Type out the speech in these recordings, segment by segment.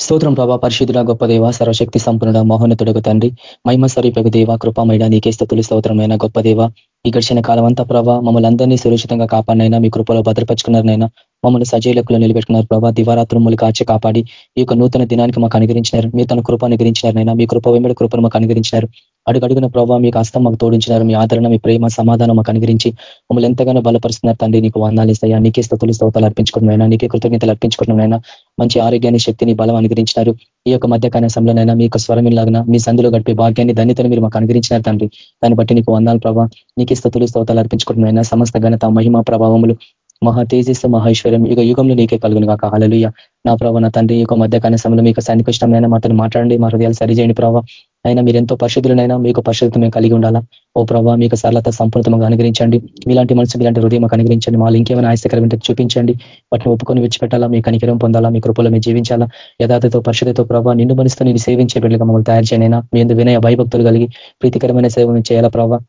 స్తోత్రం ప్రభా పరిశుద్ధుడ గొప్ప దేవ సర్వశక్తి సంపన్నుడ మహోన్నతుడకు తండ్రి. మహిమ స్వరూపకు దేవ కృపామైడ నీకే స్థుతులు స్తోత్రమైన గొప్ప దేవ. ఈ గడిచిన కాలం అంతా ప్రభావ మమ్మల్ని అందరినీ సురక్షితంగా కాపాడినైనా మీ కృపలో భద్రపరుచుకున్నారనైనా మమ్మల్ని సజీలకులు నిలబెట్టుకున్నారు ప్రభావ దివారాత్రములు కాచి కాపాడి ఈ యొక్క నూతన దినానికి మాకు అనుగరించినారు మీరు తన కృప అనుగరించినారనైనా మీ కృప వెంబడి కృపను మాకు అనుగరించినారు అడుగడుగున ప్రభావ మీకు హస్తం మాకు తోడించినారు మీ ఆదరణ మీ ప్రేమ సమాధానం మాకు అనుగరించి మమ్మల్ని ఎంతగానో బలపరుస్తున్నారు తండ్రి నీకు వందాలు ఇస్తాయా నీకే స్థుతులు స్తోతాలు అర్పించుకున్నాయినా నీకే కృతజ్ఞతలు అర్పించుకున్నాయినా మంచి ఆరోగ్యాన్ని శక్తిని బలం అనుగరించినారు ఈ యొక్క మధ్య కనసంలోనైనా మీ యొక్క స్వరమిలాగా మీ సందులో గడిపే భాగ్యాన్ని ధన్యతను మీరు మాకు అనుగరించినారు తండ్రి. దాన్ని బట్టి నీకు వందాలు ప్రభావ నీకు స్థతులు స్తోతాలు అర్పించుకుంటున్నాయినా సమస్త ఘనత మహిమ ప్రభావములు మహా తేజస్సు మహేశ్వరం యుగ యుగంలో నీకే కలుగును కాక హలలుయ నా ప్రభావ నా తండ్రి యొక్క మధ్య కనసంలో మీకు సన్నికృష్టమైన మాతో మాట్లాడండి. మా హృదయాలు సరిచేయండి ప్రభావ అయినా మీరు ఎంతో పరిశుద్ధులనైనా మీకు పరిశుద్ధత మేము కలిగి ఉండాలా? ఓ ప్రభావ మీకు సరళత సంపూర్ణతగా అనుగ్రహించండి. మీలాంటి మనసు మీలాంటి హృదయం మాకు అనుగ్రహించండి. మాకు ఇంకేమైనా ఆశకరం చూపించండి. వాటిని ఒప్పుకొని విడిచిపెట్టాలా? మీకు కనికరం పొందాలా? మీ కృపలో మేము జీవించాలా? యథార్థతో పరిశుద్ధతో ప్రభావ నిన్ను మనసుతో నేను సేవించే బిడ్డగా మమ్మల్ని తయారు చేయనైనా మీ వినయ భయభక్తులు కలిగి ప్రీతికరమైన సేవ చేయాలా ప్రభావ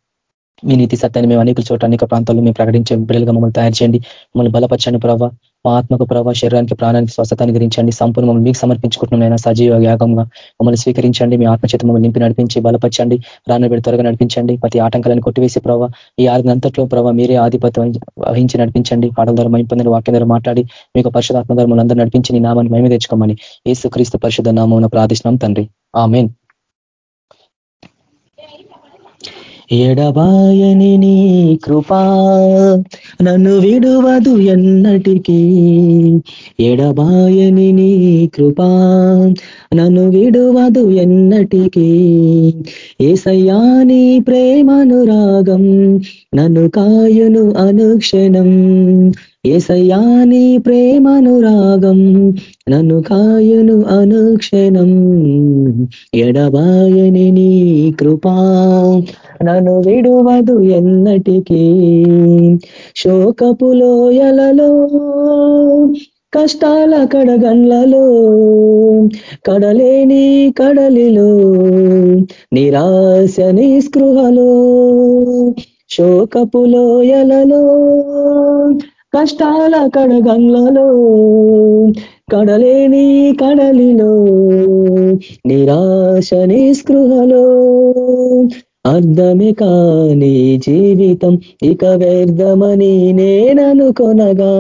మీ నీతి సత్యాన్ని మేము అనేక చోట అనేక ప్రాంతాల్లో మేము ప్రకటించే బిడ్డలుగా మమ్మల్ని తయారు చేయండి. మమ్మల్ని బలపరచండి ప్రభావ మా ఆత్మకు ప్రభావ శరీరానికి ప్రాణానికి స్వస్థతాన్ని గురించండి సంపూర్ణ మమ్మల్ని మీకు సమర్పించుకుంటున్నామైనా సజీవ యాగంగా మమ్మల్ని స్వీకరించండి. మీ ఆత్మచేత మమ్మల్ని నింపి నడిపించి బలపరచండి. రానబెడి త్వరగా నడిపించండి. ప్రతి ఆటంకాలను కొట్టివేసి ప్రభావ ఈ ఆరునంతట్లో ప్రభావ మీరే ఆధిపత్యం వహించి నడిపించండి. పాటల ద్వారా మైంపొందిన వాక్యం ద్వారా మాట్లాడి మీకు పరిశుధాత్మ ధర్మలు అందరూ నడిపించి నీ నామాన్ని మేమే తెచ్చుకోమని ఏసు క్రీస్తు పరిశుద్ధ నామం ప్రార్థిస్తున్నాం తండ్రి. ఆమెన్. ఎడబాయని నీ కృపా నన్ను విడువదు ఎన్నటికీ. ఎడబాయని నీ కృపా నన్ను విడువదు ఎన్నటికీ. ఏసయ్యా ప్రేమనురాగం నన్ను కాయును అనుక్షణం. ఏసయాని ప్రేమనురాగం నన్ను కాయును అనుక్షణం. ఎడబాయని నీ కృపా నన్ను విడువదు ఎన్నటికీ. శోకపులోయలలో కష్టాల కడగండ్లలో కడలేని కడలిలో నిరాశ నిస్పృహలో శోకపులోయలలో కష్టాల కడగండ్లలో కడలేని కడలిలో నిరాశ నిస్పృహలో. అర్థమే కాని జీవితం ఇక వ్యర్థమని నేననుకొనగా.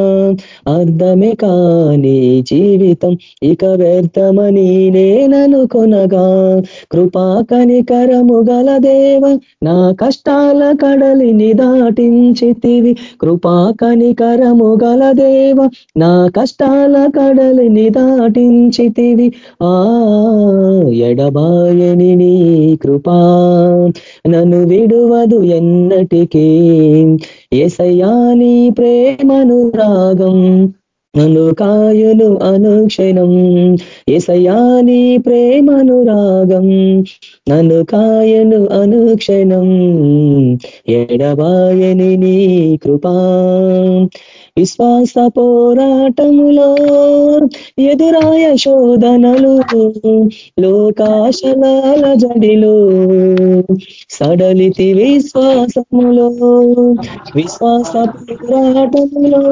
అర్థమే కాని జీవితం ఇక వ్యర్థమని నేననుకొనగా. కృపా కనికరము గల దేవ నా కష్టాల కడలిని దాటించితివి. కృపా కనికరము గల దేవ నా కష్టాల కడలిని దాటించితివి. ఆ ఎడబాయని నీ కృపా నన్ను విడువదు ఎన్నటికీ. ఏసయాని ప్రేమను రాగం. నన్ను కాయును అనుక్షణం. ఏసయాని ప్రేమను రాగం. నన్ను కాయను అనుక్షణం. ఎడబాయని నీ కృపా. విశ్వాస పోరాటములో ఎదురాయ శోధనలు లోకాశలాల జడిలో. సడలితి విశ్వాసములో విశ్వాస పోరాటములో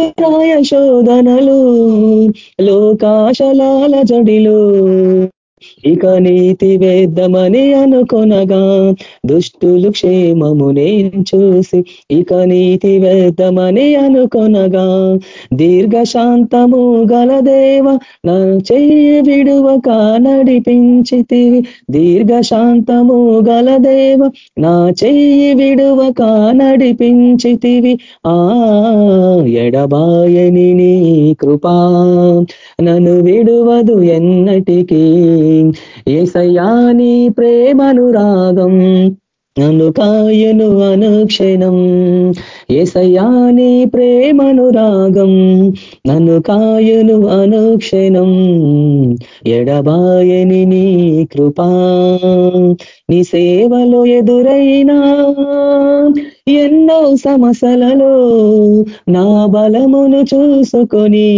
ఎదురాయ శోధనలు లోకాశలాల జడిలో. ఇక నీతి వేద్దమని అనుకొనగా దుష్టులు క్షేమమునే చూసి ఇక నీతి వేద్దమని అనుకొనగా దీర్ఘశాంతము గలదేవ నా చెయ్యి విడువక నడిపించితి దీర్ఘశాంతము గలదేవ నా చెయ్యి విడువక నడిపించితివి. ఆ ఎడబాయని నీ కృపా నన్ను విడువదు ఎన్నటికీ. ఏసయ్యా నీ ప్రేమను రాగం నన్ను కాయను అనుక్షణం. ఏసయాని ప్రేమనురాగం నన్ను కాయను అనుక్షణం. ఎడబాయని నీ కృపా. నీ సేవలో ఎదురైనా ఎన్నో సమస్యలలో నా బలమును చూసుకొని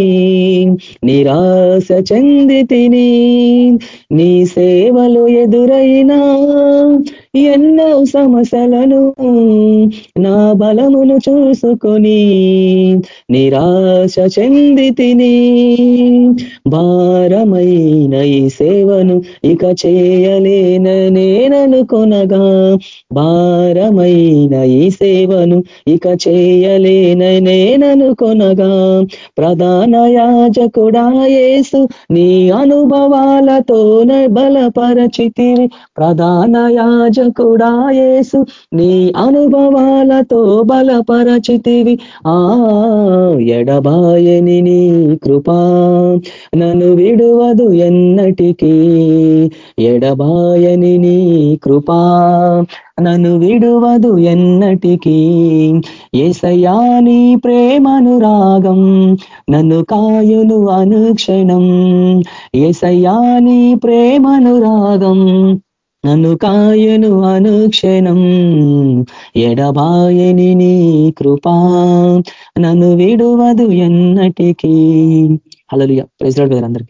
నిరాశ చెంది తిని నీ సేవలు ఎదురైనా ఎన్నో సమసలను నా బలమును చూసుకొని నిరాశ చెంది తిని భారమైన ఈ సేవను ఇక చేయలేననేననుకొనగా భారమైన ఈ సేవను ఇక చేయలేననేననుకొనగా ప్రధాన యాజకుడా యేసు నీ అనుభవాలతోన బలపరచితివి. ప్రధాన యాజకుడా యేసు నీ అనుభవాలతో బలపరచితివి. ఆ ఎడబాయని నీ కృపా నన్ను విడువదు ఎన్నటికీ. ఎడబాయని నీ కృపా నన్ను విడువదు ఎన్నటికీ. ఏసయ్యా నీ ప్రేమనురాగం నన్ను కాయును అనుక్షణం. ఏసయ్యా నీ ప్రేమనురాగం నన్ను కాయను అనుక్షణం ఎడబాయని నీ కృపా. నన్ను విడువదు ఎన్నటికీ. అలలియ ప్రెసిడెంట్ గారు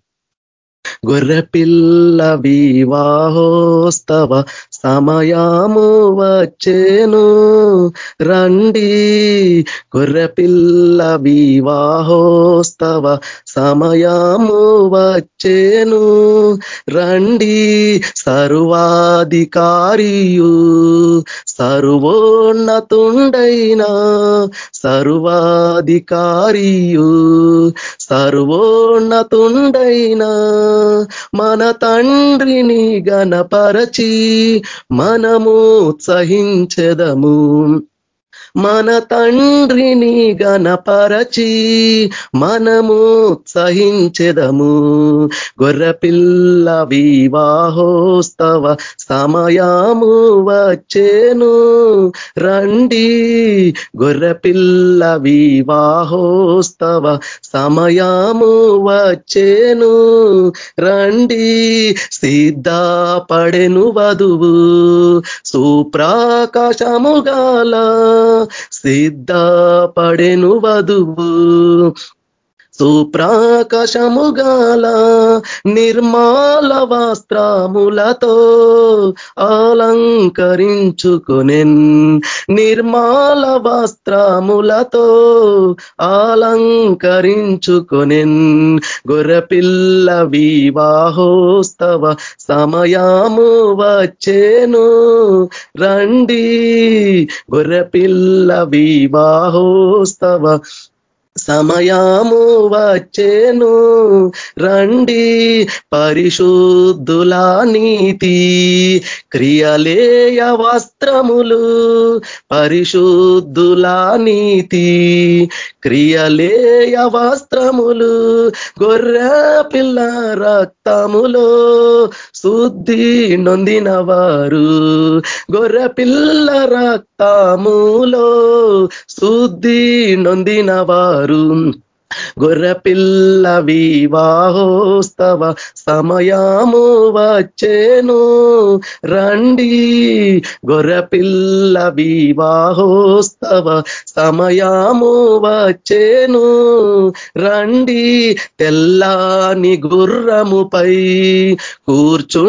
గొర్రె పిల్ల వివాహోస్తవ సమయాము వచ్చేను. రండి గొర్రెపిల్ల వివాహోస్తవ సమయాము వచ్చేను. రండి సర్వాధికారియు సర్వోన్నతుండైనా సర్వాధికారియు సర్వోన్నతుండైనా మన తండ్రిని గణపరచి మనము ఉత్సహించదము. మన తండ్రిని గణపరచి మనము సహించెదము. గొర్రపిల్ల వివాహోస్తవ సమయము వచ్చేను. రండి. గొర్రెపిల్ల వివాహోస్తవ సమయము వచ్చేను. రండి. సిద్ధపడెను వధువు. సుప్రాకాశముగాల సిద్ధపడెను వధువు. సుప్రాకాశముగాల నిర్మాల వస్త్రములతో అలంకరించుకునెన్ నిర్మాల వస్త్రములతో అలంకరించుకునెన్ గొర్రపిల్ల వివాహోస్తవ సమయము వచ్చేను. రండి గొర్రెపిల్ల వివాహోస్తవ సమయము వచ్చేను. రండి పరిశుద్ధుల నీతి క్రియలేయ వస్త్రములు పరిశుద్ధుల నీతి క్రియలేయ వస్త్రములు గొర్రె పిల్ల రక్తములో శుద్ధి నొందిన వారు గొర్రె పిల్ల రక్తములో శుద్ధి నొందిన వారు కరుణ్ గొర్రెపిల్ల వివాహోస్తవ సమయము వచ్చేను. రండి గొర్రెపిల్ల వివాహోస్తవ సమయము వచ్చేను. రండి తెల్లాని గుర్రముపై కూర్చుండినవాడు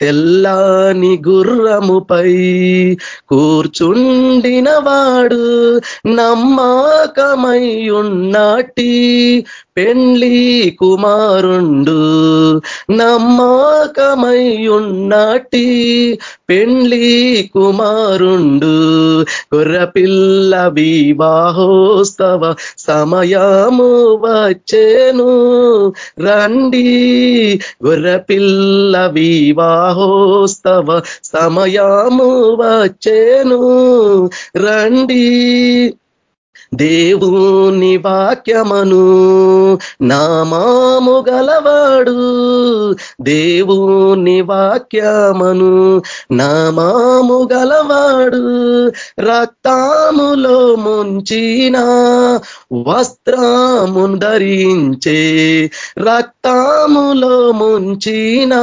తెల్లాని గుర్రముపై కూర్చుండినవాడు నమ్మాక నమ్మకమై ఉన్నటి పెండ్లి కుమారుండు. నమ్మకమై ఉన్నటి పెండ్లి కుమారుండు. గొర్రపిల్ల వివాహోత్సవ సమయము వచ్చేను. రండి గొర్రపిల్ల వివాహోత్సవ సమయము వచ్చేను. రండి దేవుని వాక్యమను నామాము గలవాడు. దేవుని వాక్యమను నామాము గలవాడు. రక్తాములో ముంచిన వస్త్రామును ధరించే రక్తాములో ముంచిన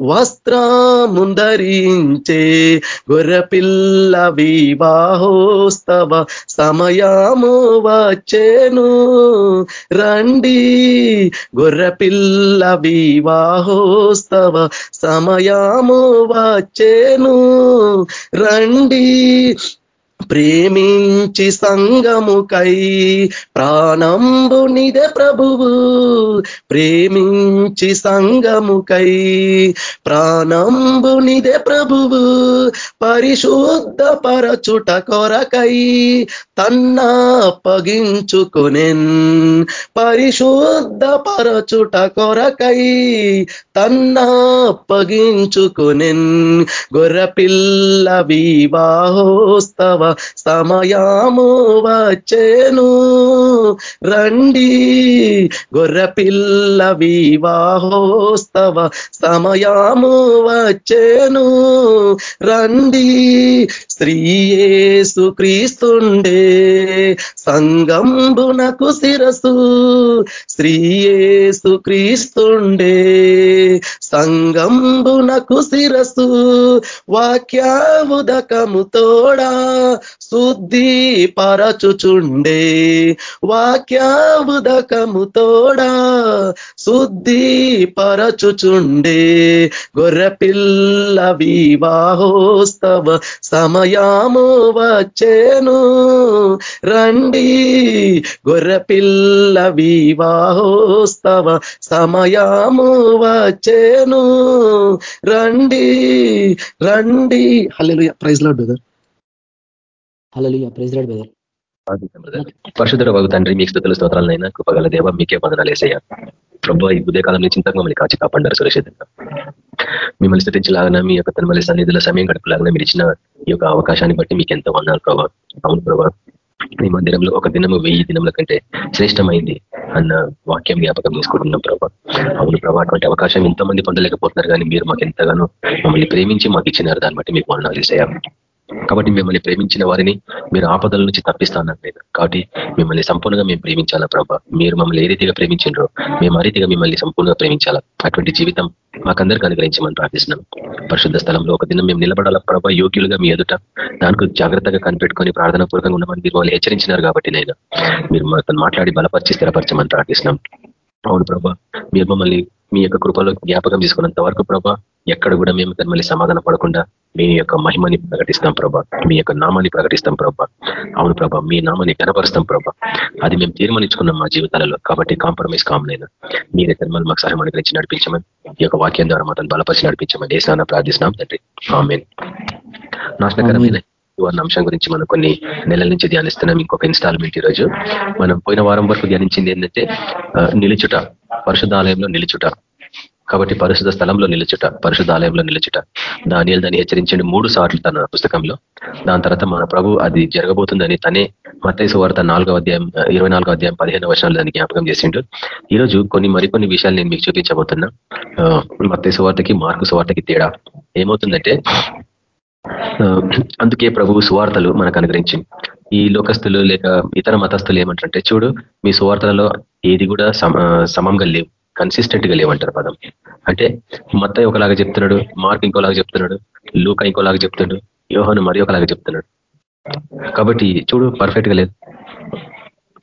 వస్త్రమును ధరించే గొర్రెపిల్ల వివాహోస్తవ రాము వచ్చేను. రండి. గొర్రపిల్ల వివాహోస్తవ సమయము వచ్చేను. రండి. ప్రేమించి సంగముకై ప్రాణంబు నిదే ప్రభువు. ప్రేమించి సంగముకై ప్రాణంబు నిదే ప్రభువు. పరిశుద్ధ పరచుట కొరకై తన్న అప్పగించుకునెన్. పరిశుద్ధ పరచుట కొరకై తన్న అప్పగించుకునెన్. గొర్రపిల్ల వివాహోస్తవ సమయాము వచ్చేను. రండి గొర్రపిల్ల వివాహోస్తవ సమయాము వచ్చేను. రండి స్త్రీయేసు క్రీస్తుండే సంగంబునకు శిరసు. స్త్రీయేసు క్రీస్తుండే సంగంబునకు శిరసు. వాక్యావుదకము తోడా శుద్ధి పరచుచుండే వాక్యావుదకము తోడా శుద్ధి పరచుచుండే గొర్రెపిల్ల వివాహోస్తవ సమయాము వచ్చేను. రండి గొర్రెపిల్ల వివాహోస్తవ సమయాము వచ్చేను. రండి రండి. Hello praise lord brother hallelujah praise brother పరిశుద్ధ బాబు తండ్రి మీకు స్థుతుల స్తోత్రాలైనా కృపగల దేవ మీకే వందనాలు వేసేయ ప్రభు ఈ ఉదయకాలం నుంచి ఇంతకు మమ్మల్ని కాచి కాపాడారు సురక్షితంగా. మిమ్మల్ని స్థుతించలాగా మీ యొక్క తనమల్లి సన్నిధుల సమయం గడుపులాగా మీరు ఇచ్చిన ఈ యొక్క అవకాశాన్ని బట్టి మీకు ఎంతో వందాలు ప్రభావ అవును ప్రభావ మీ మందిరంలో ఒక దినము వెయ్యి దినముల కంటే శ్రేష్టమైంది అన్న వాక్యం జ్ఞాపకం చేసుకుంటున్నాం ప్రభా. అవును ప్రభా అటువంటి అవకాశం ఎంతమంది పొందలేకపోతున్నారు కానీ మీరు మాకు ఎంతగానో మమ్మల్ని ప్రేమించి మాకు ఇచ్చినారు. దాన్ని బట్టి మీకు వందనాలు చేసేయాలి కాబట్టి మిమ్మల్ని ప్రేమించిన వారిని మీరు ఆపదల నుంచి తప్పిస్తాన్నారు నేను కాబట్టి మిమ్మల్ని సంపూర్ణంగా మేము ప్రేమించాలా ప్రభా? మీరు మమ్మల్ని ఏ రీతిగా ప్రేమించారో మేము ఆ రీతిగా మిమ్మల్ని సంపూర్ణంగా ప్రేమించాలా? అటువంటి జీవితం మాకందరికీ అనుగ్రహించమని ప్రార్థిస్తున్నాం. పరిశుద్ధ స్థలంలో ఒక దినం మేము నిలబడాలా ప్రభా? యోగ్యులుగా మీ ఎదుట దానికి జాగ్రత్తగా కనిపెట్టుకొని ప్రార్థన పూర్వకంగా ఉండమని మీరు వాళ్ళు హెచ్చరించినారు కాబట్టి నేను. మీరు మాట్లాడి బలపరిచి స్థిరపరచమని ప్రార్థిస్తున్నాం. అవును ప్రభా. మీరు మమ్మల్ని మీ యొక్క కృపలో జ్ఞాపకం తీసుకున్నంత వరకు ప్రభా ఎక్కడ కూడా మేము మళ్ళీ సమాధాన పడకుండా మీ యొక్క మహిమని ప్రకటిస్తాం ప్రభా. మీ యొక్క నామాన్ని ప్రకటిస్తాం ప్రభా. అవును ప్రభా మీ నామాన్ని కనపరుస్తాం ప్రభా. అది మేము తీర్మానించుకున్నాం మా జీవితాలలో. కాబట్టి కాంప్రమైజ్ కామనైనా మీరే తన్మల్ మాకు సహాయం అనుగ్రహించి నడిపించమని ఈ యొక్క వాక్యం ద్వారా మాత్రం బలపరిచి నడిపించమని దేశాన్ని ప్రార్థిస్తున్నాం తండ్రి. ఆమెన్. నాశనకరమైన అన్న అంశం గురించి మనం కొన్ని నెలల నుంచి ధ్యానిస్తున్నాం. ఇంకొక ఇన్స్టాల్మెంట్ ఈరోజు. మనం పోయిన వారం వరకు ధ్యానించింది ఏంటంటే నిలుచుట పరిశుద్ధాలయంలో నిలుచుట. కాబట్టి పరిశుద్ధ స్థలంలో నిలుచుట పరిశుద్ధాలయంలో నిలుచుట. దాని దాన్ని హెచ్చరించండి మూడు సార్లు తన పుస్తకంలో. దాని తర్వాత మన ప్రభు అది జరగబోతుందని తనే మత్తైసు వార్త నాలుగో అధ్యాయం ఇరవై నాలుగో అధ్యాయం పదిహేను వర్షాలు దాన్ని జ్ఞాపకం చేసిండు. ఈరోజు కొన్ని మరికొన్ని విషయాలు నేను మీకు చూపించబోతున్నా. మత్తైసు వార్తకి మార్కు సువార్తకి తేడా ఏమవుతుందంటే అందుకే ప్రభువు సువార్తలు మనకు అనుగ్రహించింది. ఈ లోకస్తులు లేక ఇతర మతస్థులు ఏమంటారంటే చూడు మీ సువార్తలలో ఏది కూడా సమంగా లేవు. కన్సిస్టెంట్గా లేవంటారు పదం. అంటే మత్త ఒకలాగా చెప్తున్నాడు మార్క్ ఇంకోలాగా చెప్తున్నాడు లూక ఇంకోలాగా చెప్తున్నాడు యోహను మరి ఒకలాగా చెప్తున్నాడు. కాబట్టి చూడు పర్ఫెక్ట్గా లేదు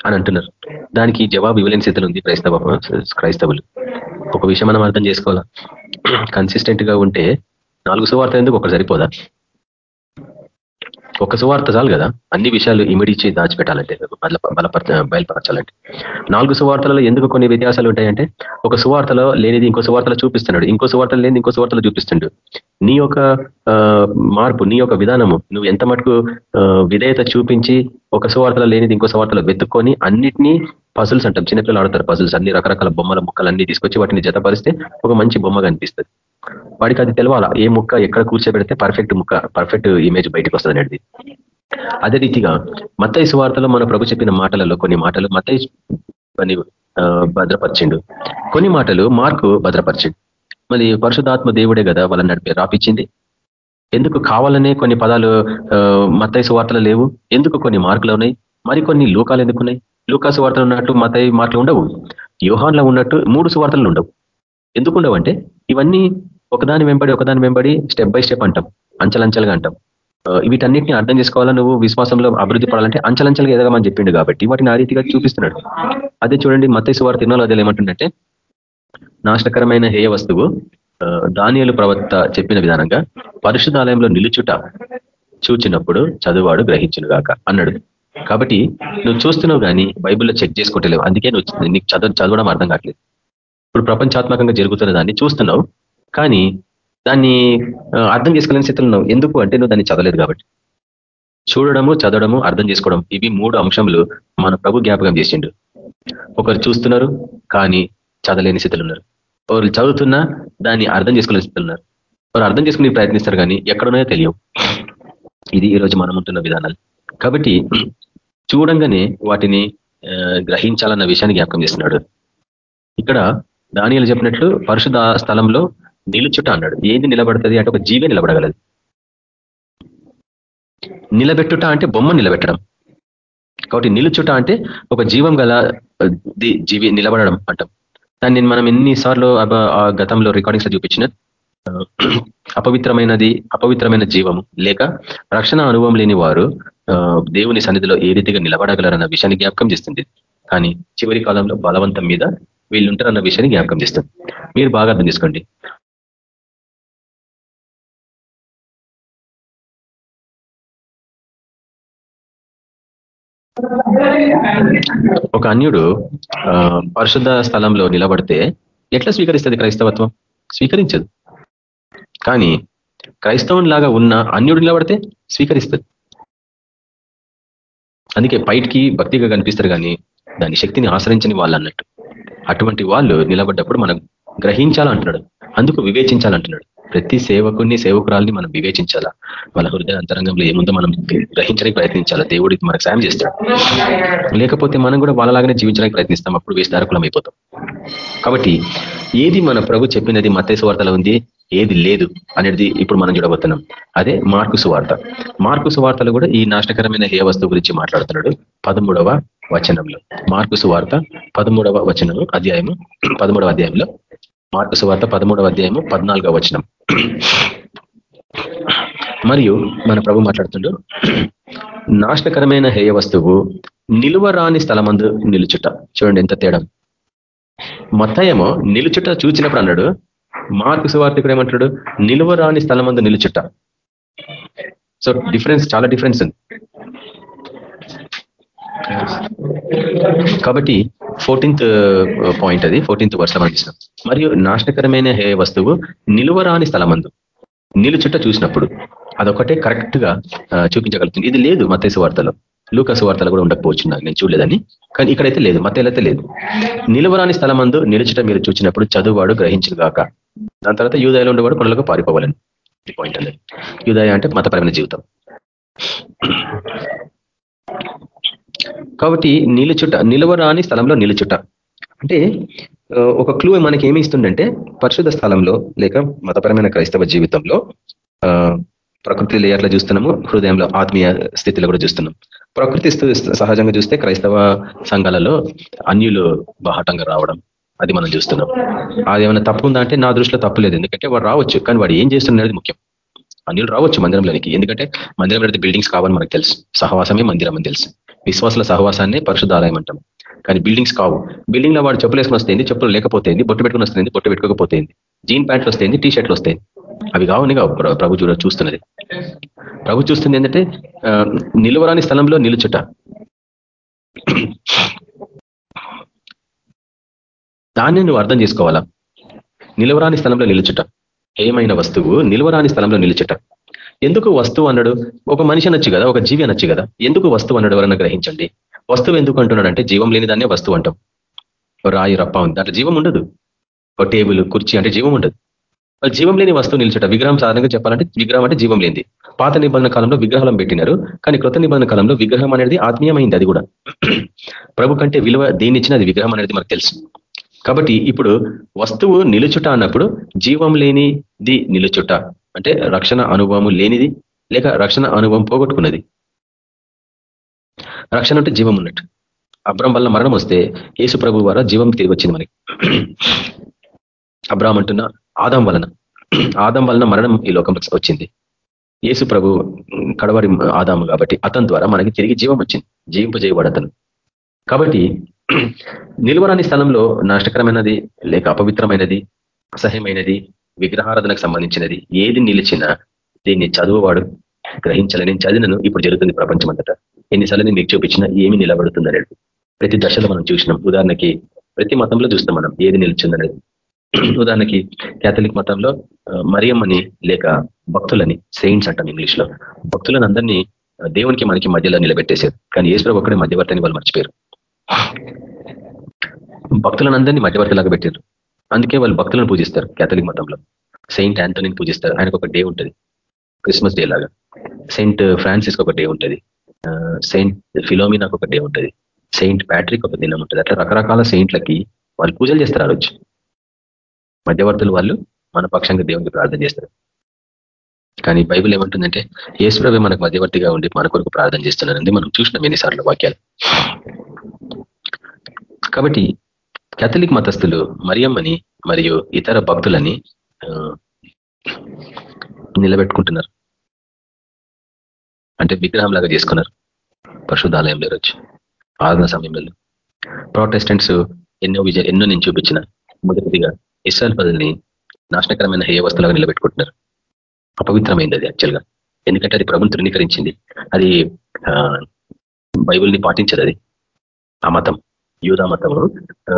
అని అంటున్నారు. దానికి జవాబు ఇవ్వలేని స్థితిలో ఉంది క్రైస్తవ క్రైస్తవులు. ఒక విషయం మనం అర్థం చేసుకోవాలా? కన్సిస్టెంట్గా ఉంటే నాలుగు సువార్త ఎందుకు ఒకటి సరిపోదా? ఒక సువార్త చాలు కదా? అన్ని విషయాలు ఇమిడిచి దాచిపెట్టాలంటే బలపర బయలుపరచాలంటే. నాలుగు సువార్తలలో ఎందుకు కొన్ని వ్యత్యాసాలు ఉంటాయంటే ఒక సువార్తలో లేనిది ఇంకో సువార్తలో చూపిస్తున్నాడు ఇంకో సువార్తలు లేనిది ఇంకో సువార్తలో చూపిస్తుండు. నీ యొక్క మార్పు నీ యొక్క విధానము నువ్వు ఎంత మటుకు విధేయత చూపించి ఒక సువార్తలో లేనిది ఇంకో సువార్తలో వెతుక్కొని అన్నిటినీ పజల్స్ అంటాం చిన్నపిల్లలు ఆడతారు పజల్స్ అన్ని రకరకాల బొమ్మల ముక్కలు అన్ని తీసుకొచ్చి వాటిని జతపరిస్తే ఒక మంచి బొమ్మ కనిపిస్తుంది. వాడికి అది తెలవాలా? ఏ ముక్క ఎక్కడ కూర్చోబెడితే పర్ఫెక్ట్ ముక్క పర్ఫెక్ట్ ఇమేజ్ బయటకు వస్తుంది అనేది. అదే రీతిగా మత్తయ్య సువార్తలో మన ప్రభు చెప్పిన మాటలలో కొన్ని మాటలు మత్తయ్య అని భద్రపరిచిండు. కొన్ని మాటలు మార్కు భద్రపరిచిండు. మరి పరిశుధాత్మ దేవుడే కదా వాళ్ళని నడిపి రాపించింది ఎందుకు కావాలనే కొన్ని పదాలు మత్తయ్య సువార్తలు లేవు? ఎందుకు కొన్ని మార్కులు ఉన్నాయి? మరి కొన్ని లోకాలు ఎందుకున్నాయి? లూకా సువార్తలు ఉన్నట్టు మతయి మాటలు ఉండవు. యోహాన్లో ఉన్నట్టు మూడు సువార్తలు ఉండవు. ఎందుకు ఉండవంటే ఇవన్నీ ఒకదాని వెంబడి ఒకదాని వెంబడి స్టెప్ బై స్టెప్ అంటాం. అంచలంచలుగా అంటాం. వీటన్నిటిని అర్థం చేసుకోవాలా నువ్వు? విశ్వాసంలో అభివృద్ధి పడాలంటే అంచలంచలుగా ఎదగమని చెప్పిండు కాబట్టి. వాటిని ఆ రీతిగా చూపిస్తున్నాడు. అదే చూడండి మత్తయ్య సువార్త తినాలో అదే ఏమంటుందంటే నాశనకరమైన హేయ వస్తువు దానియలు ప్రవక్త చెప్పిన విధానంగా పరిశుద్ధాలయంలో నిలుచుట చూచినప్పుడు చదువువాడు గ్రహించును గాక అన్నాడు. కాబట్టి నువ్వు చూస్తున్నావు కానీ బైబిల్లో చెక్ చేసుకుంటలేవు అందుకే నువ్వు నీకు చదవ చదవడం అర్థం కావట్లేదు. ఇప్పుడు ప్రపంచాత్మకంగా జరుగుతున్న దాన్ని చూస్తున్నావు కానీ దాన్ని అర్థం చేసుకోలేని స్థితిలో ఉన్నావు. ఎందుకు అంటే నువ్వు దాన్ని చదవలేదు కాబట్టి. చూడడము చదవడము అర్థం చేసుకోవడం ఇవి మూడు అంశములు మన ప్రభు జ్ఞాపకం చేసిండు. ఒకరు చూస్తున్నారు కానీ చదవలేని స్థితిలో ఉన్నారు. ఒకరు చదువుతున్నా దాన్ని అర్థం చేసుకోలేని స్థితిలో ఉన్నారు. వారు అర్థం చేసుకుని ప్రయత్నిస్తారు కానీ ఎక్కడున్నాయో తెలియవు. ఇది ఈరోజు మనం ఉంటున్న విధానాలు. కాబట్టి చూడంగానే వాటిని గ్రహించాలన్న విషయాన్ని జ్ఞాపకం చేస్తున్నాడు. ఇక్కడ దానియాలు చెప్పినట్లు పరిశుధ స్థలంలో నిలుచుట అన్నాడు. ఏది నిలబడుతుంది? అంటే ఒక జీవే నిలబడగలదు. నిలబెట్టుట అంటే బొమ్మ నిలబెట్టడం. కాబట్టి నిలుచుట అంటే ఒక జీవం గల జీవి నిలబడడం అంటాం. దాన్ని మనం ఎన్నిసార్లు గతంలో రికార్డింగ్స్లో చూపించిన అపవిత్రమైనది అపవిత్రమైన జీవము లేక రక్షణ అనుభవం లేని వారు దేవుని సన్నిధిలో ఏ రీతిగా నిలబడగలరన్న విషయాన్ని జ్ఞాపకం చేస్తుంది. కానీ చివరి కాలంలో బలవంతం మీద వీళ్ళు ఉంటారన్న విషయాన్ని జ్ఞాపకం చేస్తుంది. మీరు బాగా అర్థం చేసుకోండి. ఒక అన్యుడు పరిశుద్ధ స్థలంలో నిలబడితే ఎట్లా స్వీకరిస్తుంది క్రైస్తవత్వం? స్వీకరించదు. కానీ క్రైస్తవం లాగా ఉన్న అన్యుడు నిలబడితే స్వీకరిస్తుంది. అందుకే బయటికి భక్తిగా కనిపిస్తారు కానీ దాని శక్తిని ఆశ్రయించని వాళ్ళు అన్నట్టు. అటువంటి వాళ్ళు నిలబడ్డప్పుడు మనం గ్రహించాలంటున్నాడు. అందుకు వివేచించాలంటున్నాడు. ప్రతి సేవకుని సేవకురాల్ని మనం వివేచించాలా? వాళ్ళ హృదయ అంతరంగంలో ఏముందో మనం గ్రహించడానికి ప్రయత్నించాలా? దేవుడికి మనకు సాయం చేస్తాడు. లేకపోతే మనం కూడా వాళ్ళలాగానే జీవించడానికి ప్రయత్నిస్తాం. అప్పుడు వేస్తారకులం అయిపోతాం. కాబట్టి ఏది మన ప్రభు చెప్పినది మత్తేసు వార్తలో ఉంది? ఏది లేదు అనేది ఇప్పుడు మనం చూడబోతున్నాం. అదే మార్కు సువార్త మార్కు సువార్తలు కూడా ఈ నాశనకరమైన హే వస్తువు గురించి మాట్లాడుతున్నాడు? పదమూడవ వచనంలో. మార్కు సువార్త పదమూడవ వచనము అధ్యాయము పదమూడవ అధ్యాయంలో. మార్కు సువార్త పదమూడవ అధ్యాయము పద్నాలుగవ వచనం. మరియు మన ప్రభు మాట్లాడుతుండు నాశనకరమైన హేయ వస్తువు నిలువరాని స్థలమందు నిలుచుట. చూడండి ఎంత తేడా. మత్తయమో నిలుచుట చూచినప్పుడు అన్నాడు మార్కు సువార్థికుడు ఏమంటాడు? నిలువరాని అందు నిలుచుట. సో డిఫరెన్స్ చాలా డిఫరెన్స్ ఉంది. కాబట్టి ఫోర్టీన్త్ పాయింట్ uh, అది ఫోర్టీన్త్ వర్షం అనిపిస్తాం మరియు నాశనకరమైన హే వస్తువు నిలువరాని స్థలమందు నిలుచుట్ట చూసినప్పుడు అదొకటే కరెక్ట్గా uh, చూపించగలుగుతుంది. ఇది లేదు మతేసు వార్తలో. లూకసు వార్తలు కూడా ఉండకపోవచ్చు నేను చూడలేదని. కానీ ఇక్కడైతే లేదు మతేలైతే లేదు. నిలువరాని స్థలమందు నిలుచుట మీరు చూసినప్పుడు చదువువాడు గ్రహించగాక దాని తర్వాత యూదయలో ఉండేవాడు కొండలకు పారిపోవాలని పాయింట్ అనేది. యూదయ అంటే మతపరమైన జీవితం. కాబట్టి నిలుచుట నిలవరాని స్థలంలో నిలుచుట అంటే ఒక క్లూ మనకి ఏమి ఇస్తుందంటే పరిశుద్ధ స్థలంలో లేక మతపరమైన క్రైస్తవ జీవితంలో ప్రకృతిలో ఎట్లా చూస్తున్నాము హృదయంలో ఆత్మీయ స్థితిలో కూడా చూస్తున్నాం. ప్రకృతి సహజంగా చూస్తే క్రైస్తవ సంఘాలలో అన్యులు బాహటంగా రావడం అది మనం చూస్తున్నాం. అది ఏమైనా తప్పు ఉందా అంటే నా దృష్టిలో తప్పు లేదు. ఎందుకంటే వాడు రావచ్చు కానీ వాడు ఏం చేస్తున్నది ముఖ్యం. అన్యులు రావచ్చు మందిరంలోనికి. ఎందుకంటే మందిరంలో బిల్డింగ్స్ కావని మనకు తెలుసు. సహవాసమే మందిరం అని తెలుసు. విశ్వాసుల సహవాసాన్ని పరిశుద్ధాలయం అంటాం. కానీ బిల్డింగ్స్ కావు. బిల్డింగ్లో వాడు చెప్పులు వేసుకుని వస్తుంది చెప్పులు లేకపోతుంది బొట్టు పెట్టుకుని వస్తుంది బొట్టు పెట్టుకోకపోతుంది జీన్ ప్యాంట్లు వస్తుంది టీ షర్ట్లు వస్తాయి అవి కావని ప్రభు చూడ చూస్తున్నది. ప్రభు చూస్తుంది ఏంటంటే నిలువరాని స్థలంలో నిలుచుట. దాన్ని నువ్వు అర్థం చేసుకోవాలా? నిలువరాని స్థలంలో నిలుచుట. ఏమైన వస్తువు నిలువరాని స్థలంలో నిలుచుట. ఎందుకు వస్తువు అన్నాడు ఒక మనిషి అనొచ్చు కదా ఒక జీవి అనొచ్చు కదా. ఎందుకు వస్తువు అన్నాడు ఎవరన్నా గ్రహించండి. వస్తువు ఎందుకు అంటున్నాడంటే జీవం లేని దాన్నే వస్తువు అంటాం. రాయి రప్ప ఉంది. దాంట్లో జీవం ఉండదు. ఒక టేబుల్ కుర్చీ అంటే జీవం ఉండదు. జీవం లేని వస్తువు నిలిచట. విగ్రహం సాధారణంగా చెప్పాలంటే విగ్రహం అంటే జీవం లేనిది. పాత నిబంధన కాలంలో విగ్రహాలను పెట్టినారు. కానీ కృత నిబంధన కాలంలో విగ్రహం అనేది ఆత్మీయమైంది అది కూడా. ప్రభు కంటే విలువ దేనిచ్చిన అది విగ్రహం అనేది మనకు తెలుసు. కాబట్టి ఇప్పుడు వస్తువు నిలుచుట అన్నప్పుడు జీవం లేనిది నిలుచుట అంటే రక్షణ అనుభవం లేనిది లేక రక్షణ అనుభవం పోగొట్టుకున్నది. రక్షణ అంటే జీవం ఉన్నట్టు. అబ్రామ్ వల్ల మరణం వస్తే యేసు ప్రభు ద్వారా జీవం తిరిగి వచ్చింది మనకి. అబ్రామ్ అంటున్న ఆదం వలన. ఆదం వలన మరణం ఈ లోకం వచ్చింది. యేసు ప్రభు కడవరి ఆదాము కాబట్టి అతని ద్వారా మనకి తిరిగి జీవం వచ్చింది. జీవింపజేయబడు అతను. కాబట్టి నిలువరాని స్థలంలో నాష్టకరమైనది లేక అపవిత్రమైనది అసహ్యమైనది విగ్రహారాధనకు సంబంధించినది ఏది నిలిచినా దీన్ని చదువువాడు గ్రహించాలి నేను చదివినను ఇప్పుడు జరుగుతుంది ప్రపంచం అంతటా ఎన్నిసార్లు నేను మీకు చూపించినా ఏమి నిలబడుతుంది అనేది ప్రతి దశలో మనం చూసినాం. ఉదాహరణకి ప్రతి మతంలో చూస్తాం మనం ఏది నిలిచిందనేది. ఉదాహరణకి కేథలిక్ మతంలో మరియమ్మని లేక భక్తులని సెయింట్స్ అంటాం ఇంగ్లీష్లో భక్తులను అందరినీ దేవునికి మనకి మధ్యలో నిలబెట్టేశారు. కానీ ఏసు ఒక్కడే మధ్యవర్తిని వాళ్ళు మర్చిపోయారు. భక్తులను అందరినీ మధ్యవర్తిలాగా పెట్టారు అందుకే వాళ్ళు భక్తులను పూజిస్తారు కేథలిక్ మతంలో. సెయింట్ ఆంటోనీని పూజిస్తారు. ఆయనకు ఒక డే ఉంటుంది. క్రిస్మస్ డే లాగా. సెయింట్ ఫ్రాన్సిస్ ఒక డే ఉంటుంది. సెయింట్ ఫిలోమినాకు ఒక డే ఉంటుంది. సెయింట్ ప్యాట్రిక్ ఒక దినం ఉంటుంది. అట్లా రకరకాల సెయింట్లకి వాళ్ళు పూజలు చేస్తారు ఆ రోజు. మధ్యవర్తులు వాళ్ళు మన పక్షంగా దేవునికి ప్రార్థన చేస్తారు. కానీ బైబిల్ ఏమంటుందంటే ఏసుప్రభే మనకు మధ్యవర్తిగా ఉండి మన కొరకు ప్రార్థన చేస్తున్నారండి మనం చూసినాం ఎన్నిసార్లు వాక్యాలు. కాబట్టి కేథలిక్ మతస్థులు మరియమ్మని మరియు ఇతర భక్తులని నిలబెట్టుకుంటున్నారు. అంటే విగ్రహం లాగా చేసుకున్నారు. పరిశుద్ధాలయంలో రోజు ఆరాధన సమయంలో. ప్రొటెస్టెంట్స్ ఎన్నో విజయ ఎన్నో నేను చూపించిన. మొదటిదిగా ఇస్రాయల్ పదుల్ని నాశనకరమైన హేయ వస్తువులాగా నిలబెట్టుకుంటున్నారు. అపవిత్రమైంది అది యాక్చువల్గా ఎందుకంటే అది ప్రభుత్వం తృణీకరించింది. అది బైబిల్ని పాటించదు అది. ఆ మతం. యూదా మతము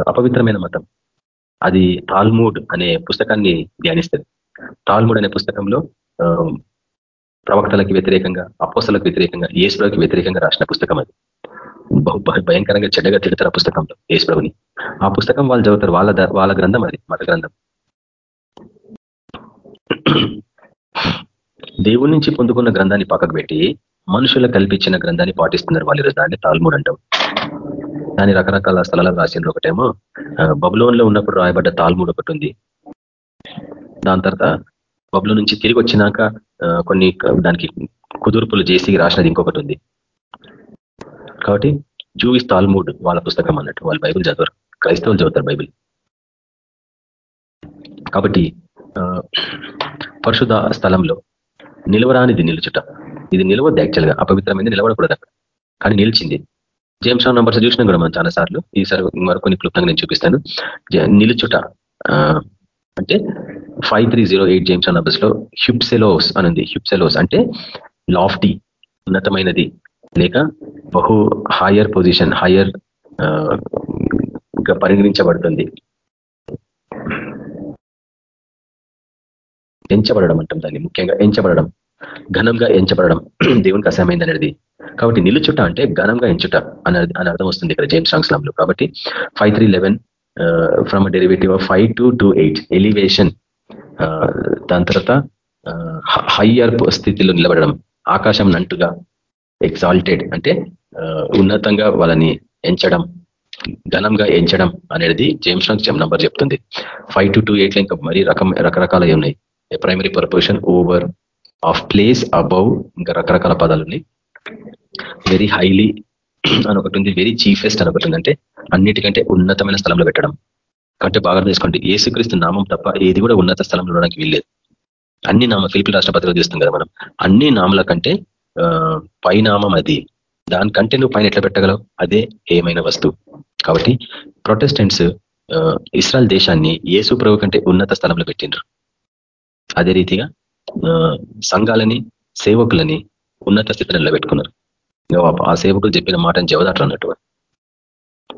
అపవిత్రమైన మతం. అది తాల్మూడ్ అనే పుస్తకాన్ని ధ్యానిస్తుంది. తాల్మూడ్ అనే పుస్తకంలో ప్రవక్తలకు వ్యతిరేకంగా అపోసలకు వ్యతిరేకంగా ఏసులకు వ్యతిరేకంగా రాసిన పుస్తకం అది. బహు భయంకరంగా చెడ్డగా తిడతారు ఆ పుస్తకంలో ఏసుప్రభుని ఆ పుస్తకం వాళ్ళు చదువుతారు వాళ్ళ వాళ్ళ గ్రంథం అది మత గ్రంథం. దేవుడి నుంచి పొందుకున్న గ్రంథాన్ని పక్కకు పెట్టి మనుషులు కల్పించిన గ్రంథాన్ని పాటిస్తున్నారు వాళ్ళు దాన్ని తాల్మూడ్ అంటాం. దాని రకరకాల స్థలాలకు రాసిండ్రు ఒకటేమో బబులోన్లో ఉన్నప్పుడు రాయబడ్డ తాల్మూడ్ ఒకటి ఉంది. దాని తర్వాత బబులో నుంచి తిరిగి వచ్చినాక కొన్ని దానికి కుదుర్పులు చేసి రాసినది ఇంకొకటి ఉంది. కాబట్టి జూయిస్ తాల్మూడ్ వాళ్ళ పుస్తకం అన్నట్టు వాళ్ళు బైబిల్ చదవరు. క్రైస్తవులు చదువుతారు బైబిల్. కాబట్టి పరిశుధ స్థలంలో నిలవరానిది నిలుచుట. ఇది నిలవద్దు యాక్చువల్గా అపవిత్రమైంది నిలవడకూడదు అక్కడ. కానీ నిలిచింది. జేమ్స్ రావు నంబర్స్ చూసినా కూడా మనం చాలా సార్లు. ఈసారి మరికొన్ని క్లుప్తంగా నేను చూపిస్తాను. నిలుచుట అంటే five three zero eight James నంబర్స్లో హ్యుప్సెలోస్ అనుంది. హ్యుప్సెలోస్ అంటే లాఫ్టీ ఉన్నతమైనది. లేక బహు హయ్యర్ పొజిషన్ హయ్యర్ పరిగణించబడుతుంది. ఎంచబడడం అంటాం దాన్ని. ముఖ్యంగా ఎంచబడడం. ఘనంగా ఎంచబడడం దేవునికి అసహమైంది అనేది. కాబట్టి నిలుచుట అంటే ఘనంగా ఎంచుట అని అని అర్థం వస్తుంది ఇక్కడ జేమ్స్లో. కాబట్టి five three eleven from derivative of five two two eight elevation దాని తర్వాత uh, హయ్యర్ స్థితిలో నిలబడడం ఆకాశం నంటుగా ఎగ్జాల్టెడ్ అంటే uh, ఉన్నతంగా వాళ్ళని ఎంచడం ఘనంగా ఎంచడం అనేది జేమ్స్ రాంగ్ నంబర్ చెప్తుంది. ఫైవ్ టు టూ ఎయిట్లో ఇంకా మరీ రకం రకరకాల ఉన్నాయి. Primary preposition over of place above ఇంకా రకరకాల పదాలు ఉన్నాయి. వెరీ హైలీ అని ఒకటి ఉంది. వెరీ చీఫెస్ట్ అని ఒకటి ఉందంటే అన్నిటికంటే ఉన్నతమైన స్థలంలో పెట్టడం. కంటే బాగా తీసుకోండి ఏసుక్రీస్తు నామం తప్ప ఏది కూడా ఉన్నత స్థలంలో ఉండడానికి వీల్లేదు. అన్ని నామ ఫిలిపి రాష్ట్రపతిలో చూస్తాం కదా మనం. అన్ని నామల కంటే పైనామం అది. దానికంటే నువ్వు పైన ఎట్లా పెట్టగలవు? అదే ఏమైన వస్తువు. కాబట్టి ప్రొటెస్టెంట్స్ ఇస్రాయల్ దేశాన్ని ఏసు ప్రభు కంటే ఉన్నత స్థలంలో పెట్టిండ్రు. అదే రీతిగా సంఘాలని సేవకులని ఉన్నత స్థితిలో నిలబెట్టుకున్నారు. ఆ సేవకులు చెప్పిన మాటని చెవదాటరు అన్నట్టు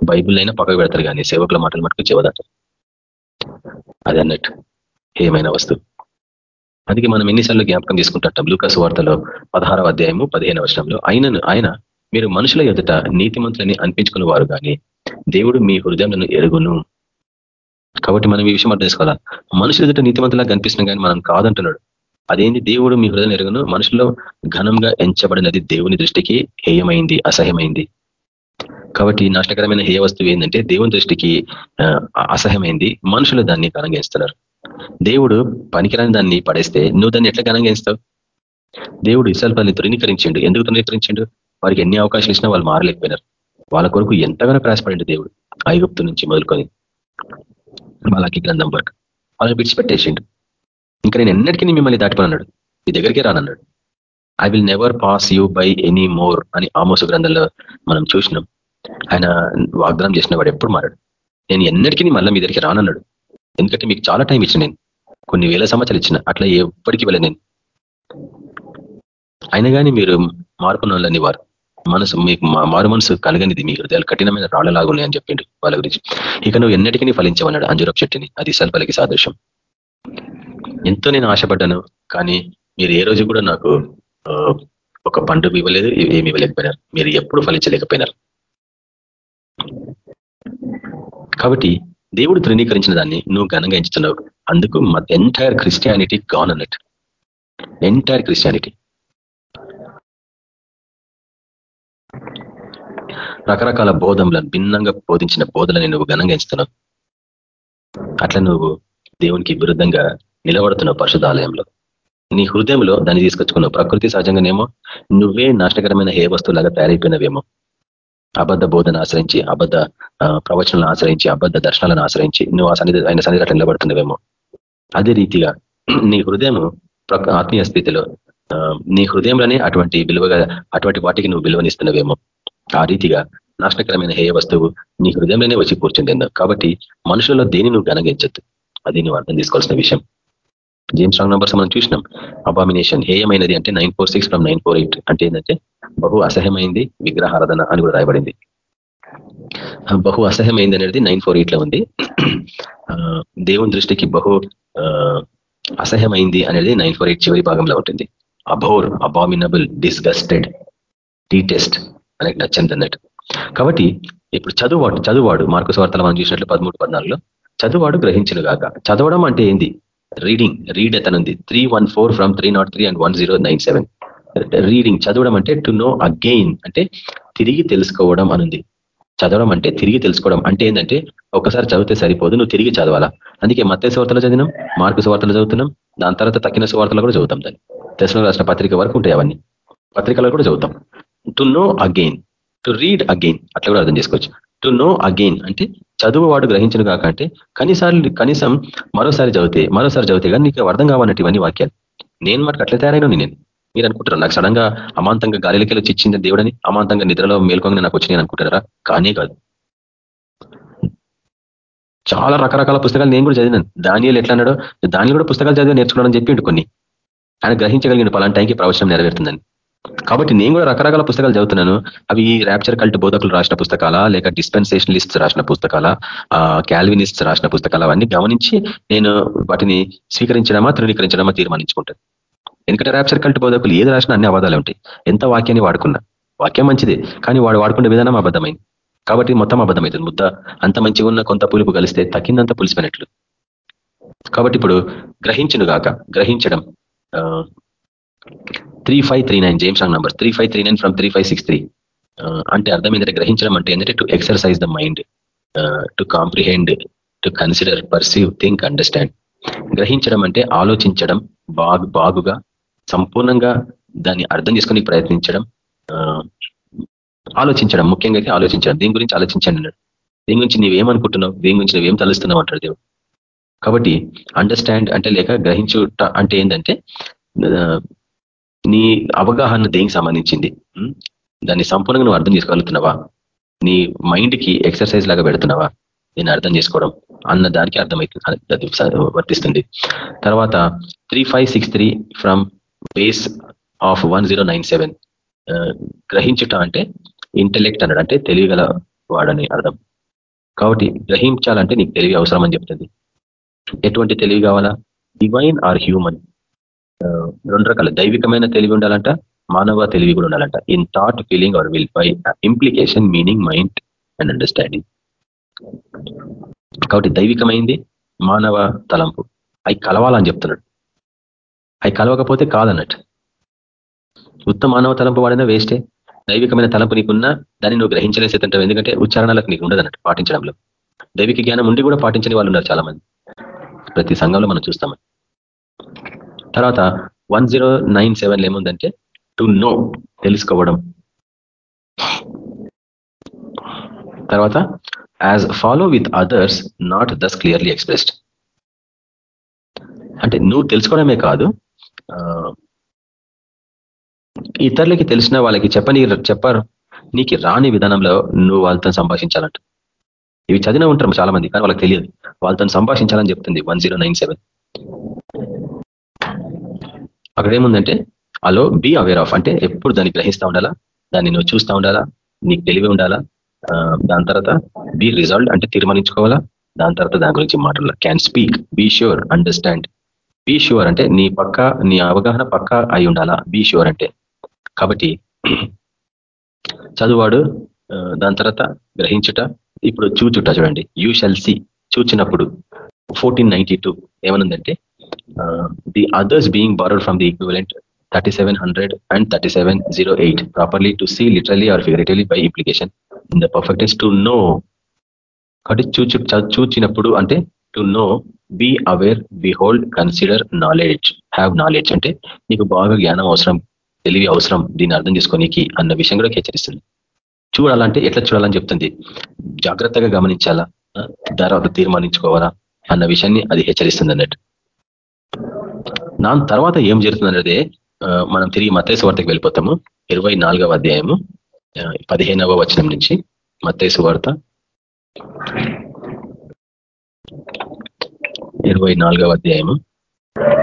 బైబిల్ అయినా పక్కకు పెడతారు కానీ సేవకుల మాటలు మటుకు చెవదాటరు. అది అన్నట్టు. ఏమైనా వస్తువు. అందుకే మనం ఎన్నిసార్లు జ్ఞాపకం తీసుకుంటాం లూకాసు వార్తలో పదహారవ అధ్యాయము పదిహేనవ వర్షంలో ఆయనను ఆయన మీరు మనుషుల ఎదుట నీతిమంతులని అనిపించుకున్న వారు కానీ దేవుడు మీ హృదయంలో ఎరుగును. కాబట్టి మనం ఈ విషయం అర్థం చేసుకోవాలా? మనుషుల ఎదుట నీతిమంతులా కనిపిస్తున్నాం కానీ మనం కాదంటున్నాడు. అదేంటి? దేవుడు మీ హృదయం ఎరుగును? మనుషుల్లో ఘనంగా ఎంచబడినది దేవుని దృష్టికి హేయమైంది అసహ్యమైంది. కాబట్టి నష్టకరమైన హేయ వస్తువు ఏంటంటే దేవుని దృష్టికి అసహ్యమైంది. మనుషులు దాన్ని ఘనంగా ఎంచుతున్నారు. దేవుడు పనికిరాని దాన్ని పడేస్తే నువ్వు దాన్ని ఎట్లా ఘనంగా ఎంచుతావు? దేవుడు ఇసల్పల్ని తృణీకరించిండు. ఎందుకు తృణీకరించిండు? వారికి ఎన్ని అవకాశాలు ఇచ్చినా వాళ్ళు మారలేకపోయినారు. వాళ్ళ కొరకు ఎంతగానో ప్రయాసపడింది దేవుడు ఐగుప్తు నుంచి మొదలుకొని. వాళ్ళకి గ్రంథం వరకు. వాళ్ళని విడిచిపెట్టేసిండు. ఇంకా నేను ఎన్నటికీ మిమ్మల్ని దాటిపోనన్నాడు. మీ దగ్గరికే రానన్నాడు. I will never pass you by any more అని ఆమోసు గ్రంథంలో మనం చూసినాం. ఆయన వాగ్దానం చేసిన వాడు ఎప్పుడు మారాడు. నేను ఎన్నటికీ మళ్ళీ మీ దగ్గరికి రానన్నాడు. ఎందుకంటే మీకు చాలా టైం ఇచ్చిన నేను. కొన్ని వేల సంవత్సరాలు ఇచ్చిన. అట్లా ఎప్పటికీ వెళ్ళ నేను. అయినా కానీ మీరు మార్పు వారు. మనసు మీకు మారు మనసు కలగనిది. మీ హృదయాలు కఠినమైన రాళ్ళలాగా ఉన్నాయని చెప్పిండు వాళ్ళ గురించి. ఇక నువ్వు ఎన్నటికీ ఫలించమన్నాడు అంజురపు చెట్టుని. అది సల్పలకి సాదృశ్యం. ఎంతో నేను ఆశపడ్డాను కానీ మీరు ఏ రోజు కూడా నాకు ఒక పండు ఇవ్వలేదు ఏమి ఇవ్వలేకపోయినారు. మీరు ఎప్పుడు ఫలించలేకపోయినారు. కాబట్టి దేవుడు తృణీకరించిన దాన్ని నువ్వు ఘనంగా ఎంచుతున్నావు. అందుకు ఎంటైర్ క్రిస్టియానిటీ గాన్ అన్నట్టు ఎంటైర్ క్రిస్టియానిటీ రకరకాల బోధంలను భిన్నంగా బోధించిన బోధలని నువ్వు ఘనంగా ఎంచుతున్నావు. అట్లా నువ్వు దేవునికి విరుద్ధంగా నిలబడుతున్నావు పరిశుధాలయంలో నీ హృదయంలో దాన్ని తీసుకొచ్చుకున్నావు ప్రకృతి సహజంగానేమో నువ్వే నాశనకరమైన ఏ వస్తువులాగా తయారైపోయినవేమో. అబద్ధ బోధన ఆశ్రయించి అబద్ధ ప్రవచనాలను ఆశ్రయించి అబద్ధ దర్శనాలను ఆశ్రయించి నువ్వు ఆ సన్నిధి ఆయన సన్నిధి నిలబడుతున్నవేమో. అదే రీతిగా నీ హృదయం ఆత్మీయ స్థితిలో నీ హృదయంలోనే అటువంటి విలువగా అటువంటి వాటికి నువ్వు విలువనిస్తున్నవేమో. ఆ రీతిగా నాశనకరమైన హేయ వస్తువు నీ హృదయంలోనే వచ్చి కూర్చుంది. కాబట్టి మనుషులలో దేని నువ్వు గనగించద్దు అది నువ్వు అర్థం తీసుకోవాల్సిన విషయం. జేమ్స్ రాంగ్ నంబర్స్ మనం చూసినాం. అబామినేషన్ హేయమైనది అంటే nine four six from nine four eight అంటే ఏంటంటే బహు అసహ్యమైంది విగ్రహారాధన అని కూడా రాయబడింది. బహు అసహ్యమైంది అనేది నైన్ ఫోర్ ఎయిట్లో ఉంది. దేవుని దృష్టికి బహు అసహ్యమైంది అనేది నైన్ ఫోర్ ఎయిట్ చివరి భాగంలో ఉంటుంది. అబోర్ అబామినబుల్ డిస్గస్టెడ్ డీటెస్ట్ అనేది నచ్చింది అన్నట్టు. కాబట్టి ఇప్పుడు చదువువాడు చదువువాడు మార్కు స్వార్థలు మనం చూసినట్లు పదమూడు పద్నాలుగులో చదువువాడు గ్రహించను గాక చదవడం అంటే ఏంది? Reading read అతనుంది. Three one four from three not three and one zero nine seven reading చదవడం అంటే టు నో అగెయిన్ అంటే తిరిగి తెలుసుకోవడం అనుంది. చదవడం అంటే తిరిగి తెలుసుకోవడం. అంటే ఏంటంటే ఒకసారి చదివితే సరిపోదు నువ్వు తిరిగి చదవాలా? అందుకే మత్తే సువార్తలు చదివినాం మార్కు సువార్తలు చదువుతున్నాం దాని తర్వాత తక్కిన సువార్తలు కూడా చదువుతాం దాన్ని. దశలో రాసిన పత్రిక వరకు ఉంటాయి అవన్నీ. పత్రికలు కూడా చదువుతాం. To know again to read again అట్లా కూడా అర్థం చేసుకోవచ్చు. టు నో అగైన్ అంటే చదువు వాడు గ్రహించను కాకంటే కనీసార్లు కనీసం మరోసారి చదివితే మరోసారి చదివితే కానీ నీకు అర్థం కావాలంటే ఇవన్నీ వాక్యాలు. నేను మనకు అట్లా తయారైన నేను మీరు అనుకుంటారు నాకు సడన్గా అమాంతంగా గాలికి వచ్చి ఇచ్చింది దేవుడని అమాంతంగా నిద్రలో మేల్కొని నాకు వచ్చినాయి అనుకుంటారా కానే కాదు. చాలా రకరకాల పుస్తకాలు నేను కూడా చదివినాను. దానియలు ఎట్లా అన్నాడో దానిలో కూడా పుస్తకాలు చదివి నేర్చుకోవడం చెప్పిండు కొన్ని. ఆయన గ్రహించగలిగిన పలాంటి టైంకి ప్రవచనం నెరవేరుతుందని. కాబట్టి నేను కూడా రకరకాల పుస్తకాలు చదువుతున్నాను. అవి ర్యాప్చర్ కల్ట్ బోధకులు రాసిన పుస్తకాల లేక డిస్పెన్సేషనలిస్ట్ రాసిన పుస్తకాల క్యాల్వినిస్ట్ రాసిన పుస్తకాలు అవన్నీ గమనించి నేను వాటిని స్వీకరించడమా తృణీకరించడమా తీర్మానించుకుంటాను. ఎందుకంటే ర్యాప్చర్ కల్ట్ బోధకులు ఏది రాసినా అన్ని అబద్ధాలు ఉంటాయి. ఎంత వాక్యాన్ని వాడుకున్నా. వాక్యం మంచిదే కానీ వాడు వాడుకునే విధానం అబద్ధమైంది. కాబట్టి మొత్తం అబద్ధమవుతుంది ముద్ద అంత మంచిగా ఉన్న కొంత పులుపు కలిస్తే తక్కిందంత పులిసిపోయినట్లు. కాబట్టి ఇప్పుడు గ్రహించును గాక గ్రహించడం three five three nine James wrong number. Three five three nine from three five six three. అంటే అర్థం ఏంటంటే గ్రహించడం అంటే ఏంటంటే to exercise the mind to comprehend to consider perceive think understand. గ్రహించడం అంటే ఆలోచించడం బాగు బాగుగా సంపూర్ణంగా దాన్ని అర్థం చేసుకుని ప్రయత్నించడం ఆలోచించడం ముఖ్యంగా అయితే ఆలోచించడం. దీని గురించి ఆలోచించండి అన్నాడు. దీని గురించి నీవేమనుకుంటున్నావు? దీని గురించి నువ్వేం తలుస్తున్నావు? అంటాడు దేవుడు. కాబట్టి అండర్స్టాండ్ అంటే లేక గ్రహించుట అంటే ఏంటంటే నీ అవగాహన దేనికి సంబంధించింది? దాన్ని సంపూర్ణంగా నువ్వు అర్థం చేసుకోగలుగుతున్నావా? నీ మైండ్కి ఎక్సర్సైజ్ లాగా పెడుతున్నావా? నేను అర్థం చేసుకోవడం అన్న దానికి అర్థమవుతుంది వర్తిస్తుంది. తర్వాత three five six three from base of one zero nine seven. గ్రహించుట అంటే ఇంటెలెక్ట్ అన్నాడు అంటే తెలియగల వాడని అర్థం. కాబట్టి గ్రహించాలంటే నీకు తెలివి అవసరం అని చెప్తుంది. ఎటువంటి తెలివి కావాలా? Divine or human. రెండు రకాల. దైవికమైన తెలివి ఉండాలంట మానవ తెలివి కూడా ఉండాలంట. In thought feeling or will by implication meaning mind and understanding కాబట్టి దైవికమైంది మానవ తలంపు. అవి కలవాలని చెప్తున్నాడు. అవి కలవకపోతే కాదన్నట్టు. ఉత్తమ మానవ తలంపు వాడైనా వేస్టే. దైవికమైన తలంపు నీకున్నా దాన్ని నువ్వు గ్రహించలేసేదంటావు ఎందుకంటే ఉచ్చారణలకు నీకు ఉండదన్నట్టు పాటించడంలో. దైవిక జ్ఞానం ఉండి కూడా పాటించని వాళ్ళు ఉన్నారు చాలా మంది ప్రతి సంఘంలో మనం చూస్తామని తర్వాత వన్ జీరో నైన్ సెవెన్లో ఏముందంటే టు నో తెలుసుకోవడం. తర్వాత as follow with others not thus clearly expressed. అంటే నువ్వు తెలుసుకోవడమే కాదు ఇతరులకి తెలిసిన వాళ్ళకి చెప్పని చెప్పరు నీకు రాని విధానంలో నువ్వు వాళ్ళతో సంభాషించాలంట. ఇవి చదివిన ఉంటారు చాలా మంది కానీ వాళ్ళకి తెలియదు. వాళ్ళతో సంభాషించాలని చెప్తుంది వన్ జీరో నైన్ సెవెన్. అక్కడ ఏముందంటే అలో బీ అవేర్ ఆఫ్. అంటే ఎప్పుడు దాన్ని గ్రహిస్తూ ఉండాలా? దాన్ని నువ్వు చూస్తూ ఉండాలా? నీకు తెలివి ఉండాలా? దాని తర్వాత బీ రిజాల్ట్ అంటే తీర్మానించుకోవాలా? దాని తర్వాత దాని గురించి మాట్లాడాలి? Can speak be sure understand. Be sure అంటే నీ పక్క నీ అవగాహన పక్క అయి ఉండాలా? బీ ష్యూర్ అంటే. కాబట్టి చదువాడు దాని తర్వాత గ్రహించుట ఇప్పుడు చూచుట చూడండి. You shall see. చూచినప్పుడు fourteen ninety two ఏమనుందంటే the others being borrowed from the equivalent thirty seven hundred and thirty seven zero eight properly to see literally or figuratively by implication in the perfect tense to know కాబట్టి చూచి చూచినప్పుడు అంటే to know be aware hold consider knowledge have knowledge అంటే నీకు బాగా జ్ఞానం అవసరం తెలివి అవసరం దీన్ని అర్థం చేసుకోనికి అన్న విషయం కూడా హెచ్చరిస్తుంది. చూడాలంటే ఎట్లా చూడాలని చెప్తుంది? జాగ్రత్తగా గమనించాలా? తర్వాత తీర్మానించుకోవాలా? అన్న విషయాన్ని అది హెచ్చరిస్తుంది అన్నట్టు. దాని తర్వాత ఏం జరుగుతుంది అనేది మనం తిరిగి మత్తేసు వార్తకి వెళ్ళిపోతాము. ఇరవై నాలుగవ అధ్యాయము పదిహేనవ వచనం నుంచి మత్తేసు వార్త. ఇరవై నాలుగవ అధ్యాయము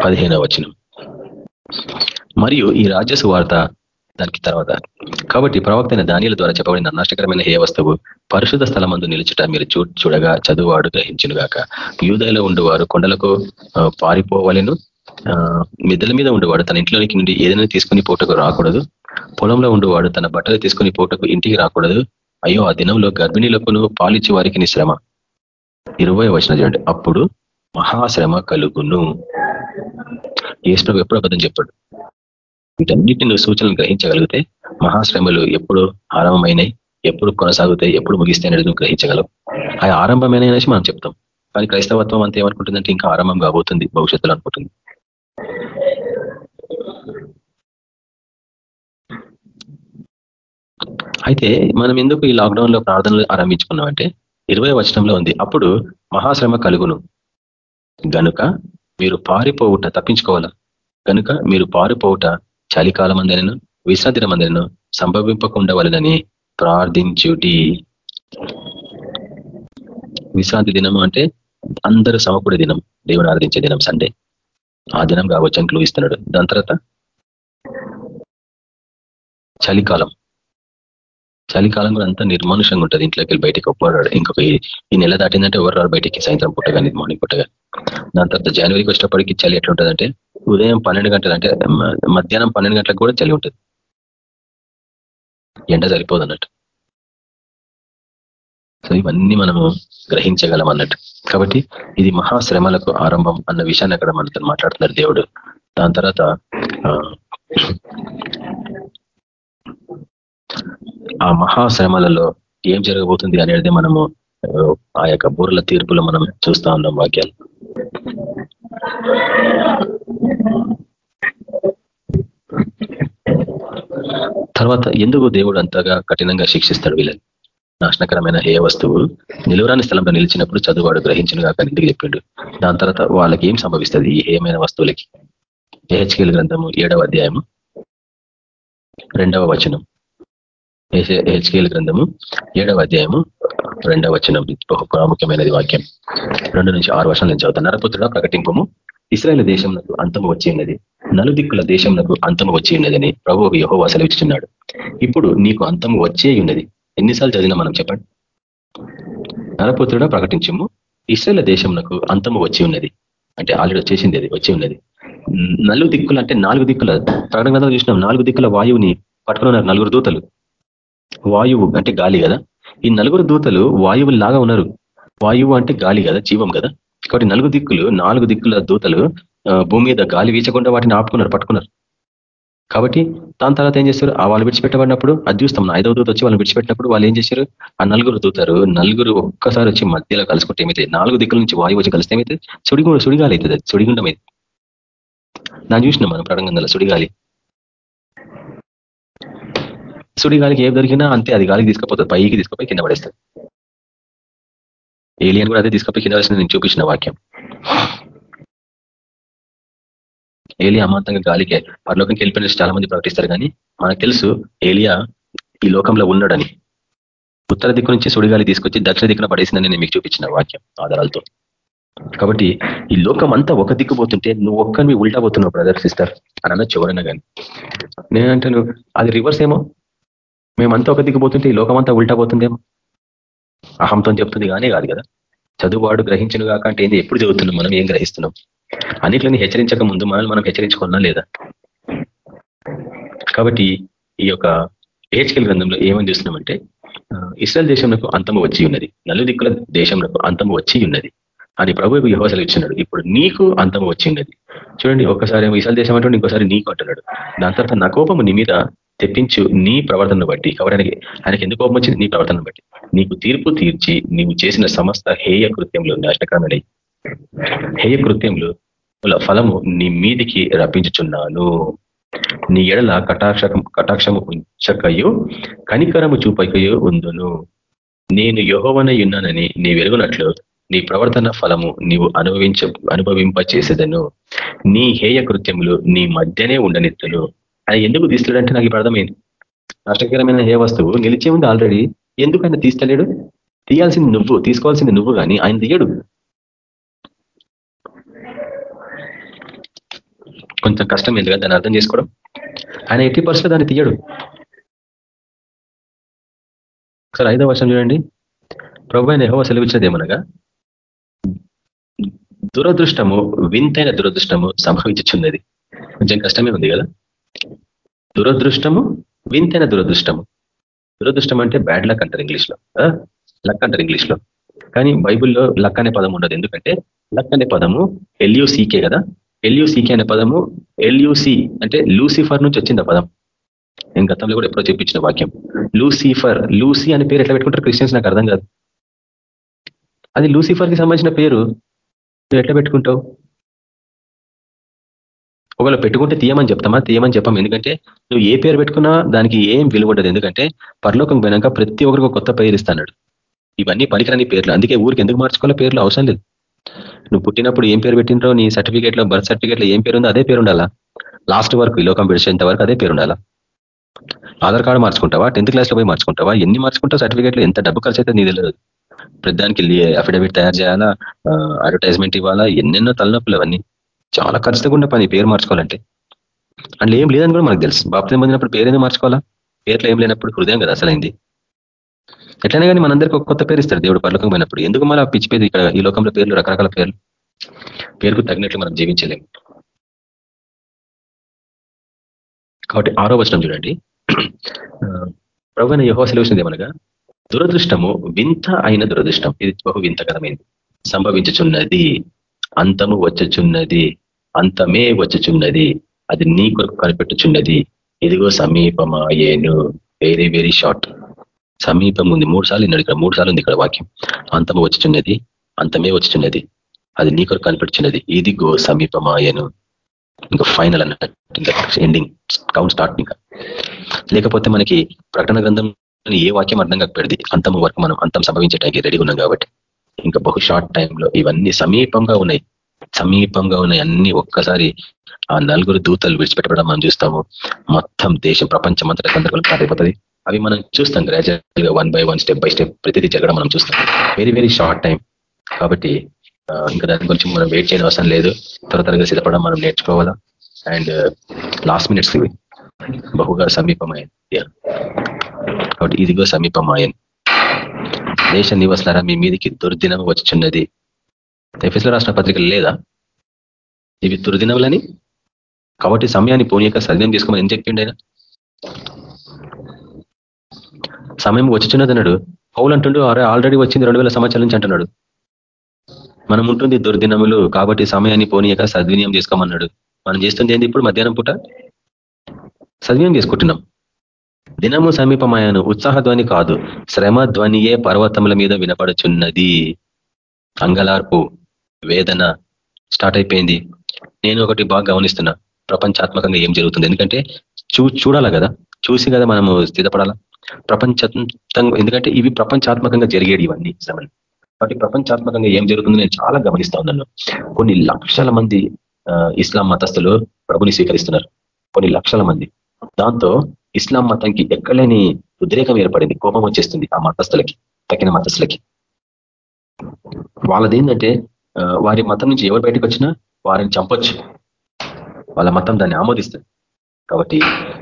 పదిహేనవ వచనం. మరియు ఈ రాజ్యసు వార్త దానికి తర్వాత. కాబట్టి ప్రవక్తైన అయిన దానిల ద్వారా చెప్పబడిన నష్టకరమైన హే వస్తువు పరిశుద్ధ స్థలమందు నిలుచుట మీరు చూ చూడగా చదువువాడు గ్రహించునుగాక. యూదయలో ఉండేవారు కొండలకు పారిపోవాలను మిద్దల మీద ఉండేవాడు. తన ఇంట్లోనికి నుండి ఏదైనా తీసుకుని పోటకు రాకూడదు. పొలంలో ఉండేవాడు తన బట్టలు తీసుకుని పోటకు ఇంటికి రాకూడదు. అయ్యో ఆ దినంలో గర్భిణీలకును పాలిచ్చే వారికి శ్రమ. ఇరవై వచ్చిన చూడండి. అప్పుడు మహాశ్రమ కలుగును. ఏసు ఎప్పుడు అబద్ధం చెప్పాడు. వీటన్నిటిని నువ్వు సూచనలు గ్రహించగలిగితే మహాశ్రమలు ఎప్పుడు ఆరంభమైనాయి ఎప్పుడు కొనసాగుతాయి ఎప్పుడు ముగిస్తాయి అనేది నువ్వు గ్రహించగలవు. అవి ఆరంభమైన అనేసి మనం చెప్తాం. కానీ క్రైస్తవత్వం అంతా ఏమనుకుంటుందంటే ఇంకా ఆరంభం కాబోతుంది భవిష్యత్తులో అనుకుంటుంది. అయితే మనం ఎందుకు ఈ లాక్డౌన్లో ప్రార్థనలు ఆరంభించుకున్నామంటే ఇరవై వచనంలో ఉంది. అప్పుడు మహాశ్రమ కలుగును. గనుక మీరు పారిపోవుట తప్పించుకోవాలా? కనుక మీరు పారిపోవుట చలికాలం అందరిను విశ్రాంతి మందరిను సంభవింపకుండవలనని ప్రార్థించుటి విశ్రాంతి దినము అంటే అందరూ సమకూడే దినం. దేవుని ఆరాధించే దినం సండే. ఆ దినం కావచ్చు అని ఇస్తున్నాడు దాని తర్వాత చలికాలం. చలికాలం కూడా అంతా నిర్మానుషంగా ఉంటుంది. ఇంట్లోకి వెళ్ళి బయటకు ఒప్పడాడు ఇంకొక ఈ నెల దాటిందంటే ఎవరు రాడు బయటికి? సాయంత్రం పుట్టగాని మార్నింగ్ పుట్టగా దాని తర్వాత జనవరికి వచ్చేటప్పటికి చలి ఎట్లుంటుందంటే ఉదయం పన్నెండు గంటలు అంటే మధ్యాహ్నం పన్నెండు గంటలకు కూడా చలి ఉంటుంది. ఎండ సరిపోదు అన్నట్టు. సో ఇవన్నీ మనము గ్రహించగలం అన్నట్టు. కాబట్టి ఇది మహాశ్రమలకు ఆరంభం అన్న విషయాన్ని అక్కడ మనతో మాట్లాడుతున్నారు దేవుడు. దాని తర్వాత ఆ మహాశ్రమలలో ఏం జరగబోతుంది అనేది మనము ఆ యొక్క బూరల తీర్పులో మనం చూస్తా ఉన్నాం వాక్యాలు. తర్వాత ఎందుకు దేవుడు అంతగా కఠినంగా శిక్షిస్తాడు వీళ్ళని? నాశనకరమైన ఏ వస్తువు నిలువరాని స్థలంలో నిలిచినప్పుడు చదువువాడు గ్రహించిన కాక ఎందుకు చెప్పిండు? దాని తర్వాత వాళ్ళకి ఏం సంభవిస్తుంది? ఈ ఏమైన వస్తువులకి? ఏహెచ్కేల్ గ్రంథము ఏడవ అధ్యాయము రెండవ వచనం. హెచ్కేల్ గ్రంథము ఏడవ అధ్యాయము రెండవ వచనం. బహు ప్రాముఖ్యమైనది వాక్యం. రెండు నుంచి ఆరు వర్షాలు నేను చదువుతాను. నరపుత్రుడ ప్రకటింపము. ఇస్రాయల్ దేశంలో అంతము వచ్చి ఉన్నది. నలుదిక్కుల దేశంలో అంతము వచ్చి ఉన్నదని ప్రభు యహో సెలవిస్తున్నాడు ఇప్పుడు నీకు అంతము వచ్చే ఉన్నది. ఎన్నిసార్లు చదివినా మనం చెప్పండి? నరపుత్రుడ ప్రకటించము. ఇస్రాయల్ దేశంలో అంతము వచ్చి ఉన్నది. అంటే ఆల్రెడీ వచ్చేసింది అది వచ్చి ఉన్నది. నలుగు దిక్కులు అంటే నాలుగు దిక్కుల ప్రకటన చూసినాం. నాలుగు దిక్కుల వాయువుని పట్టుకున్నారు నలుగురు దూతలు. వాయువు అంటే గాలి కదా? ఈ నలుగురు దూతలు వాయువులు లాగా ఉన్నారు. వాయువు అంటే గాలి కదా? జీవం కదా? కాబట్టి నలుగు దిక్కులు నాలుగు దిక్కుల దూతలు భూమి మీద గాలి వీచకుండా వాటిని ఆపుకున్నారు పట్టుకున్నారు. కాబట్టి దాని తర్వాత ఏం చేస్తారు? ఆ వాళ్ళు విడిచిపెట్టబడినప్పుడు అది చూస్తాం ఐదవ దూత వచ్చి వాళ్ళు విడిచిపెట్టినప్పుడు వాళ్ళు ఏం చేశారు? ఆ నలుగురు దూతారు నలుగురు ఒక్కసారి వచ్చి మధ్యలో కలుసుకుంటే ఏమైతే నాలుగు దిక్కుల నుంచి వాయువు వచ్చి కలిస్తే ఏమైతే సుడిగు సుడిగాలి అవుతుంది అది సుడిగుండం అయితే దాన్ని చూసినాం మనం ప్రకంగంలో సుడిగాలి. సుడి గాలికి ఏం దొరికినా అంతే అది గాలికి తీసుకుపోతుంది పైకి తీసుకుపోయి కింద పడేస్తుంది. ఏలియన్ కూడా అదే తీసుకుపోయి కింద పడేస్తుంది నేను చూపించిన వాక్యం. ఏలియా అమాంతంగా గాలికే పరలోకంకి వెళ్ళిపోయిన చాలా మంది ప్రకటిస్తారు కానీ మనకు తెలుసు ఏలియా ఈ లోకంలో ఉన్నాడని. ఉత్తర దిక్కు నుంచి సుడిగాలి తీసుకొచ్చి దక్షిణ దిక్కున పడేసిందని నేను మీకు చూపించిన వాక్యం ఆధారాలతో. కాబట్టి ఈ లోకం అంతా ఒక దిక్కు పోతుంటే నువ్వు ఒక్కరిని ఉల్టా పోతున్నావు బ్రదర్ సిస్టర్ అని అన్న చివరన్నా కానీ నేనంటాను అది రివర్స్ ఏమో? మేమంతా ఒక దిగిపోతుంటే ఈ లోకం ఉల్టా పోతుందేమో? అహంతో చెప్తుంది కానీ కాదు కదా. చదువువాడు గ్రహించను కాక అంటే ఏంది? ఎప్పుడు చదువుతున్నాం మనం? ఏం గ్రహిస్తున్నాం? అన్నిట్లని హెచ్చరించక ముందు మనల్ని మనం హెచ్చరించుకున్నా లేదా? కాబట్టి ఈ యొక్క ఏహెచ్కెల్ గ్రంథంలో ఏమని చూస్తున్నామంటే ఇస్రాయల్ దేశంలో అంతము వచ్చి ఉన్నది. నలుదిక్కుల దేశంలో అంతము వచ్చి ఉన్నది. అని ప్రభువుకు యహోసలు ఇచ్చినాడు ఇప్పుడు నీకు అంతము వచ్చి ఉన్నది. చూడండి ఒక్కసారి ఇసాల దేశం అంటే ఇంకోసారి నీకు అంటున్నాడు. దాని తర్వాత నా కోపము నీ మీద తెప్పించు నీ ప్రవర్తనను బట్టి. ఎవరైనా ఆయనకి ఎందుకు కోపం వచ్చింది? నీ ప్రవర్తనను బట్టి. నీకు తీర్పు తీర్చి నీవు చేసిన సమస్త హేయ కృత్యంలో నాశనకరమైన. హేయ కృత్యములు ఫలము నీ మీదికి రప్పించుచున్నాను. నీ ఎడల కటాక్షకం కటాక్షము ఉంచకయో కనికరము చూపకయో ఉందును. నేను యహోవనై ఉన్నానని నీ వెలుగునట్లు నీ ప్రవర్తన ఫలము నీవు అనుభవించ అనుభవింప చేసేదను నీ హేయ కృత్యములు నీ మధ్యనే ఉండనిత్తులు ఆయన ఎందుకు తీస్తాడంటే నాకు ఇప్పుడు అర్థమైంది నష్టకరమైన ఏ వస్తువు నిలిచే ఉంది ఆల్రెడీ ఎందుకు ఆయన తీస్తలేడు? తీయాల్సింది నువ్వు తీసుకోవాల్సింది నువ్వు కానీ ఆయన తీయడు. కొంచెం కష్టం ఎందుకంటే దాన్ని అర్థం చేసుకోవడం. ఆయన ఎట్టి పర్సెంట్ దాన్ని తీయడు. ఒకసారి ఐదో వర్షం చూడండి. ప్రభు ఆయన ఎహో సెలవిచ్చినది ఏమనగా దురదృష్టము వింతైన దురదృష్టము సంభవించుచున్నది. కొంచెం కష్టమే ఉంది కదా? దురదృష్టము వింతైన దురదృష్టము. దురదృష్టం అంటే బ్యాడ్ లక్ అంటారు ఇంగ్లీష్లో. లక్ అంటారు ఇంగ్లీష్లో. కానీ బైబుల్లో లక్ అనే పదం ఉండదు. ఎందుకంటే లక్ అనే పదము ఎల్యూసీకే కదా? ఎల్యూసీకే అనే పదము ఎల్యూసి అంటే లూసిఫర్ నుంచి వచ్చింది పదం. నేను గతంలో కూడా ఎప్పుడో చెప్పించిన వాక్యం. లూసిఫర్ లూసీ అనే పేరు ఎట్లా పెట్టుకుంటారు క్రిస్టియన్స్ నాకు అర్థం కాదు. అది లూసిఫర్కి సంబంధించిన పేరు. నువ్వు ఎట్లా పెట్టుకుంటావు? ఒకవేళ పెట్టుకుంటే తీయమని చెప్తామా? తీయమని చెప్పాం. ఎందుకంటే నువ్వు ఏ పేరు పెట్టుకున్నా దానికి ఏం విలువ ఉండదు ఎందుకంటే పరలోకం పోయినాక ప్రతి ఒక్కరికి కొత్త పేరు ఇస్తాడు ఇవన్నీ పనికిరాని పేర్లు. అందుకే ఊరికి ఎందుకు మార్చుకోవాలి పేర్లు అవసరం లేదు. నువ్వు పుట్టినప్పుడు ఏం పేరు పెట్టినో నీ సర్టిఫికేట్లో బర్త్ సర్టిఫికేట్లో ఏం పేరు ఉందో అదే పేరు ఉండాలా లాస్ట్ వరకు ఈ లోకం విడిచేంత వరకు అదే పేరు ఉండాలా ఆధార్ కార్డు మార్చుకుంటావా? టెన్త్ క్లాస్లో పోయి మార్చుకుంటావా? ఎన్ని మార్చుకుంటావు సర్టిఫికేట్లు? ఎంత డబ్బు ఖర్చు అయితే నీ తెలియదు ప్రతిదానికి అఫిడవిట్ తయారు చేయాలా? అడ్వర్టైజ్మెంట్ ఇవ్వాలా? ఎన్నెన్నో తలనొప్పులు అవన్నీ. చాలా ఖచ్చితంగా ఉన్న పని పేరు మార్చుకోవాలంటే. అందులో ఏం లేదని కూడా మనకు తెలుసు. బాప్తి పొందినప్పుడు పేరు ఎందుకు మార్చుకోవాలా? పేర్లు ఏం లేనప్పుడు హృదయం కదా అసలైంది. ఎట్లనే కానీ మనందరికీ ఒక కొత్త పేరు ఇస్తారు దేవుడు పరలోకం పోయినప్పుడు. ఎందుకు మళ్ళీ పిచ్చిపోయింది ఇక్కడ ఈ లోకంలో పేర్లు రకరకాల పేర్లు? పేరుకు తగినట్లు మనం జీవించలేము. కాబట్టి ఆరో వచనం చూడండి. ప్రభుత్వ యహో సెలవుసింది ఏమనగా దురదృష్టము వింత అయిన దురదృష్టం. ఇది బహు వింతకరమైంది సంభవించుచున్నది. అంతము వచ్చుచున్నది అంతమే వచ్చుచున్నది అది నీ కొరకు కనిపెట్టుచున్నది. ఇదిగో సమీపమాయేను. వెరీ వెరీ షార్ట్ సమీపం ఉంది మూడు సార్లు ఉన్నాడు ఇక్కడ. మూడు సార్లు ఉంది ఇక్కడ వాక్యం. అంతము వచ్చుచున్నది అంతమే వచ్చుచున్నది అది నీ కొరకు కనిపెట్టుచున్నది. ఇదిగో సమీపమాయను. ఇంకా ఫైనల్ అన్నట్టు ఇంకా ఎండింగ్ కౌంట్ స్టార్ట్ ఇంకా. లేకపోతే మనకి ప్రకటన గ్రంథం ఏ వాక్యం అర్థం కాకపోయింది? అంతము వరకు మనం అంతం సంభవించడానికి రెడీ ఉన్నాం కాబట్టి. ఇంకా బహు షార్ట్ టైంలో ఇవన్నీ సమీపంగా ఉన్నాయి. సమీపంగా ఉన్నాయి అన్ని ఒక్కసారి ఆ నలుగురు దూతలు విడిచిపెట్టడం మనం చూస్తాము. మొత్తం దేశం ప్రపంచం అంతటా సందర్భాలు అవి మనం చూస్తాం గ్రాడ్యువల్గా one by one step by step ప్రతిదీ జరగడం మనం చూస్తాం. వెరీ వెరీ షార్ట్ టైం కాబట్టి ఇంకా దాని గురించి మనం వెయిట్ చేయడం అవసరం లేదు. త్వర త్వరగా సిద్ధపడడం మనం నేర్చుకోవాలా? అండ్ లాస్ట్ మినిట్స్ ఇవి. బహుగా సమీపమైంది కాబట్టి ఇదిగో సమీపమాయన్. దేశ నివాసులారా మీ మీదికి దుర్దినం వచ్చిచున్నది. ఎఫ్ఎస్లో రాసిన పత్రికలు లేదా? ఇవి దుర్దినములని? కాబట్టి సమయాన్ని పోనీయక సద్యం తీసుకోమని ఏం చెప్పిండు ఆయన? సమయం వచ్చిచున్నదన్నాడు. పౌలు అంటుండు అరే ఆల్రెడీ వచ్చింది రెండు వేల సంవత్సరాల నుంచి అంటున్నాడు. మనం ఉంటుంది దుర్దినములు కాబట్టి సమయాన్ని పోనీయక సద్వినియం చేసుకోమన్నాడు మనం చేస్తుంది ఏంది ఇప్పుడు? మధ్యాహ్నం పూట? సద్వినియం చేసుకుంటున్నాం దినము సమీపమాయను ఉత్సాహ ధ్వని కాదు శ్రమ ధ్వనియే పర్వతముల మీద వినపడుచున్నది. అంగలార్పు వేదన స్టార్ట్ అయిపోయింది. నేను ఒకటి బాగా గమనిస్తున్నా ప్రపంచాత్మకంగా ఏం జరుగుతుంది? ఎందుకంటే చూ చూడాలి కదా చూసి కదా మనము స్థిరపడాలా? ప్రపంచంగా ఎందుకంటే ఇవి ప్రపంచాత్మకంగా జరిగేది ఇవన్నీ సమయం కాబట్టి ప్రపంచాత్మకంగా ఏం జరుగుతుందో నేను చాలా గమనిస్తా ఉన్నాను. కొన్ని లక్షల మంది ఇస్లాం మతస్థులు ప్రభుని స్వీకరిస్తున్నారు. కొన్ని లక్షల మంది. దాంతో ఇస్లాం మతంకి ఎక్కలేని ఉద్రేకం ఏర్పడింది కోపం వచ్చేస్తుంది ఆ మతస్థులకి తగిన మతస్థులకి. వాళ్ళది ఏంటంటే వారి మతం నుంచి ఎవరు బయటకు వచ్చినా వారిని చంపొచ్చు. వాళ్ళ మతం దాన్ని ఆమోదిస్తుంది. కాబట్టి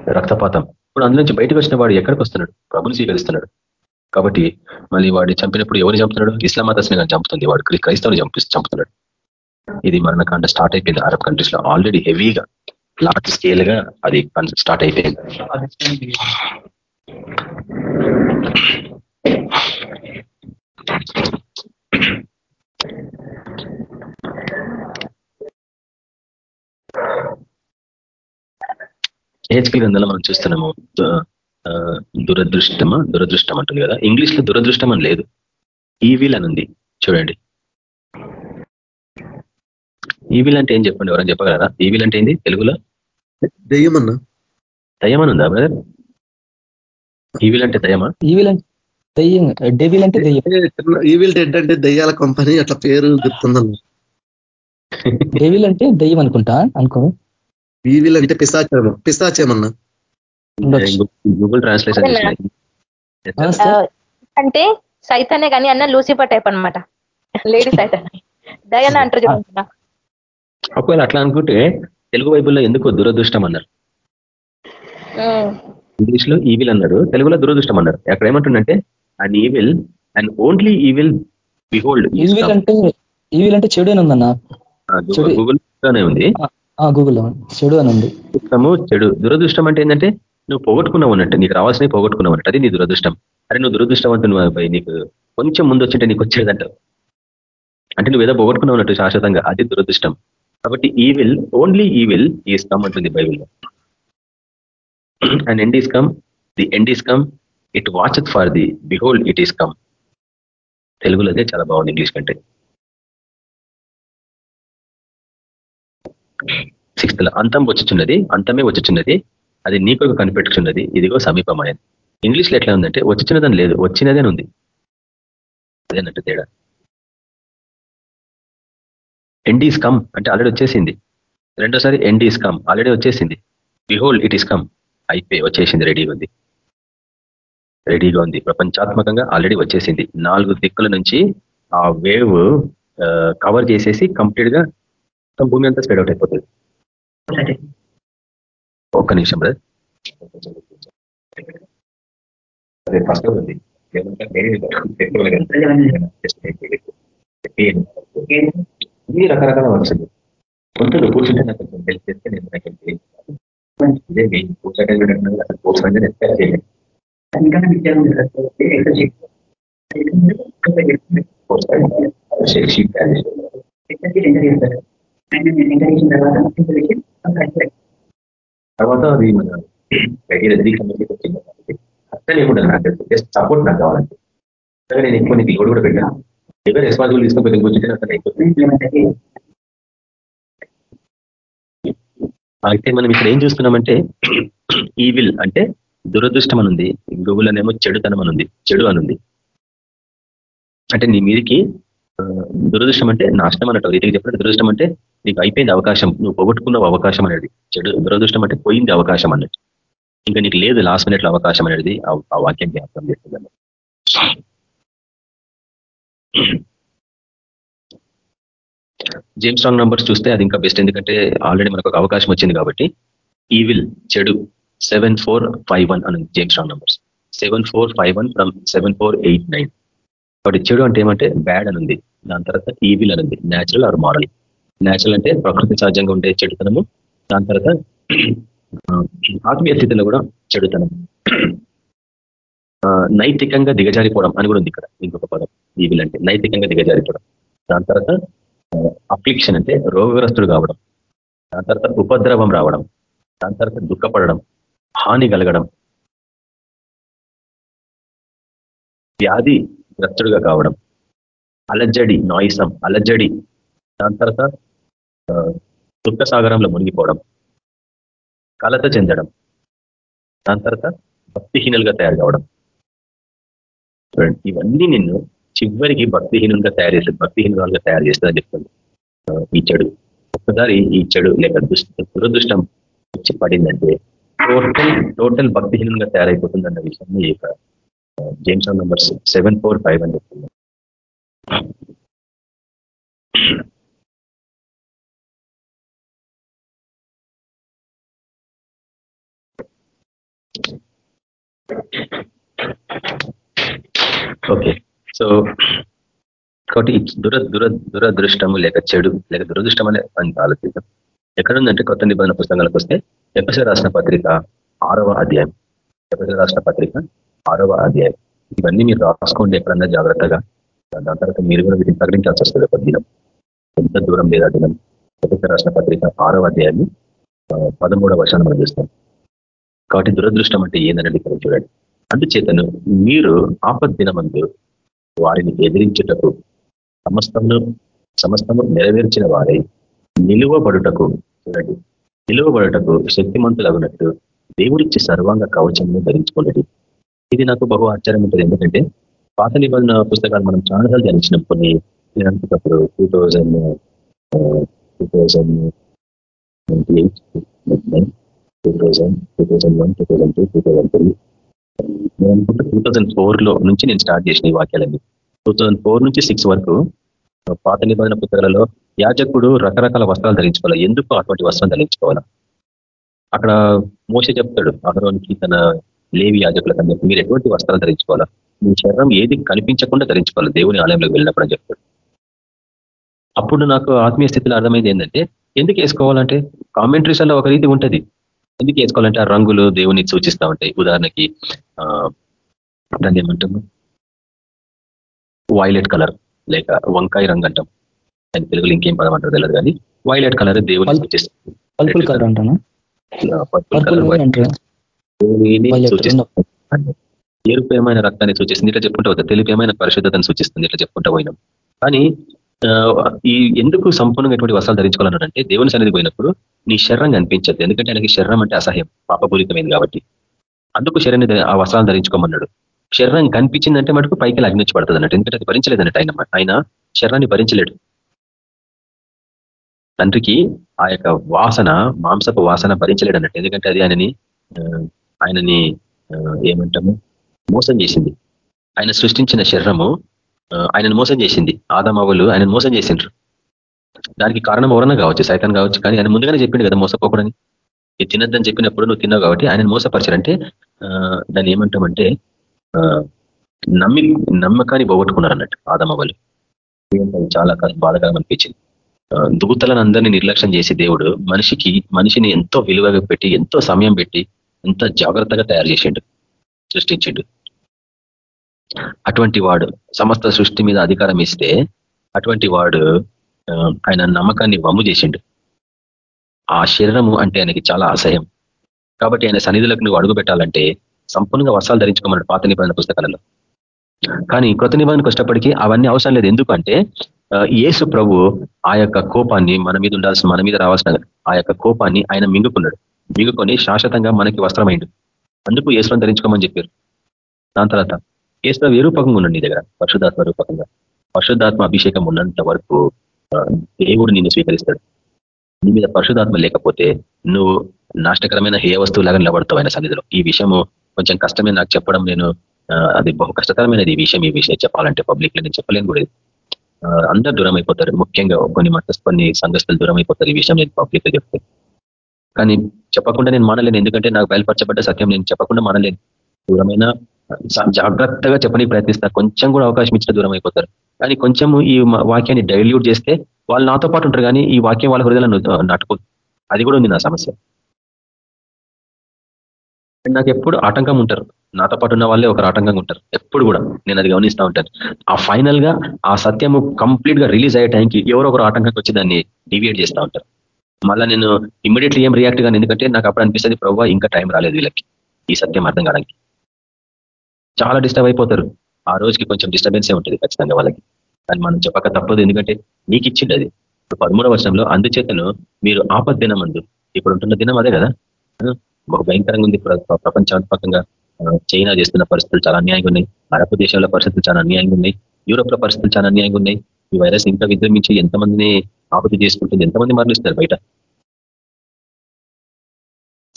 రక్తపాతం. ఇప్పుడు అందులో నుంచి బయటకు వచ్చిన వాడు ఎక్కడికి వస్తున్నాడు? ప్రభుని స్వీకరిస్తున్నాడు. కాబట్టి మళ్ళీ వాడిని చంపినప్పుడు ఎవరిని చంపుతున్నాడు? ఇస్లాం మతస్ని చంపుతుంది వాడు. క్రైస్తవుని చంపి చంపుతున్నాడు. ఇది మరణకాండ స్టార్ట్ అయిపోయింది అరబ్ కంట్రీస్లో ఆల్రెడీ హెవీగా. లార్జ్ స్కేల్గా అది స్టార్ట్ అయిపోయింది. హెచ్పి గ్రంథంలో మనం చూస్తున్నాము దురదృష్టమా? దురదృష్టం అంటుంది కదా. ఇంగ్లీష్లో దురదృష్టం అని లేదు. ఈవిల్ అని ఉంది. చూడండి. ఈవిల్ అంటే ఏం చెప్పండి? ఎవరైనా చెప్పగలరా? ఈవిల్ అంటే ఏంది? తెలుగులో? దెయ్యమన్నా? దయ్యమని ఉందా బ్రదర్ ఈవిల్ అంటే దయ్యమా? ఈవిల్ అంటే దెయ్యం డెవిల్ అంటే దెయ్యం. ఈవిల్ డెడ్ అంటే దెయ్యాల కంపెనీ అట్లా పేరు గుర్తుందన్న? డెవిల్ అంటే దెయ్యం అనుకుంటా అనుకో. ఈవిల్ అంటే పిశాచేమో పిశాచేమన్నా. గూగుల్ ట్రాన్స్లేషన్ అంటే సైతానే కానీ అన్న లూసిఫర్ టైప్ అన్నమాట. లేడీ సైతాన్. దయన అంటారు చూడండి ఒకవేళ అట్లా అనుకుంటే తెలుగు బైబుల్లో ఎందుకు దురదృష్టం అన్నారు. ఇంగ్లీష్లో ఈవిల్ అన్నాడు. తెలుగులో దురదృష్టం అన్నారు. అక్కడ ఏమంటుండంటే and evil and only evil behold evil అంటే ఈవిల్ అంటే చెడు అని ఉందన్న. చెడు. గూగుల్లోనే ఉంది. గూగుల్లో చెడు అని ఉంది. చెడు. దురదృష్టం అంటే ఏంటంటే నువ్వు పోగొట్టుకున్నావు అన్నట్టు నీకు రావాల్సినవి పోగొట్టుకున్నావు అన్నట్టు. అది నీ దురదృష్టం. అరే నువ్వు దురదృష్టవంతుడు అబ్బాయి నీకు కొంచెం ముందు వచ్చింటే నీకు వచ్చేదంటావు అంటే నువ్వు ఏదో పోగొట్టుకున్నావు అన్నట్టు శాశ్వతంగా అది దురదృష్టం. కాబట్టి evil only evil is come అంటుంది బైబిల్లో and end is come the end is come it watch for the behold it is come తెలుగులో అదే చాలా బాగుంది ఇంగ్లీష్ కంటే. సిక్స్త్లో అంతం వచ్చుచున్నది అంతమే వచ్చుచున్నది అది నీ కొరకు కనిపెట్టుచున్నది ఇదిగో సమీపమైనది ఇంగ్లీష్లో ఎట్లా ఉందంటే వచ్చుచున్నదని లేదు వచ్చినదేనుంది ఉంది. అదేనట్టు తేడా. ఎండ్ ఈస్ కమ్ అంటే ఆల్రెడీ వచ్చేసింది. రెండోసారి ఎండ్ ఈస్ కమ్ ఆల్రెడీ వచ్చేసింది. బిహోల్డ్ ఇట్ ఈస్ కమ్ అయిపోయి వచ్చేసింది రెడీగా ఉంది. రెడీగా ఉంది. ప్రపంచాత్మకంగా ఆల్రెడీ వచ్చేసింది. నాలుగు దిక్కుల నుంచి ఆ వేవ్ కవర్ చేసేసి కంప్లీట్గా భూమి అంతా స్ప్రెడ్ అవుట్ అయిపోతుంది. ఒక్క నిమిషం బ్రదర్ అదే ఫస్ట్ ఉంది. ఇది రకరకాల వర్షాలు ఉంటుంది కూర్చుంటే నాకు కొంచెం హెల్ప్ చేస్తే నేను నాకు ఇదే మెయిన్ కూర్చోటే అసలు కూర్చోండి ఎక్స్పెక్ట్ చేయలేదు. తర్వాత అది మన ఎగ్రీ కమిటీకి వచ్చింది అసలు ఏముండదు నాకు జస్ట్ సపోర్ట్ నాకు కావాలంటే. నేను ఎక్కువ నీకు లోడ్ కూడా పెట్టాను. ఏదో రెస్పాన్సిబుల్ తీసుకొని కూర్చుంటే అయితే మనం ఇక్కడ ఏం చూస్తున్నామంటే ఈవిల్ అంటే దురదృష్టం అనుంది గూగుల్ అనేమో చెడుతనం అనుంది చెడు అనుంది అంటే నీ మీదికి దురదృష్టం అంటే నాశనం అన్నట్టు రీతికి చెప్పినట్టు దురదృష్టం అంటే నీకు అయిపోయింది అవకాశం నువ్వు పోగొట్టుకున్న అవకాశం అనేది చెడు దురదృష్టం అంటే పోయింది అవకాశం అన్నట్టు. ఇంకా నీకు లేదు లాస్ట్ మినిట్లో అవకాశం అనేది ఆ- ఆ వాక్యం జ్ఞాపకం చేస్తుంది జేమ్స్ స్ట్రాంగ్ నంబర్స్ చూస్తే అది ఇంకా బెస్ట్ ఎందుకంటే ఆల్రెడీ మనకు ఒక అవకాశం వచ్చింది కాబట్టి ఈవిల్ చెడు సెవెన్ ఫోర్ ఫైవ్ వన్ అని James strong numbers seven four five one from seven four eight nine కాబట్టి చెడు అంటే ఏమంటే బ్యాడ్ అని ఉంది. దాని తర్వాత ఈవిల్ అని ఉంది. న్యాచురల్ ఆర్ మారల్ న్యాచురల్ అంటే ప్రకృతి సహజంగా ఉండే చెడుతనము. దాని తర్వాత ఆత్మీయ స్థితిలో కూడా చెడుతనం నైతికంగా దిగజారిపోవడం అని కూడా ఉంది ఇక్కడ ఇంకొక పదం ఈవిల్ అంటే నైతికంగా దిగజారిపోవడం. దాని తర్వాత అఫ్లిక్షన్ అంటే రోగగ్రస్తుడు కావడం. దాని తర్వాత ఉపద్రవం రావడం. దాని తర్వాత దుఃఖపడడం హాని కలగడం. వ్యాధి గ్రస్తుడుగా కావడం. అలజడి నాయిసం అలజడి. దాని తర్వాత ఆ, దుఃఖ సాగరంలో మునిగిపోవడం. కలత చెందడం. దాని తర్వాత భక్తిహీనలుగా తయారు కావడం. ఇవన్నీ నిన్ను చివరికి భక్తిహీనంగా తయారు చేస్తుంది భక్తిహీనంగా తయారు చేస్తుందని చెప్తాను ఈ చెడు. ఒక్కసారి ఈ చెడు లేక దుష్ట దురదృష్టం వచ్చి పడిందంటే టోటల్ టోటల్ భక్తిహీనంగా తయారైపోతుంది అన్న విషయాన్ని ఈ యొక్క James number seven four five అని చెప్తుంది. ఓకే సో కాబట్టి దుర దుర దురదృష్టము లేక చెడు లేక దురదృష్టం అనే అని ఆలోచిద్దాం. ఎక్కడుందంటే కొత్త నిబంధన పుస్తకాలకు వస్తే ఎపస రాసిన పత్రిక ఆరవ అధ్యాయం. ఎపస రాసిన పత్రిక ఆరవ అధ్యాయం. ఇవన్నీ మీరు రాసుకోండి ఎక్కడన్నా జాగ్రత్తగా. దాని తర్వాత మీరు కూడా వీటిని ప్రకటించాల్సి వస్తుంది ఒక దినం. ఎంత దూరం లేదా దినం? ఎపస రాసిన పత్రిక ఆరవ అధ్యాయాన్ని పదమూడవ వర్షాన్ని మనం చూస్తాం. కాబట్టి దురదృష్టం అంటే ఏందనండి ఇక్కడ చూడండి. అందుచేతను మీరు ఆపద్దినమందు వారిని ఎదిరించుటకు సమస్తమును సమస్తము నెరవేర్చిన వారై నిలువబడుటకు చూడండి. నిలువబడుటకు శక్తిమంతులగునట్టు దేవుడిచ్చి సర్వాంగ కవచంను ధరించుకోలేదు ఇది నాకు బహు ఆశ్చర్యం ఉంటుంది ఎందుకంటే పాత నిబంధన పుస్తకాలు మనం చాలాసార్లు ధ్యానించినాం కొన్ని నేను అనుకున్నప్పుడు two thousand two thousand twenty eight nine two thousand two thousand one two thousand two two thousand three నేను అనుకుంటే టూ థౌజండ్ ఫోర్లో నుంచి నేను స్టార్ట్ చేసిన ఈ వాక్యాలన్నీ. టూ థౌజండ్ ఫోర్ నుంచి సిక్స్ వరకు పాత నిబంధన పుస్తకాలలో యాజకుడు రకరకాల వస్త్రాలు ధరించుకోవాలి. ఎందుకు అటువంటి వస్త్రం ధరించుకోవాలా? అక్కడ మోస చెప్తాడు అహరోనికి తన లేవి యాజకులకు అని మీరు ఎటువంటి వస్త్రాలు ధరించుకోవాలా? మీ శరీరం ఏది కనిపించకుండా ధరించుకోవాలి. దేవుని ఆలయంలోకి వెళ్ళినప్పుడు అని చెప్తాడు. అప్పుడు నాకు ఆత్మీయ స్థితిలో అర్థమైంది ఏంటంటే ఎందుకు వేసుకోవాలంటే కామెంట్రీస్లో ఒక రీతి ఉంటుంది. ఎందుకు వేసుకోవాలంటే ఆ రంగులు దేవుని సూచిస్తూ ఉంటాయి. ఉదాహరణకి దాన్ని ఏమంటాము? వైలెట్ కలర్ లేక వంకాయ రంగు అంటాం. ఆయన తెలుగులో ఇంకేం పదం అంటారు తెలియదు కానీ వైలెట్ కలర్ దేవుని సూచిస్తుంది కలర్ అంటాను? ఎరుపేమైన రక్తాన్ని సూచిస్తుంది ఇట్లా చెప్పుకుంటూ అవుతుంది తెలుపేమైన పరిశుద్ధతను సూచిస్తుంది ఇట్లా చెప్పుకుంటూ పోయినాం. కానీ ఈ ఎందుకు సంపూర్ణంగా వస్త్రాలు ధరించుకోవాలన్నాడంటే దేవుని సన్నిధి పోయినప్పుడు నీ శరీరం కనిపించదు ఎందుకంటే ఆయనకి శరీరం అంటే అసహ్యం పాపపూరితమైంది కాబట్టి. అందుకు శరీరాన్ని ఆ వస్త్రాలు ధరించుకోమన్నాడు. శరీరం కనిపించిందంటే మటుకు పైకి అగ్నించి పడుతుంది అన్నట్టు. ఎందుకంటే అది భరించలేదన్నట్టు ఆయన ఆయన శరీరాన్ని భరించలేడు. తండ్రికి ఆ యొక్క వాసన మాంసపు వాసన భరించలేడు అన్నట్టు. ఎందుకంటే అది ఆయనని ఆయనని ఏమంటాము మోసం చేసింది. ఆయన సృష్టించిన శరీరము ఆయనను మోసం చేసింది. ఆదమవులు ఆయనను మోసం చేసిండ్రు. దానికి కారణం ఎవరన్నా కావచ్చు సైతం కావచ్చు కానీ ఆయన ముందుగానే చెప్పిండు కదా మోసపోకూడని ఇది తినద్దని చెప్పినప్పుడు నువ్వు తిన్నావు కాబట్టి ఆయన మోసపరిచారంటే దాన్ని ఏమంటామంటే నమ్మి నమ్మకాన్ని పోగొట్టుకున్నారు అన్నట్టు ఆదమవ్వలు చాలా బాధకరం అనిపించింది. దూతలను అందరినీ నిర్లక్ష్యం చేసి దేవుడు మనిషికి మనిషిని ఎంతో విలువగా పెట్టి ఎంతో సమయం పెట్టి ఎంతో జాగ్రత్తగా తయారు చేసిండు సృష్టించిండు. అటువంటి వాడు సమస్త సృష్టి మీద అధికారం ఇస్తే అటువంటి వాడు ఆయన నమ్మకాన్ని వమ్ము చేసిండు. ఆ శరీరము అంటే ఆయనకి చాలా అసహ్యం. కాబట్టి ఆయన సన్నిధులకు నువ్వు అడుగు పెట్టాలంటే సంపూర్ణంగా వస్త్రాలు ధరించుకోమన్నాడు పాత నిబంధన పుస్తకాలలో. కానీ కృత నిబంధనకు వచ్చేటప్పటికీ అవన్నీ అవసరం లేదు. ఎందుకంటే యేసు ప్రభు ఆ యొక్క కోపాన్ని మన మీద ఉండాల్సిన మన మీద రావాల్సిన ఆ యొక్క కోపాన్ని ఆయన మింగుకున్నాడు. మింగుకొని శాశ్వతంగా మనకి వస్త్రమైండు. అందుకు యేసులను ధరించుకోమని చెప్పారు. దాని తర్వాత కేసులో ఏ రూపకంగా ఉన్నాడు నీ దగ్గర పరిశుధాత్మ రూపకంగా. పరిశుద్ధాత్మ అభిషేకం ఉన్నంత వరకు దేవుడు నిన్ను స్వీకరిస్తాడు. నీ మీద పరిశుధాత్మ లేకపోతే నువ్వు నాష్టకరమైన హేయ వస్తువులాగా నిలబడతావు ఆయన సన్నిధిలో. ఈ విషయము కొంచెం కష్టమే నాకు చెప్పడం నేను అది బహు కష్టతరమైనది. ఈ విషయం ఈ విషయం చెప్పాలంటే పబ్లిక్లో నేను చెప్పలేను కూడా. అందరు దూరం అయిపోతారు ముఖ్యంగా కొన్ని మతస్ కొన్ని సంఘస్థలు దూరం అయిపోతారు ఈ విషయం నేను పబ్లిక్లో చెప్తే కానీ చెప్పకుండా నేను మానలేను. ఎందుకంటే నాకు బయలుపరచబడ్డ సత్యం నేను చెప్పకుండా మానలేను. దూరమైన జాగ్రత్తగా చెప్పని ప్రయత్నిస్తారు. కొంచెం కూడా అవకాశం ఇచ్చిన దూరం అయిపోతారు. కానీ కొంచెం ఈ వాక్యాన్ని డైల్యూట్ చేస్తే వాళ్ళు నాతో పాటు ఉంటారు కానీ ఈ వాక్యం వాళ్ళ హృదయాలను నాటుకోదు. అది కూడా ఉంది నా సమస్య. నాకు ఎప్పుడు ఆటంకం ఉంటారు. నాతో పాటు ఉన్న వాళ్ళే ఒకరు ఆటంకంగా ఉంటారు. ఎప్పుడు కూడా నేను అది గమనిస్తూ ఉంటాను. ఆ ఫైనల్గా ఆ సత్యము కంప్లీట్గా రిలీజ్ అయ్యే టైంకి ఎవరో ఒకరు ఆటంకంగా వచ్చి దాన్ని డివియేట్ చేస్తూ ఉంటారు. మళ్ళీ నేను ఇమ్మీడియట్లీ ఏం రియాక్ట్ కానీ ఎందుకంటే నాకు అప్పుడు అనిపిస్తుంది ప్రభావ ఇంకా టైం రాలేదు వీళ్ళకి. ఈ సత్యం అర్థం కావడానికి. చాలా డిస్టర్బ్ అయిపోతారు. ఆ రోజుకి కొంచెం డిస్టర్బెన్సే ఉంటుంది ఖచ్చితంగా వాళ్ళకి. కానీ మనం చెప్పక తప్పదు. ఎందుకంటే నీకు ఇచ్చింది అది. ఇప్పుడు పదమూడవ వర్షంలో అందుచేతను మీరు ఆపద్ దినం అందు. ఇప్పుడు ఉంటున్న దినం అదే కదా. బహు భయంకరంగా ఉంది. ప్రపంచాత్మకంగా చైనా చేస్తున్న పరిస్థితులు చాలా అన్యాయంగా ఉన్నాయి. అరబ్ దేశాల పరిస్థితులు చాలా అన్యాయంగా ఉన్నాయి. యూరోప్లో పరిస్థితులు చాలా అన్యాయంగా ఉన్నాయి. ఈ వైరస్ ఇంకా విజృంభించి ఎంతమందిని ఆపద చేసుకుంటుంది ఎంతమంది మరణిస్తారు బయట?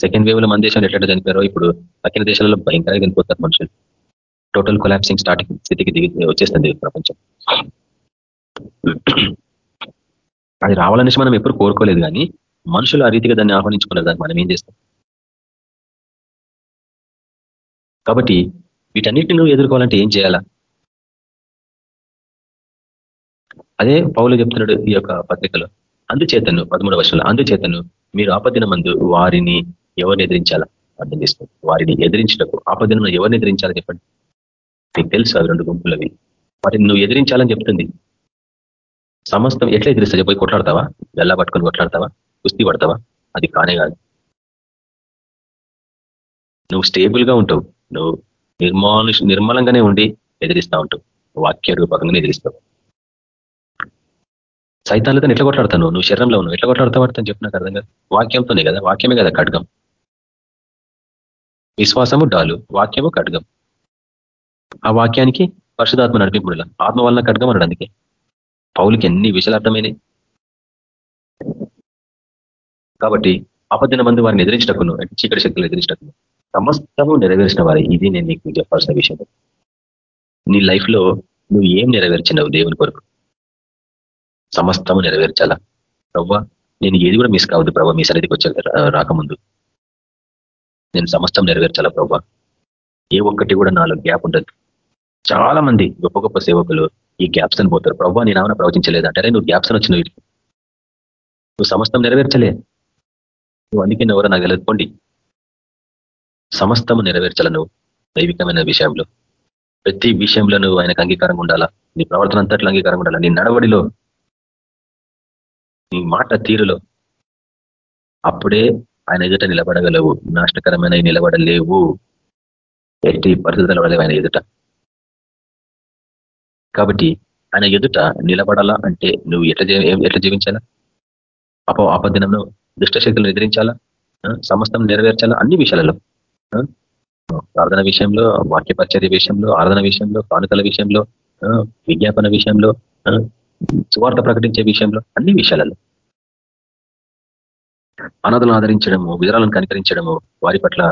సెకండ్ వేవ్లో మన దేశాలు ఎట్లా చనిపోయారో ఇప్పుడు తక్కిన దేశాలలో భయంకరంగా చనిపోతారు మనుషులు. టోటల్ కొలాప్సింగ్ స్టార్టింగ్ స్థితికి దిగి వచ్చేస్తుంది ప్రపంచం. అది రావాలనేసి మనం ఎప్పుడు కోరుకోలేదు కానీ మనుషులు ఆ రీతిగా దాన్ని ఆహ్వానించుకోలేదు దాన్ని మనం ఏం చేస్తాం? కాబట్టి వీటన్నిటిని నువ్వు ఎదుర్కోవాలంటే ఏం చేయాలా? అదే పౌలు చెప్తున్నాడు ఈ యొక్క పత్రికలో. అందుచేతను పదమూడు వర్షంలో అందుచేతను మీరు ఆపదిన మందు వారిని ఎవరిని ఎదిరించాలా? అర్థం చేసుకోండి. వారిని ఎదిరించటకు ఆపదిన ఎవరిని ఎదిరించాలని చెప్పండి? నీకు తెలుసు అవి రెండు గుంపులవి. వాటిని నువ్వు ఎదిరించాలని చెప్తుంది. సమస్తం ఎట్లా ఎదిరిస్తా పోయి కొట్లాడతావా? వెళ్ళ పట్టుకొని కొట్లాడతావా? కుస్తీ పడతావా? అది కానే కాదు. నువ్వు స్టేబుల్గా ఉంటావు. నువ్వు నిర్మాను నిర్మలంగానే ఉండి ఎదిరిస్తా ఉంటావు. వాక్య రూపకంగానే ఎదిరిస్తావు. సైతాలతో ఎట్లా కొట్లాడతాను నువ్వు? శరీరంలో ఉన్నావు. ఎట్లా కొట్లాడతావు అని చెప్పిన నాకు అర్థం కాదు. వాక్యంతోనే కదా? వాక్యమే కదా ఖడ్గం. విశ్వాసము డాలు. వాక్యము ఖడ్గం. ఆ వాక్యానికి పరిశుధాత్మ నడిపింపుడుల. ఆత్మ వలన ఖడ్గం అన్నాడు అందుకే పౌలకి ఎన్ని విషయాలు అర్థమైనాయి? కాబట్టి అపదిన మంది వారిని ఎదిరించటకును చీకటి శక్తులు ఎదిరించటకును సమస్తము నెరవేర్చిన వారి. ఇది నేను నీకు చెప్పాల్సిన విషయం. నీ లైఫ్లో నువ్వు ఏం నెరవేర్చినావు దేవుని కొరకు? సమస్తము నెరవేర్చాలా? ప్రవ్వ నేను ఏది కూడా మిస్ కావద్దు ప్రభావ మీ సన్నిధికి వచ్చే రాకముందు. నేను సమస్తం నెరవేర్చాలా ప్రభావ ఏ ఒక్కటి కూడా నాలో గ్యాప్ ఉండదు. చాలా మంది గొప్ప గొప్ప సేవకులు ఈ గ్యాప్స్ అని పోతారు. ప్రభు నేను ఏమైనా ప్రవచించలేదు నువ్వు గ్యాప్స్ అని వచ్చిన నువ్వు సమస్తం నెరవేర్చలే. నువ్వు అందుకే ఎవరో నాకు వెళ్ళకపోండి సమస్తము నెరవేర్చాల నువ్వు? దైవికమైన విషయంలో. ప్రతి విషయంలో నువ్వు ఆయనకు అంగీకారంగా ఉండాలా? నీ ప్రవర్తన అంతట్లో అంగీకారంగా ఉండాలా? నీ నడవడిలో? నీ మాట తీరులో? అప్పుడే ఆయన ఎదుట నిలబడగలవు. నాష్టకరమైన నిలబడలేవు. ఎట్టి పరిస్థితులు ఆయన ఎదుట. కాబట్టి ఆయన ఎదుట నిలబడాలా అంటే నువ్వు ఎట్లా ఎట్లా జీవించాలా? అపో ఆపదినంలో దుష్టశక్తులను ఎదిరించాలా? సమస్తం నెరవేర్చాలా? అన్ని విషయాలలో. ప్రార్థన విషయంలో వాక్యపరిచర్య విషయంలో ఆరాధన విషయంలో కానుకల విషయంలో విజ్ఞాపన విషయంలో సువార్త ప్రకటించే విషయంలో అన్ని విషయాలలో. అనాథలను ఆదరించడము విధరాలను కనికరించడము వారి పట్ల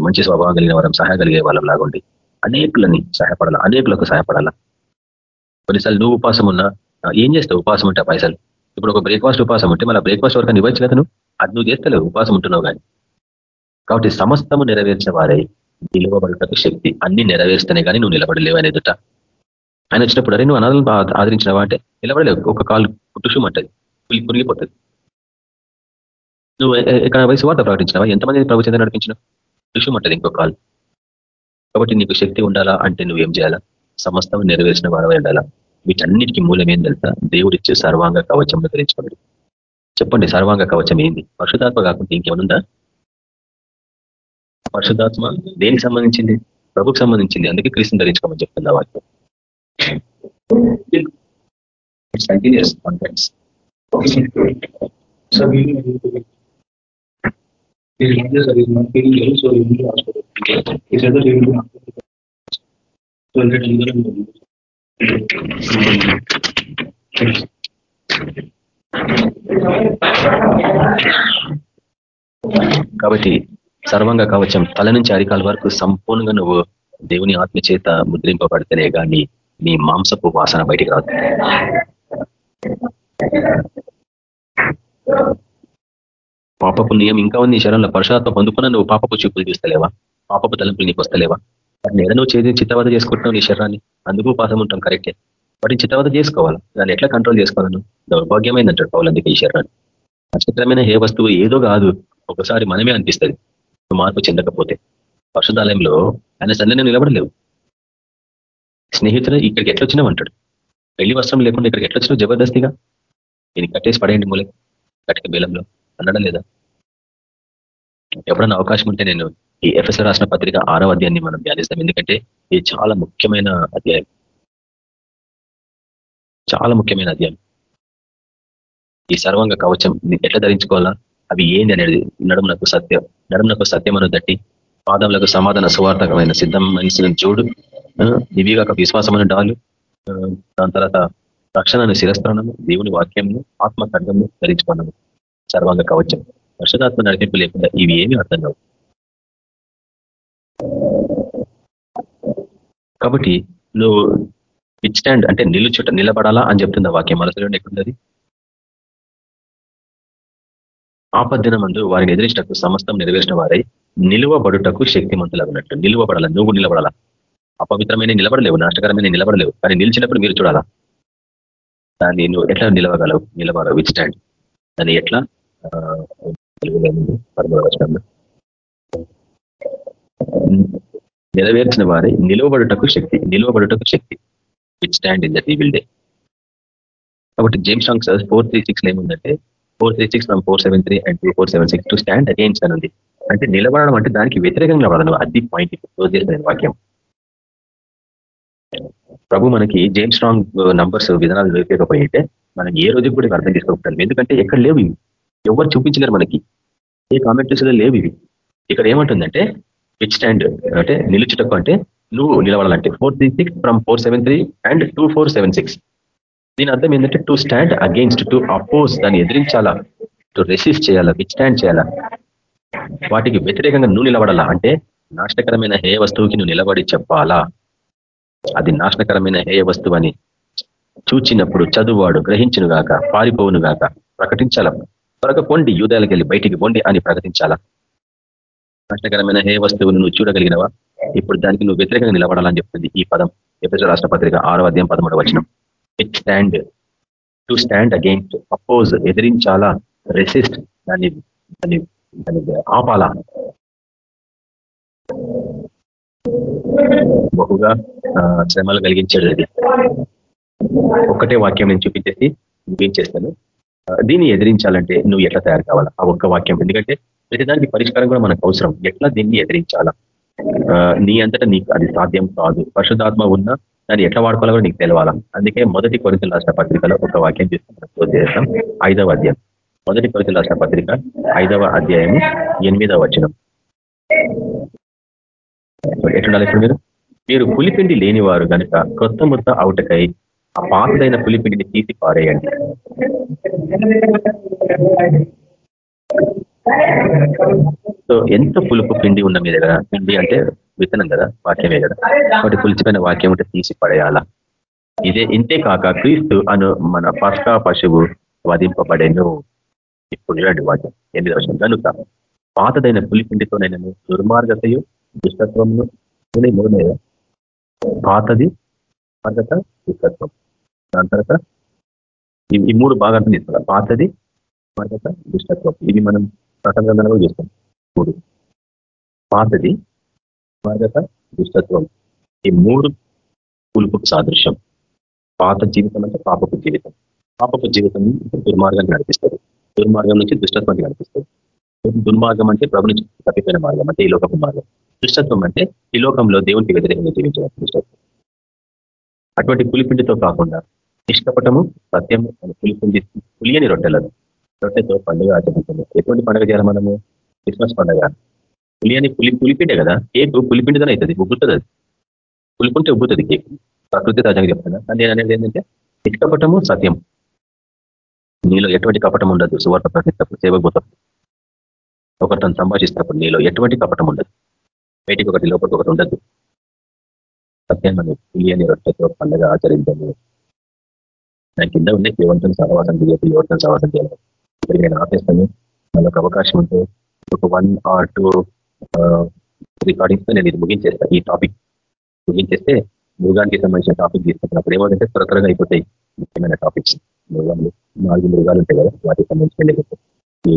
మంచి స్వభావం కలిగిన వారం సహాయ కలిగే వాళ్ళం లాగుండి. అనేకులని సహాయపడాలా? అనేకులకు సహాయపడాలా? కొన్నిసార్లు నువ్వు ఉపాసం ఉన్నా ఏం చేస్తావు? ఉపాసం ఉంటే పైసలు. ఇప్పుడు ఒక బ్రేక్ఫాస్ట్ ఉపాసం ఉంటే మళ్ళీ బ్రేక్ఫాస్ట్ వరకు ఇవ్వచ్చు కదా నువ్వు? అది నువ్వు చేస్తలేవు ఉపాసం ఉంటున్నావు కానీ. కాబట్టి సమస్తము నెరవేర్చిన వారై శక్తి. అన్ని నెరవేర్స్తేనే కానీ నువ్వు నిలబడలేవు అనేది ఎదుట ఆయన వచ్చినప్పుడు అరే నువ్వు అనాథలను ఆదరించినవా? అంటే నిలబడలేవు. ఒక కాలు పుట్టుషుమంటది పులి పురిగిపోతుంది. నువ్వు ఎక్కడ వయసు వార్త ప్రకటించినావా? ఎంతమంది ప్రభు చెంద నడిపించినావు? ఉంటుంది ఇంకో కాలు కాబట్టి నీకు శక్తి ఉండాలా? అంటే నువ్వేం చేయాలా? సమస్తం నెరవేర్చిన వారవై ఉండాలా? వీటన్నిటికీ మూలం ఏం తెలుసా? దేవుడిచ్చే సర్వాంగ కవచం ధరించుకోండి చెప్పండి సర్వాంగ కవచం ఏంది? పరిశుధాత్మ కాకుండా ఇంకేమనుందా పరిశుధాత్మ దేనికి సంబంధించింది? ప్రభుకు సంబంధించింది. అందుకే క్రీస్తుని ధరించుకోమని చెప్తుంది వాక్యం. కాబట్టి సర్వంగా కవచం తల నుంచి అరికాల వరకు సంపూర్ణంగా నువ్వు దేవుని ఆత్మ చేత ముద్రింపబడితేనే కానీ నీ మాంసపు వాసన బయటికి రాదు. పాపపు నియం ఇంకా ఉంది. శరంలో పరుషాత్మ పొందుకున్న నువ్వు పాపపు చూపులు చూస్తలేవా పాపపు తలంపులు నీకు వస్తలేవా? వాటిని ఏదో నువ్వు చేసి చిత్తవద చేసుకుంటున్నావు నీ శరీరాన్ని. అందుకు పాసం ఉంటాం కరెక్టే. వాటిని చిత్తవద చేసుకోవాలి? దాన్ని ఎట్లా కంట్రోల్ చేసుకోవాలను దౌర్భాగ్యమైందంటాడు పౌలు అందుకే ఈ శరీరాన్ని. నక్షత్రమైన ఏ వస్తువు ఏదో కాదు. ఒకసారి మనమే అనిపిస్తుంది. మార్పు చెందకపోతే. పరిశుధాలయంలో ఆయన సన్నిధిని నిలబడలేవు. స్నేహితులు ఇక్కడికి ఎట్లొచ్చినావు అంటాడు. పెళ్ళి వస్త్రం లేకుండా ఇక్కడికి ఎట్లొచ్చినావు జబర్దస్తిగా? దీన్ని కట్టేసి పడేయండి మూలే. కటిక బేలంలో. అనడం లేదా? ఎప్పుడన్నా అవకాశం ఉంటే నేను ఈ ఎఫ్ఎస్ రాసిన పత్రిక ఆరో అధ్యాయాన్ని మనం ధ్యానిస్తాం. ఎందుకంటే ఇది చాలా ముఖ్యమైన అధ్యాయం. చాలా ముఖ్యమైన అధ్యాయం. ఈ సర్వంగ కవచం ఎట్లా ధరించుకోవాలా? అవి ఏంది అనేది నడుమునకు సత్యం నడుమునకు సత్యమను దట్టి పాదములకు సమాధాన సువార్థకమైన సిద్ధం మనిషిని చూడు. దివిగాక విశ్వాసమైన డాలు. దాని తర్వాత రక్షణను శిరస్థానము దేవుని వాక్యము ఆత్మ ఖడ్గము ధరించుకున్నాము సర్వాంగ కవచం. పరిశుధాత్మ నడిపింపు లేకుండా ఇవి ఏమి అర్థం కావు. కాబట్టి నువ్వు పిచ్ స్టాండ్ అంటే నిలుచుట నిలబడాలా అని చెప్తుంది వాక్యం మనసులో ఎక్కడున్నది ఆపద్దిన మందు వారిని ఎదిరించటకు సమస్తం నెరవేర్చిన వారై నిలువబడుటకు శక్తిమంతులు అన్నట్టు నిలువబడాల? నువ్వు నిలబడాలా? అపవిత్రమైన నిలబడలేవు నాష్టకరమైన నిలబడలేవు. కానీ నిలిచినప్పుడు మీరు చూడాలా? దాన్ని నువ్వు ఎట్లా నిలవగలవు? నిలబడవు. Which stand. దాన్ని ఎట్లా? నెరవేర్చిన వారి నిలువబడుటకు శక్తి నిలువబడుటకు శక్తి. Which stand in that evil day కాబట్టి James song sir four three six ఏముందంటే ఫోర్ త్రీ సిక్స్ మనం four seven three and two four seven six to stand against అని ఉంది అంటే నిలబడడం అంటే దానికి వ్యతిరేకంగా నిలబడను అది పాయింట్ క్లోజ్ చేసిన వాక్యం. ప్రభు మనకి జేమ్స్ స్ట్రాంగ్ నంబర్స్ విధానాలు లేకపోయింటే మనం ఏ రోజు కూడా అర్థం చేసుకోకపోతాం ఎందుకంటే ఎక్కడ లేవు ఇవి. ఎవరు చూపించలేరు మనకి. ఏ కామెంట్రీస్లో లేవు ఇవి. ఇక్కడ ఏమంటుందంటే విచ్ స్టాండ్ అంటే నిలుచుటకు అంటే నువ్వు నిలబడాలంటే. Four three six from four seven three and two four seven six దీని అర్థం ఏంటంటే to stand against to oppose దాన్ని ఎదిరించాలా? టు రెసిస్ట్ చేయాలా? విచ్ స్టాండ్ చేయాలా? వాటికి వ్యతిరేకంగా నువ్వు నిలబడాలా? అంటే నాశనకరమైన హేయ వస్తువుకి నువ్వు నిలబడి చెప్పాలా? అది నాశనకరమైన హేయ వస్తువు అని చూచినప్పుడు చదువువాడు గ్రహించును గాక పారిపోవును గాక ప్రకటించాల? త్వరగా పొండి యూదాలకు వెళ్ళి బయటికి పొండి అని ప్రకటించాలా? కష్టకరమైన హే వస్తువును నువ్వు చూడగలిగినవా? ఇప్పుడు దానికి నువ్వు వ్యతిరేకంగా నిలబడాలని చెప్తుంది ఈ పదం. ఎపిసో రాష్ట్ర పత్రిక ఆరో అధ్యాయం పదమూడు వచ్చిన it stand to stand against oppose ఎదిరించాలా resist దాన్ని దాన్ని దాన్ని ఆపాలా? బహుగా శ్రమలు కలిగించాడు అది. ఒక్కటే వాక్యం నేను చూపించేసి ముగించేస్తాను దీన్ని ఎదిరించాలంటే నువ్వు ఎట్లా తయారు కావాలా? ఆ ఒక్క వాక్యం. ఎందుకంటే ప్రతిదానికి పరిష్కారం కూడా మనకు అవసరం. ఎట్లా దీన్ని ఎదిరించాలా? నీ అంతటా నీకు అది సాధ్యం కాదు. పరిశుధాత్మ ఉన్నా దాన్ని ఎట్లా వాడుకోవాలో కూడా నీకు తెలవాలా. అందుకే మొదటి కొరితల రాష్ట్ర పత్రికలో ఒక వాక్యం తీసుకుని చేస్తాం ఐదవ అధ్యాయం. మొదటి కొరితల రాష్ట్ర పత్రిక ఐదవ అధ్యాయం ఎనిమిదవ వచనం. ఎట్లుండాలి ఇప్పుడు మీరు? మీరు పులిపిండి లేనివారు కనుక కొత్త ముద్ద అవుటకై ఆ పాతదైన పులిపిండిని తీసి పారేయండి. సో ఎంత పులుపు పిండి ఉన్న మీ దగ్గర పిండి అంటే విత్తనం కదా? వాక్యమే కదా? కాబట్టి పులిచిపోయిన వాక్యం ఉంటే తీసి పడేయాలా? ఇదే ఇంతే కాక క్రీస్తు అను మన పస్కా పశువు వధింపబడేను. ఇప్పుడు చూడండి వాక్యం. ఎనిమిది వర్షం కనుక పాతదైన పులిపిండితోనైనా దుర్మార్గతయు దుష్టత్వమును పాతది మార్గత దుష్టత్వం దాని తర్వాత ఈ మూడు బాగా తీసుకోవాలి పాతది అర్థత దుష్టత్వం. ఇది మనం ప్రకటనలో చేస్తాం. మూడు. పాతది మార్గత దుష్టత్వం. ఈ మూడు పులుపుకు సాదృశ్యం. పాత జీవితం అంటే పాపపు జీవితం. పాపపు జీవితం దుర్మార్గాన్ని నడిపిస్తారు దుర్మార్గం నుంచి దుష్టత్వాన్ని నడిపిస్తారు దుర్మార్గం అంటే ప్రభు నుంచి తప్పిపోయిన మార్గం అంటే ఈ లోకపు మార్గం. దుష్టత్వం అంటే ఈ లోకంలో దేవునికి వ్యతిరేకంగా జీవించడం దుష్టత్వం. అటువంటి పులిపిండితో కాకుండా నిష్కపటము సత్యం పులిపిండి పులియని రొట్టెలను. రొట్టెతో పండుగ ఆచరించాము ఎటువంటి పండుగ చేయాలి మనము? క్రిస్మస్ పండుగ. పులియని పులి పులిపిండే కదా? కేక్ పులిపిండితోనే అవుతుంది ఉబ్బుతుంది అది. పులిపుంటే ఉబ్బుతుంది కేక్. ప్రకృతి రాజంగా చెప్తున్నా. నేను అనేది ఏంటంటే నిష్కపటము సత్యం. నీలో ఎటువంటి కపటం ఉండదు. సువార్త ప్రకటిస్తప్పుడు సేవపోతాం ఒకరితో సంభాషిస్తున్నప్పుడు నీలో ఎటువంటి కపటం ఉండదు. బయటికి ఒకటి లోపలికి ఒకటి ఉండదు. సత్యాన్ని పులియని రొట్టెతో పండుగ ఆచరించాము. దాని కింద ఉండే ఎవరితో సహవాసం చేయాలి యువతను సహవాసం చేయాలి. ఇప్పుడు నేను ఆపేస్తాను. మనకు అవకాశం ఉంటే ఒక వన్ ఆర్ టూ రికార్డింగ్స్ నేను ఇది ముగించేస్తాను ఈ టాపిక్ ముగించేస్తే మృగానికి సంబంధించిన టాపిక్ తీసుకున్నప్పుడు ఏమంటే త్వర త్వరగా అయిపోతాయి ముఖ్యమైన టాపిక్స్ మృగాలు నాలుగు మృగాలు ఉంటాయి కదా వాటికి సంబంధించిన ఈ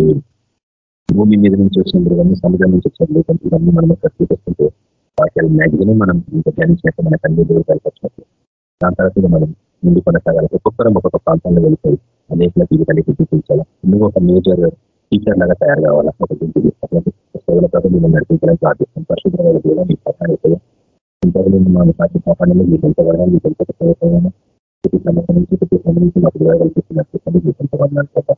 భూమి మీద నుంచి వచ్చిన మృగాన్ని సముద్రం నుంచి వచ్చిన మృగం ఇవన్నీ మనం చూపిస్తుంటే వాక్యాలు మ్యాక్సిమం మనం ఇంకా ధ్యానించినట్టు మనకు అన్ని దూరాలు వచ్చినట్టు దాని తర్వాత మనం ముందు కొనసాగాలి ఒక్కొక్కరం ఒక్కొక్క ప్రాంతాల్లో వెళ్ళిపోయి అనేకలకు ఇది కలిగి చూపించాలా నువ్వు ఒక మేజర్ టీచర్ లాగా తయారు కావాలా? ఒక ఇంటికి సేవల ప్రభు మేము నడిపించడం ప్రార్థిస్తాం. పరిశుభ్రమైన దేవ మీకు సహాయం ఇంతలో మా పాటి కాపాడలో మీకు ఎంత వరాలు మీకు ఎంత ప్రయోజనం ప్రతి సమస్య నుంచి ప్రతి సంబంధించి మాకు వివరాలు చూసినట్టు మీకు ఎంత వదనాలు కదా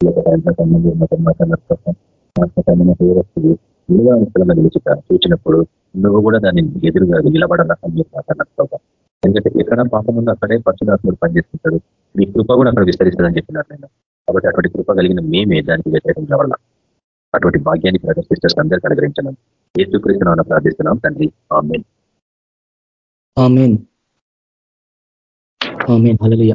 ఈ యొక్క సాయంత్రం సంబంధం మతం మాట్లాడుకోవడం మాత్రమైన వస్తువు నిలువాంశాలను చూసినప్పుడు నువ్వు కూడా దాన్ని ఎదురుగా నిలబడాలని మీరు మాట్లాడుకోవడం ఎందుకంటే ఎక్కడ పాపం ఉందో అక్కడే పరశురాత్ముడు పనిచేస్తుంటాడు. మీ కృప కూడా అక్కడ విస్తరిస్తుందని చెప్పినారు నేను కాబట్టి అటువంటి కృప కలిగిన మేమే దానికి వ్యతిరేకం కావాలా? అటువంటి భాగ్యాన్ని బ్రదర్ సిస్టర్స్ అందరికీ అనుగ్రహించడం ఏ ప్రార్థిస్తున్నాం తండ్రి. ఆమెన్. ఆమెన్. ఆమెన్. హలలియా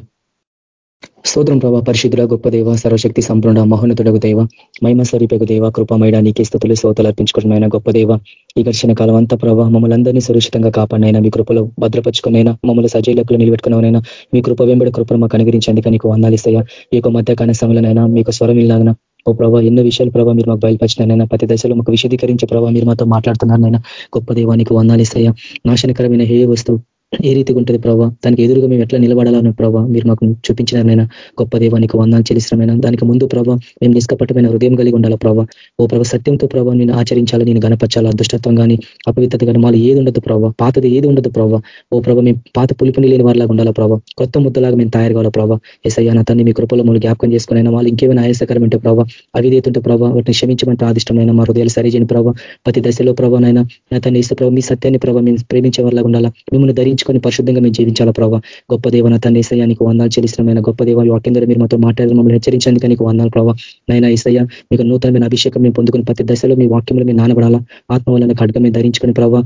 స్తోత్రం ప్రభా పరిశుద్ధుల గొప్ప దేవ సర్వశక్తి సంపూర్ణ మహోన్నతుడకు దేవ మహిమ స్వరూపకు దేవ కృపమైన నీకే స్థుతులు శ్రోతలు అర్పించుకోవడమైన గొప్ప దేవ ఈ ఘర్షణ కాలం అంతా ప్రభావ మమ్మల్ని అందరినీ సురక్షితంగా కాపాడినైనా మీ కృపలో భద్రపరుచుకునైనా మమ్మల్ని సజీలకులు నిలబెట్టుకున్నవనైనా మీ కృప వెంబడి కృపను మాకు అనుగ్రహించండి నీకు వందాలిస్తాయా ఈ యొక్క మధ్యకాల సమయంలోనైనా మీకు స్వరం ఇల్లాగన ఓ ప్రభావ ఎన్నో విషయాలు ప్రభావ మీరు మాకు బయలుపరిచినైనా ప్రతి దశలో మాకు విశదీకరించే ప్రభావ మీరు మాతో మాట్లాడుతున్నారనైనా గొప్ప దేవానికి వందాలిస్తాయా నాశనకరమైన హేయ వస్తువు ఏ రీతిగా ఉంటుంది ప్రభావ దానికి ఎదురుగా మేము ఎట్లా నిలబడాలని ప్రభావ మీరు మాకు చూపించినారనైనా గొప్ప దేవానికి వందాలు చెల్లిసినమైనా దానికి ముందు ప్రభావ మేము నిష్కపట్టమైన హృదయం కలిగి ఉండాల ప్రభావ ఓ ప్రభావ సత్యంతో ప్రభావ నేను ఆచరించాలి నేను గణపరచాలి? అదృష్టత్వం కానీ అపవిత్రత కానీ మాలు ఏది ఉండదు ప్రభావ పాతది ఏది ఉండదు ప్రభావ ఓ ప్రభావ మేము పాత పులిపిని లేని వారిలాగా ఉండాలా ప్రభావ కొత్త ముద్దలాగా మేము తయారు కావాలా ప్రభావ ఎస్ నా తన్ని మీ కృపలో మూడు జ్ఞాపకం చేసుకునైనా వాళ్ళు ఇంకేమైనా ఆయాసకరం అంటే ప్రభావ అవిధేతుంటే ప్రభావ వాటిని క్షమించమంటే ఆదిష్టమైన మా హృదయాలు సరిచేయని ప్రభావ ప్రతి దశలో ప్రభావనైనా నా తన ఇస్తే ప్రభావ మీ సత్యాన్ని ప్రభావ మేము ప్రేమించే వాళ్ళగా ఉండాలా? మిమ్మల్ని ధరించుకొని పరిశుద్ధంగా మేము జీవించాలా ప్రభావ గొప్ప దేవన తన ఏసయ్యానికి వందాలు చెల్లిస్తామైన గొప్ప దేవ వాక్యం ద్వారా మీరు మాతో మాట్లాడారు మమ్మల్ని హెచ్చరించేందుకు నీకు వందాలు ప్రభావ నైనా ఈసయ్య మీకు నూతనమైన అభిషేకం మేము పొందుకుని ప్రతి దశలో మీ వాక్యంలో మీ నానబడాలా? ఆత్మ వలన ఖడ్గ మేము ధరించుకుని ప్రభావ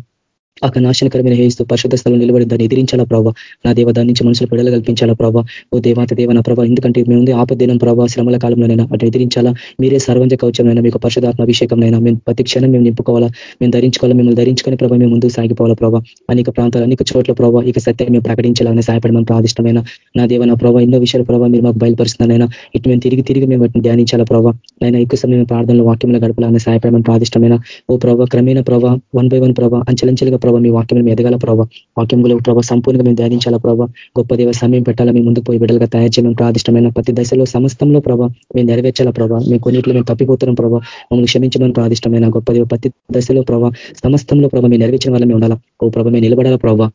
ఒక నాశనకరమైన హేస్తూ పరిశుద్ధ స్థలం నిలబడి దాన్ని ఎదిరించాలా ప్రభావ నా దేవ దాని నుంచి మనుషులు పిడలు కల్పించాలా ప్రభావ ఓ దేవాత దేవ నా ప్రభావ ఎందుకంటే మేము ఆపదినం ప్రభావ శ్రమల కాలంలోనైనా అటు ఎదిరించాలా? మీరే సర్వంజ కవచమైనా మీకు పరిశుధాత్మాభిషేకంనైనా మేము ప్రతి క్షణం మేము నింపుకోవాలా? మేము ధరించుకోవాలా? మిమ్మల్ని ధరించుకొని ప్రభావ మేము ముందుకు సాగిపోవాలా ప్రభావ అనేక ప్రాంతాలు అనేక చోట్ల ప్రభావ ఇక సత్యం మేము ప్రకటించాలని సహాయపడమని ప్రాదిష్టమైన నా దేవ నా ప్రభావ ఎన్నో విషయాలు ప్రభావ మీరు మాకు బయలుపరుస్తున్నారైనా ఇటు మేము తిరిగి తిరిగి మేము వాటిని ధ్యానించాలా ప్రభావ నైనా ఎక్కువ సమయం ప్రార్థనలు వాక్యంలో గడపాలని సహాయపడమని ప్రాదిష్టమైన ఓ ప్రభావ క్రమేణ ప్రభావ వన్ బై వన్ ప్రభావ అంచెలంచెలుగా ప్రభావ మీ వాక్యం మేము ఎదగాల ప్రభావ వాక్యంలో ప్రభావ సంపూర్ణంగా మేము ధ్యానించాలా ప్రభావ గొప్ప దేవ సమయం పెట్టాలా మేము ముందుకు పోయి బిడ్డలుగా తయారు చేయడం ప్రాదిష్టమైన ప్రతి దశలో సమస్తంలో ప్రభావ మేము నెరవేర్చాలా ప్రభావ మేము కొన్నిట్లో మేము తప్పిపోతున్నాం ప్రభావ మమ్మల్ని క్షమించమని ప్రాదిష్టమైన గొప్ప దేవ ప్రతి దశలో ప్రభావ సమస్తంలో ప్రభావ మేము నెరవేర్చిన వల్ల మేము ఉండాలా. ఓ ప్రభావ మేము నిలబడాలా ప్రభావ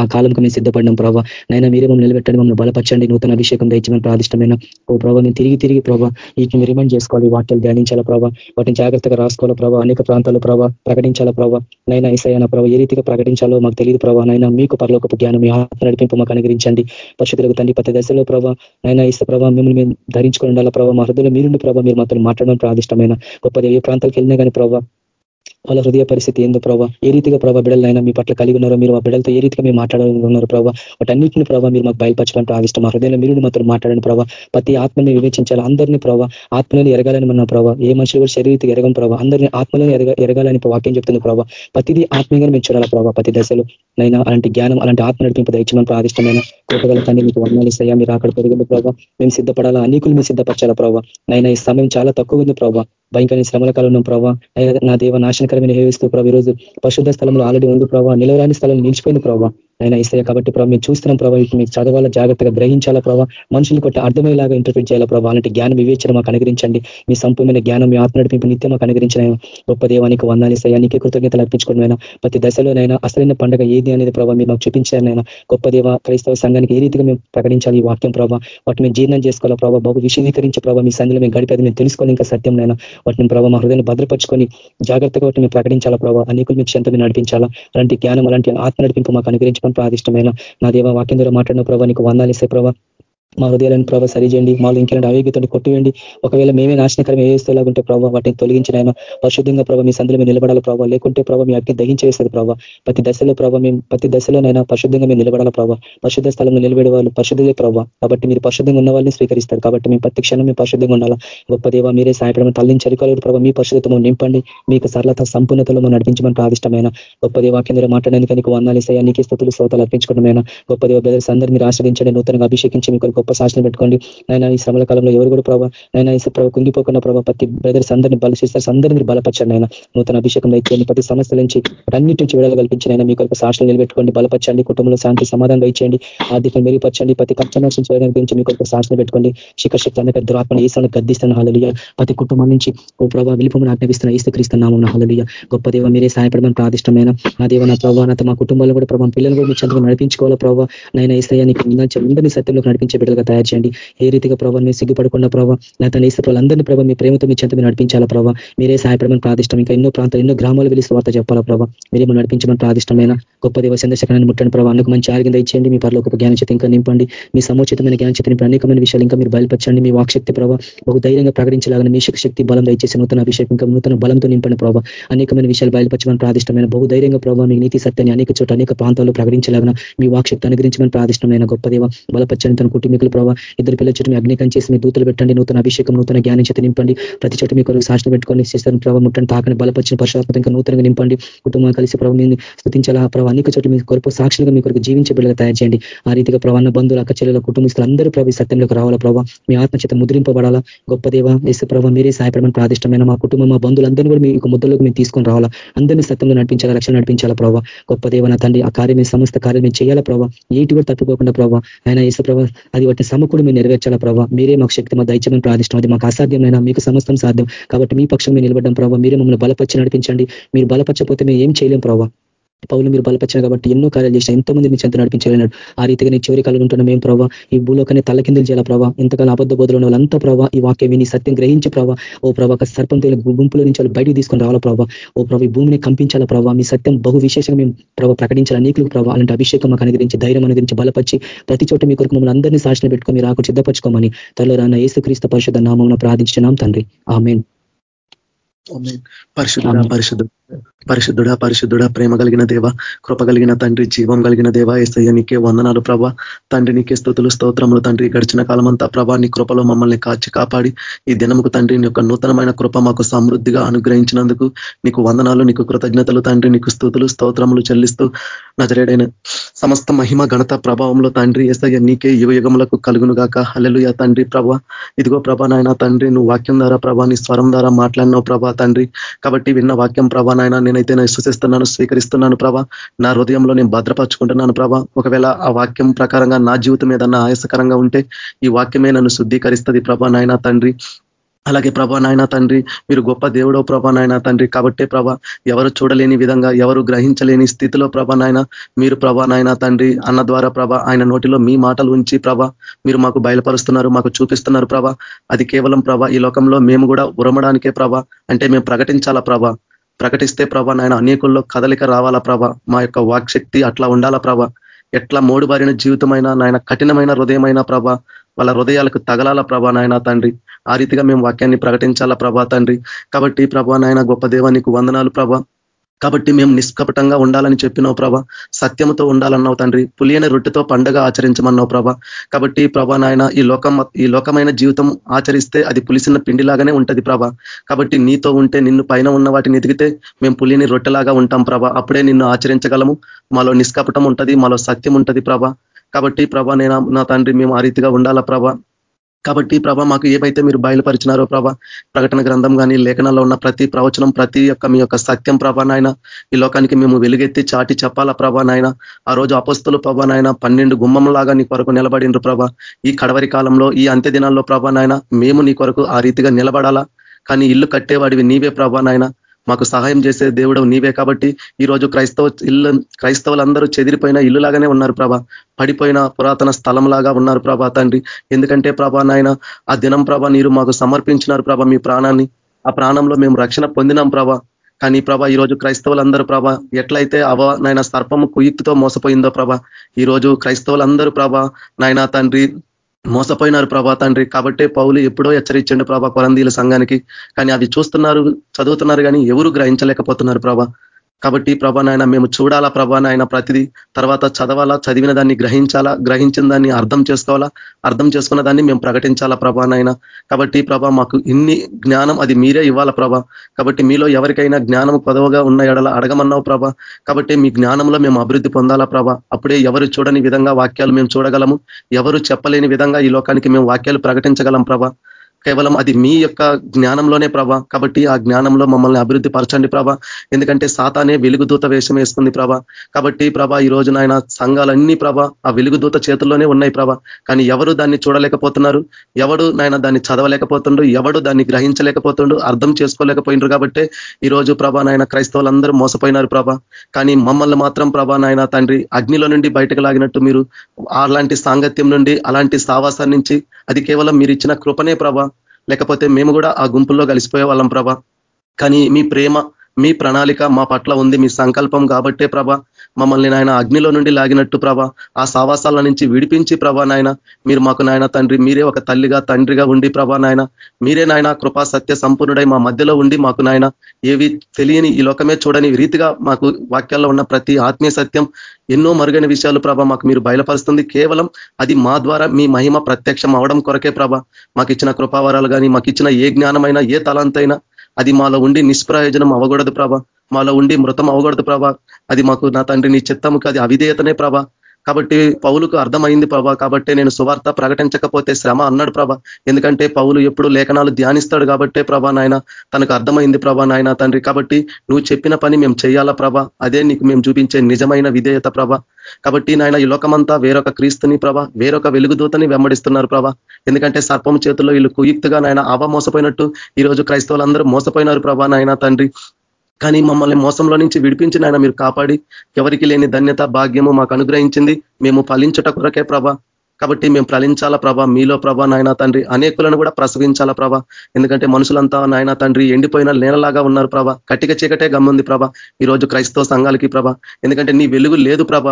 ఆ కాలంకు మేము సిద్ధపడినాం ప్రభావ నైనా మీరే మమ్మల్ని నిలబెట్టండి మమ్మల్ని బలపరచండి నూతన అభిషేకం దయచమని ప్రాదిష్టమైన ఓ ప్రభావ మేము తిరిగి తిరిగి ప్రభావ వీటిని రిమైండ్ చేసుకోవాలి వాటిని ధ్యానించాలా ప్రభావ వాటిని జాగ్రత్తగా రాసుకోవాలా ప్రభావ అనేక ప్రాంతాల్లో ప్రభావ ప్రకటించాలా ప్రభావ నైనా ఈసైనా ప్రభావ ఏ రీతిగా ప్రకటించాలో మాకు తెలియదు ప్రభావ నైనా మీకు పరలోకపు జ్ఞానం మీ ఆత్మ నడిపింపు మాకు అనుగ్రహించండి. పరిశుద్ధులకు తండ్రి ప్రతి దశలో ప్రభావ నైనా ఇస్తే ప్రభావ మిమ్మల్ని మేము ధరించుకుని ఉండాలా ప్రభావ మా హృదయంలో మీరుండి ప్రభావ మీరు మాత్రం మాట్లాడడం ప్రాదిష్టమైన గొప్ప ఏ ప్రాంతాలకు వెళ్ళినా కానీ ప్రభావ వాళ్ళ హృదయ పరిస్థితి ఏందో ప్రభావ ఏ రీతిగా ప్రభావ బిడ్డలైనా మీ పట్ల కలిగి ఉన్నారో మీరు మా బిడ్డలతో ఏ రీతిగా మీరు మాట్లాడాలనుకున్నారు ప్రభావ వాటన్నింటిని ప్రభావ మీరు మాకు బయలుపరచడానికి ఆవిష్టం. మా హృదయంలో మీరు మాత్రం మాట్లాడని ప్రభావ ప్రతి ఆత్మని వివేచించాలి. అందరినీ ప్రభావ ఆత్మలను ఎరగాలని మన ప్రభావ ఏ మనుషులు కూడా శరీరకి ఎరగం ప్రభావ అందరినీ ఆత్మలను ఎరగ ఎరగాలని వాక్యం చెప్తుంది ప్రభావ ప్రతిదీ ఆత్మీయంగా మేము చూడాలి ప్రభావ ప్రతి దశలో నైనా అలాంటి జ్ఞానం అలాంటి ఆత్మ నడిపింపు దయచమని ప్రాదిష్టమైన కృపగలతాన్ని మీకు వర్ణాలు ఇస్తాయా? మీరు అక్కడ పెరిగింది ప్రభావ మేము సిద్ధపడాలా? అనేకులు మేము సిద్ధపరచాలా ప్రభావ నైనా ఈ సమయం చాలా తక్కువ ఉంది ప్రభావ భయంకరమైన శ్రమల కాలం ఉన్నాం ప్రభావ నా దేవ నాశనకరమైన హేవిస్తూ ప్రభావ ఈరోజు పరిశుద్ధ స్థలంలో ఆల్రెడీ ఉంది ప్రభావ నిలవరాని స్థలం నిలిచిపోయింది ప్రభావ అయినా ఇస్తాయి కాబట్టి ప్రభావ మేము చూస్తున్నాం ప్రభావ మీకు చదవాలా జాగ్రత్తగా గ్రహించాలా ప్రభావ మనుషులు కొట్టి అర్థమయ్యేలాగా ఇంటర్ప్రిట్ చేయాలా ప్రభావ అలాంటి జ్ఞానం వివేచన మాకు అనుగ్రహించండి. మీ సంపూర్ణ జ్ఞానం మీ ఆత్మ నడిపింపు నిత్యం మాకు అనుగ్రహించిన గొప్ప దేవానికి వందాలి సయానికి కృతజ్ఞతలు అర్పించుకోవడమైనా ప్రతి దశలోనైనా అసలైన పండుగ ఏది అనేది ప్రభావ మీరు మాకు చూపించారనైనా గొప్ప దేవ క్రైస్తవ సంఘానికి ఏ రీతిగా మేము ప్రకటించాలి ఈ వాక్యం ప్రభావ వాటిని మేము జీర్ణం చేసుకోవాలా ప్రభావ బహు విశదీకరించే ప్రభావ మీ సంఘంలో మేము గడిపేది మేము తెలుసుకొని ఇంకా సత్యంనైనా వాటిని ప్రభావ మా హృదయాన్ని భద్రపరుచుకొని జాగ్రత్తగా వాటిని మేము ప్రకటించాలా ప్రభావ అనేకులు మీకు చెంత నడిపించాలా. అలాంటి జ్ఞానం అలాంటి ఆత్మ నడిపింపు మాకు అనుగ్రహించడం ప్రాదిష్టమైన నా దేవ వాక్యం ద్వారా మాట్లాడిన ప్రభావ నీకు వందాలు ఇస్తే ప్రభావ మా హృదయాలను ప్రభావ సరిచేయండి మాలో ఇంకెలాంటి అవేగితో కొట్టివేయండి. ఒకవేళ మేమే నాశనకరం ఏ ప్రభావ వాటిని తొలగించిన పరిశుద్ధంగా ప్రభావ మీ సందులో మీ నిలబడాల ప్రభావ లేకుంటే ప్రభావ మీ అగ్ని దహించేస్తుంది ప్రభావ ప్రతి దశలో ప్రభావ మేము ప్రతి దశలోనైనా పరిశుద్ధంగా మేము నిలబడాల ప్రభావ పరిశుద్ధ స్థలంలో నిలబడే వాళ్ళు పరిశుద్ధులే ప్రభావ కాబట్టి మీరు పరిశుద్ధంగా ఉన్న వాళ్ళని స్వీకరిస్తారు. కాబట్టి మేము ప్రతి క్షణం మేము పరిశుద్ధంగా ఉండాలా. గొప్ప దేవ మీరే సాయపడమని తల్లించి కాలేదు ప్రభావ మీ పరిశుద్ధతము నింపండి. మీకు సరళత సంపూర్ణతలో మనం నడిపించమని ప్రాదిష్టమైన గొప్ప దేవ కింద మాట్లాడేందుకు నీకు వందాలు ఇస్తాయా నీకే స్థుతులు శ్రోతలు అర్పించుకోవడమైన గొప్ప దేవ బ్రదర్స్ అందరూ మీరు ఆశ్రదించండి. నూతనంగా అభిషేకించి మీకు గొప్ప సాక్షిని పెట్టుకోండి. నైనా ఈ శ్రమల కాలంలో ఎవరు కూడా ప్రభావ నైనా ఈ ప్రభావ కుంగిపోకుండా ప్రభావ ప్రతి బ్రదర్స్ అందరినీ బల సిస్టర్స్ అందరినీ మీరు బలపరచండి ఆయన నూతన అభిషేకం ఇచ్చేయండి ప్రతి సమస్యల నుంచి అన్నిటి నుంచి విడుదల కల్పించిన ఆయన మీకు ఒక సాక్షులు నిలబెట్టుకోండి బలపరచండి కుటుంబంలో శాంతి సమాధానం ఇచ్చేయండి ఆర్థికం మెరుగుపరచండి ప్రతి కష్టం నుంచి గురించి మీకు ఒక సాక్షులు పెట్టుకోండి. శిఖర్ శక్తి అన్న దురాత్మను ఈసాను గద్దిస్తున్న హాలలియ ప్రతి కుటుంబం నుంచి ఓ ప్రభావ విలుపమని ఆజ్ఞాపిస్తున్న ఈస్తు క్రీస్తున్నాము హాలలియ గొప్ప దేవ మీరే సాయపడమని ప్రాదిష్టమైన నా దేవ నా ప్రభావ నాతో మా కుటుంబాల్లో కూడా ప్రభావం పిల్లలు కూడా మీ చెంతకు నడిపించుకోవాలా ప్రభావ నైనా ఇస్తాయానికి అందరినీ సత్యంలో నడిపించే బిడ్డలుగా తయారు చేయండి. ఏ రీతిగా ప్రభావ మీరు సిగ్గుపడకుండా ప్రభావ లేకపోతే తన వాళ్ళందరినీ ప్రభావ మీ ప్రేమతో మీ చెంత మీరు నడిపించాలా ప్రభావ మీరే సహాయపడమని ప్రాదిష్టం ఇంకా ఎన్నో ప్రాంతాలు ఎన్నో గ్రామాలు వెళ్ళి వార్త చెప్పాలా ప్రభావ మీరే నడిపించమని ప్రాదిష్టమైన గొప్ప దేవ సందర్శకాన్ని ముట్టండి ప్రభావ అందుకు మంచి ఆరోగ్యంగా ఇచ్చేయండి మీ పరలో ఒక జ్ఞాన ఇంకా నింపండి. మీ సముచితమైన జ్ఞాన చేతి అనేకమైన విషయాలు ఇంకా మీరు బయలుపరచండి. మీ వాక్శక్తి ప్రభావ ఒక ధైర్యంగా ప్రకటించలాగా మీ శక్తి బలం దయచేసి నూతన అభిషేకం ఇంకా నూతన బలంతో నింపండి ప్రభావ అనేకమైన విషయాలు బయలుపరచమని ప్రాదిష్టమైన బహు ధైర్యంగా ప్రభావ మీ నీతి సత్యాన్ని అనేక చోట అనేక ప్రాంతాల్లో ప్రకటించలాగా మీ వాక్శక్తి అనుగ్రహించమని ప్రాదిష్టమైన గొప్ప దేవ బలపరచని తన కుటుంబీకులు సేవకులు ప్రభావ ఇద్దరు పిల్లల చుట్టూ మీ అగ్నికం చేసి మీ దూతలు పెట్టండి. నూతన అభిషేకం నూతన జ్ఞానం చేత నింపండి. ప్రతి చోట మీ కొరకు సాక్షి పెట్టుకొని చేస్తారు ప్రభావ ముట్టండి తాకని బలపరిచిన పరిశుభ్రత ఇంకా నూతనంగా నింపండి. కుటుంబం కలిసి ప్రభావ మీరు స్థుతించాలా? ప్రభావ అనేక చోట్ల మీ కొరకు సాక్షులుగా మీ కొరకు జీవించే బిడ్డగా తయారు చేయండి. ఆ రీతిగా ప్రభావ బంధువులు అక్క చెల్లెల కుటుంబస్తులు అందరూ ప్రభు సత్యంలోకి రావాలా ప్రభావ మీ ఆత్మచేత ముద్రింపబడాలా? గొప్ప దేవ ఎస్ ప్రభావ మీరే సహాయపడమని ప్రాదిష్టమైన మా కుటుంబం మా బంధువులందరినీ కూడా మీ యొక్క ముద్దలోకి మేము తీసుకొని రావాలా? అందరినీ సత్యంలో నడిపించాలా? రక్షణ నడిపించాలా ప్రభావ గొప్ప దేవ నా తండ్రి ఆ కార్యం సమస్త కార్యం మేము చేయాలా ప్రభావ ఏటి కూడా తప్పిపోకుండా ప్రభావ ఆయన యేసు ప్రభావ అది ప్రతి సమకుడు మీరు నెరవేర్చాలా ప్రభావ మీరే మాకు శక్తి మా దైత్యమని ప్రార్థిష్టం అది మాకు అసాధ్యమైన మీకు సమస్తం సాధ్యం. కాబట్టి మీ పక్షం మేము నిలబడ్డం ప్రభావ మీరే మమ్మల్ని బలపరిచి నడిపించండి. మీరు బలపరచపోతే మేము ఏం చేయలేం ప్రభావ పౌలు మీరు బలపరిచారు కాబట్టి ఎన్నో కార్యాలు చేసిన ఎంతో మంది మీ చెంత నడిపించగలిగినాడు ఆ రీతిగా నీ చివరి కాలంలో ఉంటున్న మేము ప్రభావ ఈ భూలోకాన్ని తలకిందులు చేయాల ప్రభావ ఇంతకాలం అబద్ధ బోధలు ఉన్న వాళ్ళంతా ప్రభావ ఈ వాక్యం విని సత్యం గ్రహించి ప్రభావ ఓ ప్రభావ సర్పం తేలి గుంపుల నుంచి వాళ్ళు బయటికి తీసుకొని రావాల ప్రభావ ఓ ప్రభావ ఈ భూమిని కంపించాల ప్రభావ మీ సత్యం బహు విశేషంగా మేము ప్రభావ ప్రకటించాలి? నీకులకు ప్రభావ అలాంటి అభిషేకం మాకు అనుగ్రహించి ధైర్యం అనుగ్రహించి బలపరిచి ప్రతి చోట మీ కొరకు మమ్మల్ని అందరినీ సాక్షణ పెట్టుకొని మీరు ఆకు సిద్ధపరచుకోమని త్వరలో రాన్న యేసు పరిషత్ నామం ప్రార్థించినాం తండ్రి. ఆమెన్. పరిశుద్ధుడా పరిశుద్ధ పరిశుద్ధుడా పరిశుద్ధుడా ప్రేమ కలిగిన దేవ కృప కలిగిన తండ్రి జీవం కలిగిన దేవ ఏసయ్య నీకే వందనాలు ప్రభా. తండ్రి నీకే స్థుతులు స్తోత్రములు తండ్రి. గడిచిన కాలమంతా ప్రభా నీ కృపలో మమ్మల్ని కాచి కాపాడి ఈ దినముకు తండ్రి నీ యొక్క నూతనమైన కృప మాకు సమృద్ధిగా అనుగ్రహించినందుకు నీకు వందనాలు నీకు కృతజ్ఞతలు తండ్రి నీకు స్థుతులు స్తోత్రములు చెల్లిస్తూ నజరేడైన సమస్త మహిమ ఘనత ప్రభావంలో తండ్రి ఏసయ్య నీకే యుగ యుగములకు కలుగును గాక హల్లెలుయ తండ్రి ప్రభా. ఇదిగో ప్రభా నాయన తండ్రి నువ్వు వాక్యం ద్వారా ప్రభా నీ స్వరం ద్వారా మాట్లాడినావు ప్రభా తండ్రి. కాబట్టి విన్న వాక్యం ప్రభా నాయన నేనైతే నేను విశ్వసిస్తున్నాను స్వీకరిస్తున్నాను ప్రభా. నా హృదయంలో నేను భద్రపరచుకుంటున్నాను ప్రభా. ఒకవేళ ఆ వాక్యం ప్రకారంగా నా జీవితం ఏదన్నా ఆయాసకరంగా ఉంటే ఈ వాక్యమే నన్ను శుద్ధీకరిస్తుంది ప్రభా నాయన తండ్రి. అలాగే ప్రభా నాయన తండ్రి మీరు గొప్ప దేవుడో ప్రభా నాయన తండ్రి. కాబట్టే ప్రభ ఎవరు చూడలేని విధంగా ఎవరు గ్రహించలేని స్థితిలో ప్రభ నాయన మీరు ప్రభా నాయన తండ్రి అన్న ద్వారా ప్రభ ఆయన నోటిలో మీ మాటలు ఉంచి ప్రభ మీరు మాకు బయలుపరుస్తున్నారు మాకు చూపిస్తున్నారు ప్రభ. అది కేవలం ప్రభ ఈ లోకంలో మేము కూడా ఉరమడానికే ప్రభ అంటే మేము ప్రకటించాలా ప్రభ? ప్రకటిస్తే ప్రభా నాయన అనేకుల్లో కదలిక రావాలా ప్రభ? మా యొక్క వాక్శక్తి అట్లా ఉండాలా ప్రభ? ఎట్లా మోడుబారిన జీవితమైన నాయన కఠినమైన హృదయమైన ప్రభ వాళ్ళ హృదయాలకు తగలాల ప్రభా నాయన తండ్రి. ఆ రీతిగా మేము వాక్యాన్ని ప్రకటించాలా ప్రభా తండ్రి. కాబట్టి ప్రభా నాయన గొప్ప దేవానికి వందనాలు ప్రభా. కాబట్టి మేము నిష్కపటంగా ఉండాలని చెప్పినావు ప్రభా. సత్యముతో ఉండాలన్నావు తండ్రి. పులియని రొట్టెతో పండగ ఆచరించమన్నావు ప్రభా. కాబట్టి ప్రభా నాయన ఈ లోకం ఈ లోకమైన జీవితం ఆచరిస్తే అది పులిసిన పిండిలాగానే ఉంటది ప్రభా. కాబట్టి నీతో ఉంటే నిన్ను పైన ఉన్న వాటిని ఎదిగితే మేము పులిని రొట్టెలాగా ఉంటాం ప్రభా. అప్పుడే నిన్ను ఆచరించగలము. మాలో నిష్కపటం ఉంటుంది మాలో సత్యం ఉంటుంది ప్రభా. కాబట్టి ప్రభా నేను నా తండ్రి మేము ఆ రీతిగా ఉండాలా ప్రభ? కాబట్టి ప్రభ మాకు ఏవైతే మీరు బయలుపరిచినారో ప్రభ ప్రకటన గ్రంథం కానీ లేఖనాల్లో ఉన్న ప్రతి ప్రవచనం ప్రతి యొక్క మీ యొక్క సత్యం ప్రభా నాయన ఈ లోకానికి మేము వెలుగెత్తి చాటి చెప్పాలా ప్రభా నాయన? ఆ రోజు అపస్తులు ప్రభా నాయన పన్నెండు గుమ్మంలాగా నీ కొరకు నిలబడిండ్రు ప్రభ. ఈ కడవరి కాలంలో ఈ అంత్య దినాల్లో ప్రభా నాయన మేము నీ కొరకు ఆ రీతిగా నిలబడాలా? కానీ ఇల్లు కట్టేవాడివి నీవే ప్రభా నాయన. మాకు సహాయం చేసే దేవుడు నీవే కాబట్టి ఈరోజు క్రైస్తవ ఇల్లు క్రైస్తవులందరూ చెదిరిపోయిన ఇల్లులాగానే ఉన్నారు ప్రభా. పడిపోయిన పురాతన స్థలంలాగా ఉన్నారు ప్రభా తండ్రి. ఎందుకంటే ప్రభా నాయన ఆ దినం ప్రభ నీరు మాకు సమర్పించినారు ప్రభ మీ ప్రాణాన్ని. ఆ ప్రాణంలో మేము రక్షణ పొందినాం ప్రభా. కానీ ప్రభా ఈరోజు క్రైస్తవులందరూ ప్రభ ఎట్లయితే అవ నాయన సర్పము కుయుక్తితో మోసపోయిందో ప్రభ ఈరోజు క్రైస్తవులందరూ ప్రభ నాయన తండ్రి మోసపోయినారు ప్రభా తండ్రి. కాబట్టే పౌలు ఎప్పుడో హెచ్చరించండి ప్రభా కొరందీల సంఘానికి. కానీ అది చూస్తున్నారు చదువుతున్నారు కానీ ఎవరు గ్రహించలేకపోతున్నారు ప్రభా. కాబట్టి ప్రభానాయన మేము చూడాలా ప్రభానాయన ప్రతిదీ. తర్వాత చదవాలా చదివిన దాన్ని గ్రహించాలా గ్రహించిన దాన్ని అర్థం చేసుకోవాలా అర్థం చేసుకున్న దాన్ని మేము ప్రకటించాలా ప్రభా నాయన. కాబట్టి ప్రభా మాకు ఇన్ని జ్ఞానం అది మీరే ఇవ్వాలా ప్రభా. కాబట్టి మీలో ఎవరికైనా జ్ఞానం పదవగా ఉన్న ఎడల అడగమన్నావు ప్రభా. కాబట్టి మీ జ్ఞానంలో మేము అభివృద్ధి పొందాలా ప్రభా. అప్పుడే ఎవరు చూడని విధంగా వాక్యాలు మేము చూడగలము. ఎవరు చెప్పలేని విధంగా ఈ లోకానికి మేము వాక్యాలు ప్రకటించగలం ప్రభా. కేవలం అది మీ యొక్క జ్ఞానంలోనే ప్రభ. కాబట్టి ఆ జ్ఞానంలో మమ్మల్ని అభివృద్ధి పరచండి ప్రభ. ఎందుకంటే సాతానే వెలుగుదూత వేషం వేసుకుంది ప్రభ. కాబట్టి ప్రభ ఈ రోజు నాయన సంఘాలన్నీ ప్రభ ఆ వెలుగుదూత చేతుల్లోనే ఉన్నాయి ప్రభ. కానీ ఎవరు దాన్ని చూడలేకపోతున్నారు? ఎవడు నాయన దాన్ని చదవలేకపోతుండు? ఎవడు దాన్ని గ్రహించలేకపోతుండు? అర్థం చేసుకోలేకపోయినారు కాబట్టి ఈ రోజు ప్రభా నాయన క్రైస్తవులందరూ మోసపోయినారు ప్రభ. కానీ మమ్మల్ని మాత్రం ప్రభా నాయన తండ్రి అగ్నిలో నుండి బయటకు లాగినట్టు మీరు అలాంటి సాంగత్యం నుండి అలాంటి సావాసం నుంచి అది కేవలం మీరు ఇచ్చిన కృపనే ప్రభ. లేకపోతే మేము కూడా ఆ గుంపుల్లో కలిసిపోయే వాళ్ళం ప్రభ. కానీ మీ ప్రేమ మీ ప్రణాళిక మా పట్ల ఉంది మీ సంకల్పం కాబట్టే ప్రభ. మమ్మల్ని నాయన అగ్నిలో నుండి లాగినట్టు ప్రభ. ఆ సావాసాల నుంచి విడిపించి ప్రభా నాయన. మీరు మాకు నాయన తండ్రి మీరే ఒక తల్లిగా తండ్రిగా ఉండి ప్రభా నాయన. మీరే నాయన కృపా సత్య సంపూర్ణుడై మా మధ్యలో ఉండి మాకు నాయన ఏవి తెలియని ఈ లోకమే చూడని రీతిగా మాకు వాక్యాల్లో ఉన్న ప్రతి ఆత్మీయ సత్యం ఎన్నో మరుగైన విషయాలు ప్రభ మాకు మీరు బయలుపరుస్తుంది. కేవలం అది మా ద్వారా మీ మహిమ ప్రత్యక్షం అవడం కొరకే ప్రభ. మాకు ఇచ్చిన కృపావరాలు కానీ మాకు ఇచ్చిన ఏ జ్ఞానమైనా ఏ తలంతైనా అది మాలో ఉండి నిష్ప్రయోజనం అవ్వకూడదు ప్రభ. మాలో ఉండి మృతం అవ్వకూడదు ప్రభ. అది మాకు నా తండ్రి నీ చిత్తముకి అది అవిధేయతనే ప్రభ. కాబట్టి పౌలుకు అర్థమైంది ప్రభా. కాబట్టి నేను సువార్త ప్రకటించకపోతే శ్రమ అన్నాడు ప్రభ. ఎందుకంటే పౌలు ఎప్పుడు లేఖనాలు ధ్యానిస్తాడు కాబట్టే ప్రభా నాయన తనకు అర్థమైంది ప్రభా నాయన తండ్రి. కాబట్టి నువ్వు చెప్పిన పని మేము చేయాలా ప్రభ? అదే నీకు మేము చూపించే నిజమైన విధేయత ప్రభ. కాబట్టి నాయన ఈ లోకమంతా వేరొక క్రీస్తుని ప్రభ వేరొక వెలుగుదూతని వెంబడిస్తున్నారు ప్రభ. ఎందుకంటే సర్పం చేతుల్లో వీళ్ళు కుయుక్తుగా నాయన అవ మోసపోయినట్టు ఈరోజు క్రైస్తవులందరూ మోసపోయినారు ప్రభా నాయన తండ్రి. కానీ మమ్మల్ని మోసంలో నుంచి విడిపించిన ఆయన మీరు కాపాడి ఎవరికి లేని ధన్యత భాగ్యము మాకు అనుగ్రహించింది. మేము ఫలించుట కొరకే ప్రభ. కాబట్టి మేము ఫలించాలా ప్రభ? మీలో ప్రభ నాయన తండ్రి అనేకులను కూడా ప్రసవించాలా ప్రభ? ఎందుకంటే మనుషులంతా నాయన తండ్రి ఎండిపోయిన నేలలాగా ఉన్నారు ప్రభ. కట్టిక చీకటే గమ్ముంది ప్రభ. ఈరోజు క్రైస్తవ సంఘాలకి ప్రభ. ఎందుకంటే నీ వెలుగు లేదు ప్రభ.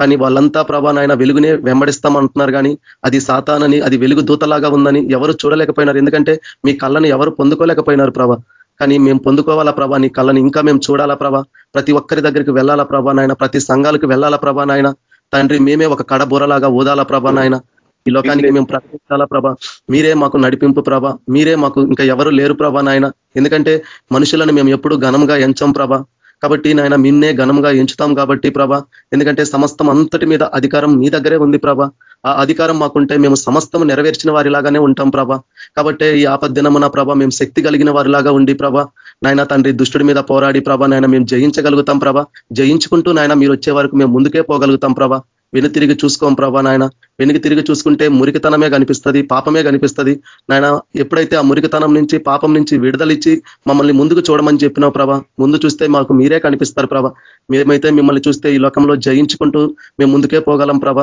కానీ వాళ్ళంతా ప్రభా నాయన వెలుగునే వెంబడిస్తామంటున్నారు కానీ అది సాతానని అది వెలుగు దూతలాగా ఉందని ఎవరు చూడలేకపోయినారు. ఎందుకంటే మీ కళ్ళని ఎవరు పొందుకోలేకపోయినారు ప్రభ. కానీ మేము పొందుకోవాలా ప్రభా? నీ కళ్ళని ఇంకా మేము చూడాలా ప్రభా? ప్రతి ఒక్కరి దగ్గరికి వెళ్ళాలా ప్రభా నాయన? ప్రతి సంఘాలకు వెళ్ళాలా ప్రభా నాయన? తండ్రి మేమే ఒక కడబురలాగా ఊదాలా ప్రభా నాయన? ఈ లోకానికి మేము ప్రకటించాలా ప్రభా? మీరే మాకు నడిపింపు ప్రభ. మీరే మాకు ఇంకా ఎవరు లేరు ప్రభా నాయన? ఎందుకంటే మనుషులను మేము ఎప్పుడు ఘనంగా ఎంచం ప్రభ. కాబట్టి నాయన మిన్నే ఘనంగా ఎంచుతాం కాబట్టి ప్రభ. ఎందుకంటే సమస్తం అంతటి మీద అధికారం మీ దగ్గరే ఉంది ప్రభ. ఆ అధికారం మాకుంటే మేము సమస్తం నెరవేర్చిన వారిలాగానే ఉంటాం ప్రభ. కాబట్టి ఈ ఆపద్దినమున ప్రభ మేము శక్తి కలిగిన వారిలాగా ఉండి ప్రభ. నాయన తండ్రి దుష్టుడి మీద పోరాడి ప్రభ. నాయన మేము జయించగలుగుతాం ప్రభ. జయించుకుంటూ నాయన మీరు వచ్చే వరకు మేము ముందుకే పోగలుగుతాం ప్రభ. వెను తిరిగి చూసుకోం ప్రభా నాయన. వెనుక తిరిగి చూసుకుంటే మురికితనమే కనిపిస్తుంది పాపమే కనిపిస్తుంది. నాయన ఎప్పుడైతే ఆ మురికితనం నుంచి పాపం నుంచి విడుదలిచ్చి మమ్మల్ని ముందుకు చూడమని చెప్పినావు ప్రభా ముందు చూస్తే మాకు మీరే కనిపిస్తారు ప్రభా. మేమైతే మిమ్మల్ని చూస్తే ఈ లోకంలో జయించుకుంటూ మేము ముందుకే పోగలం ప్రభ.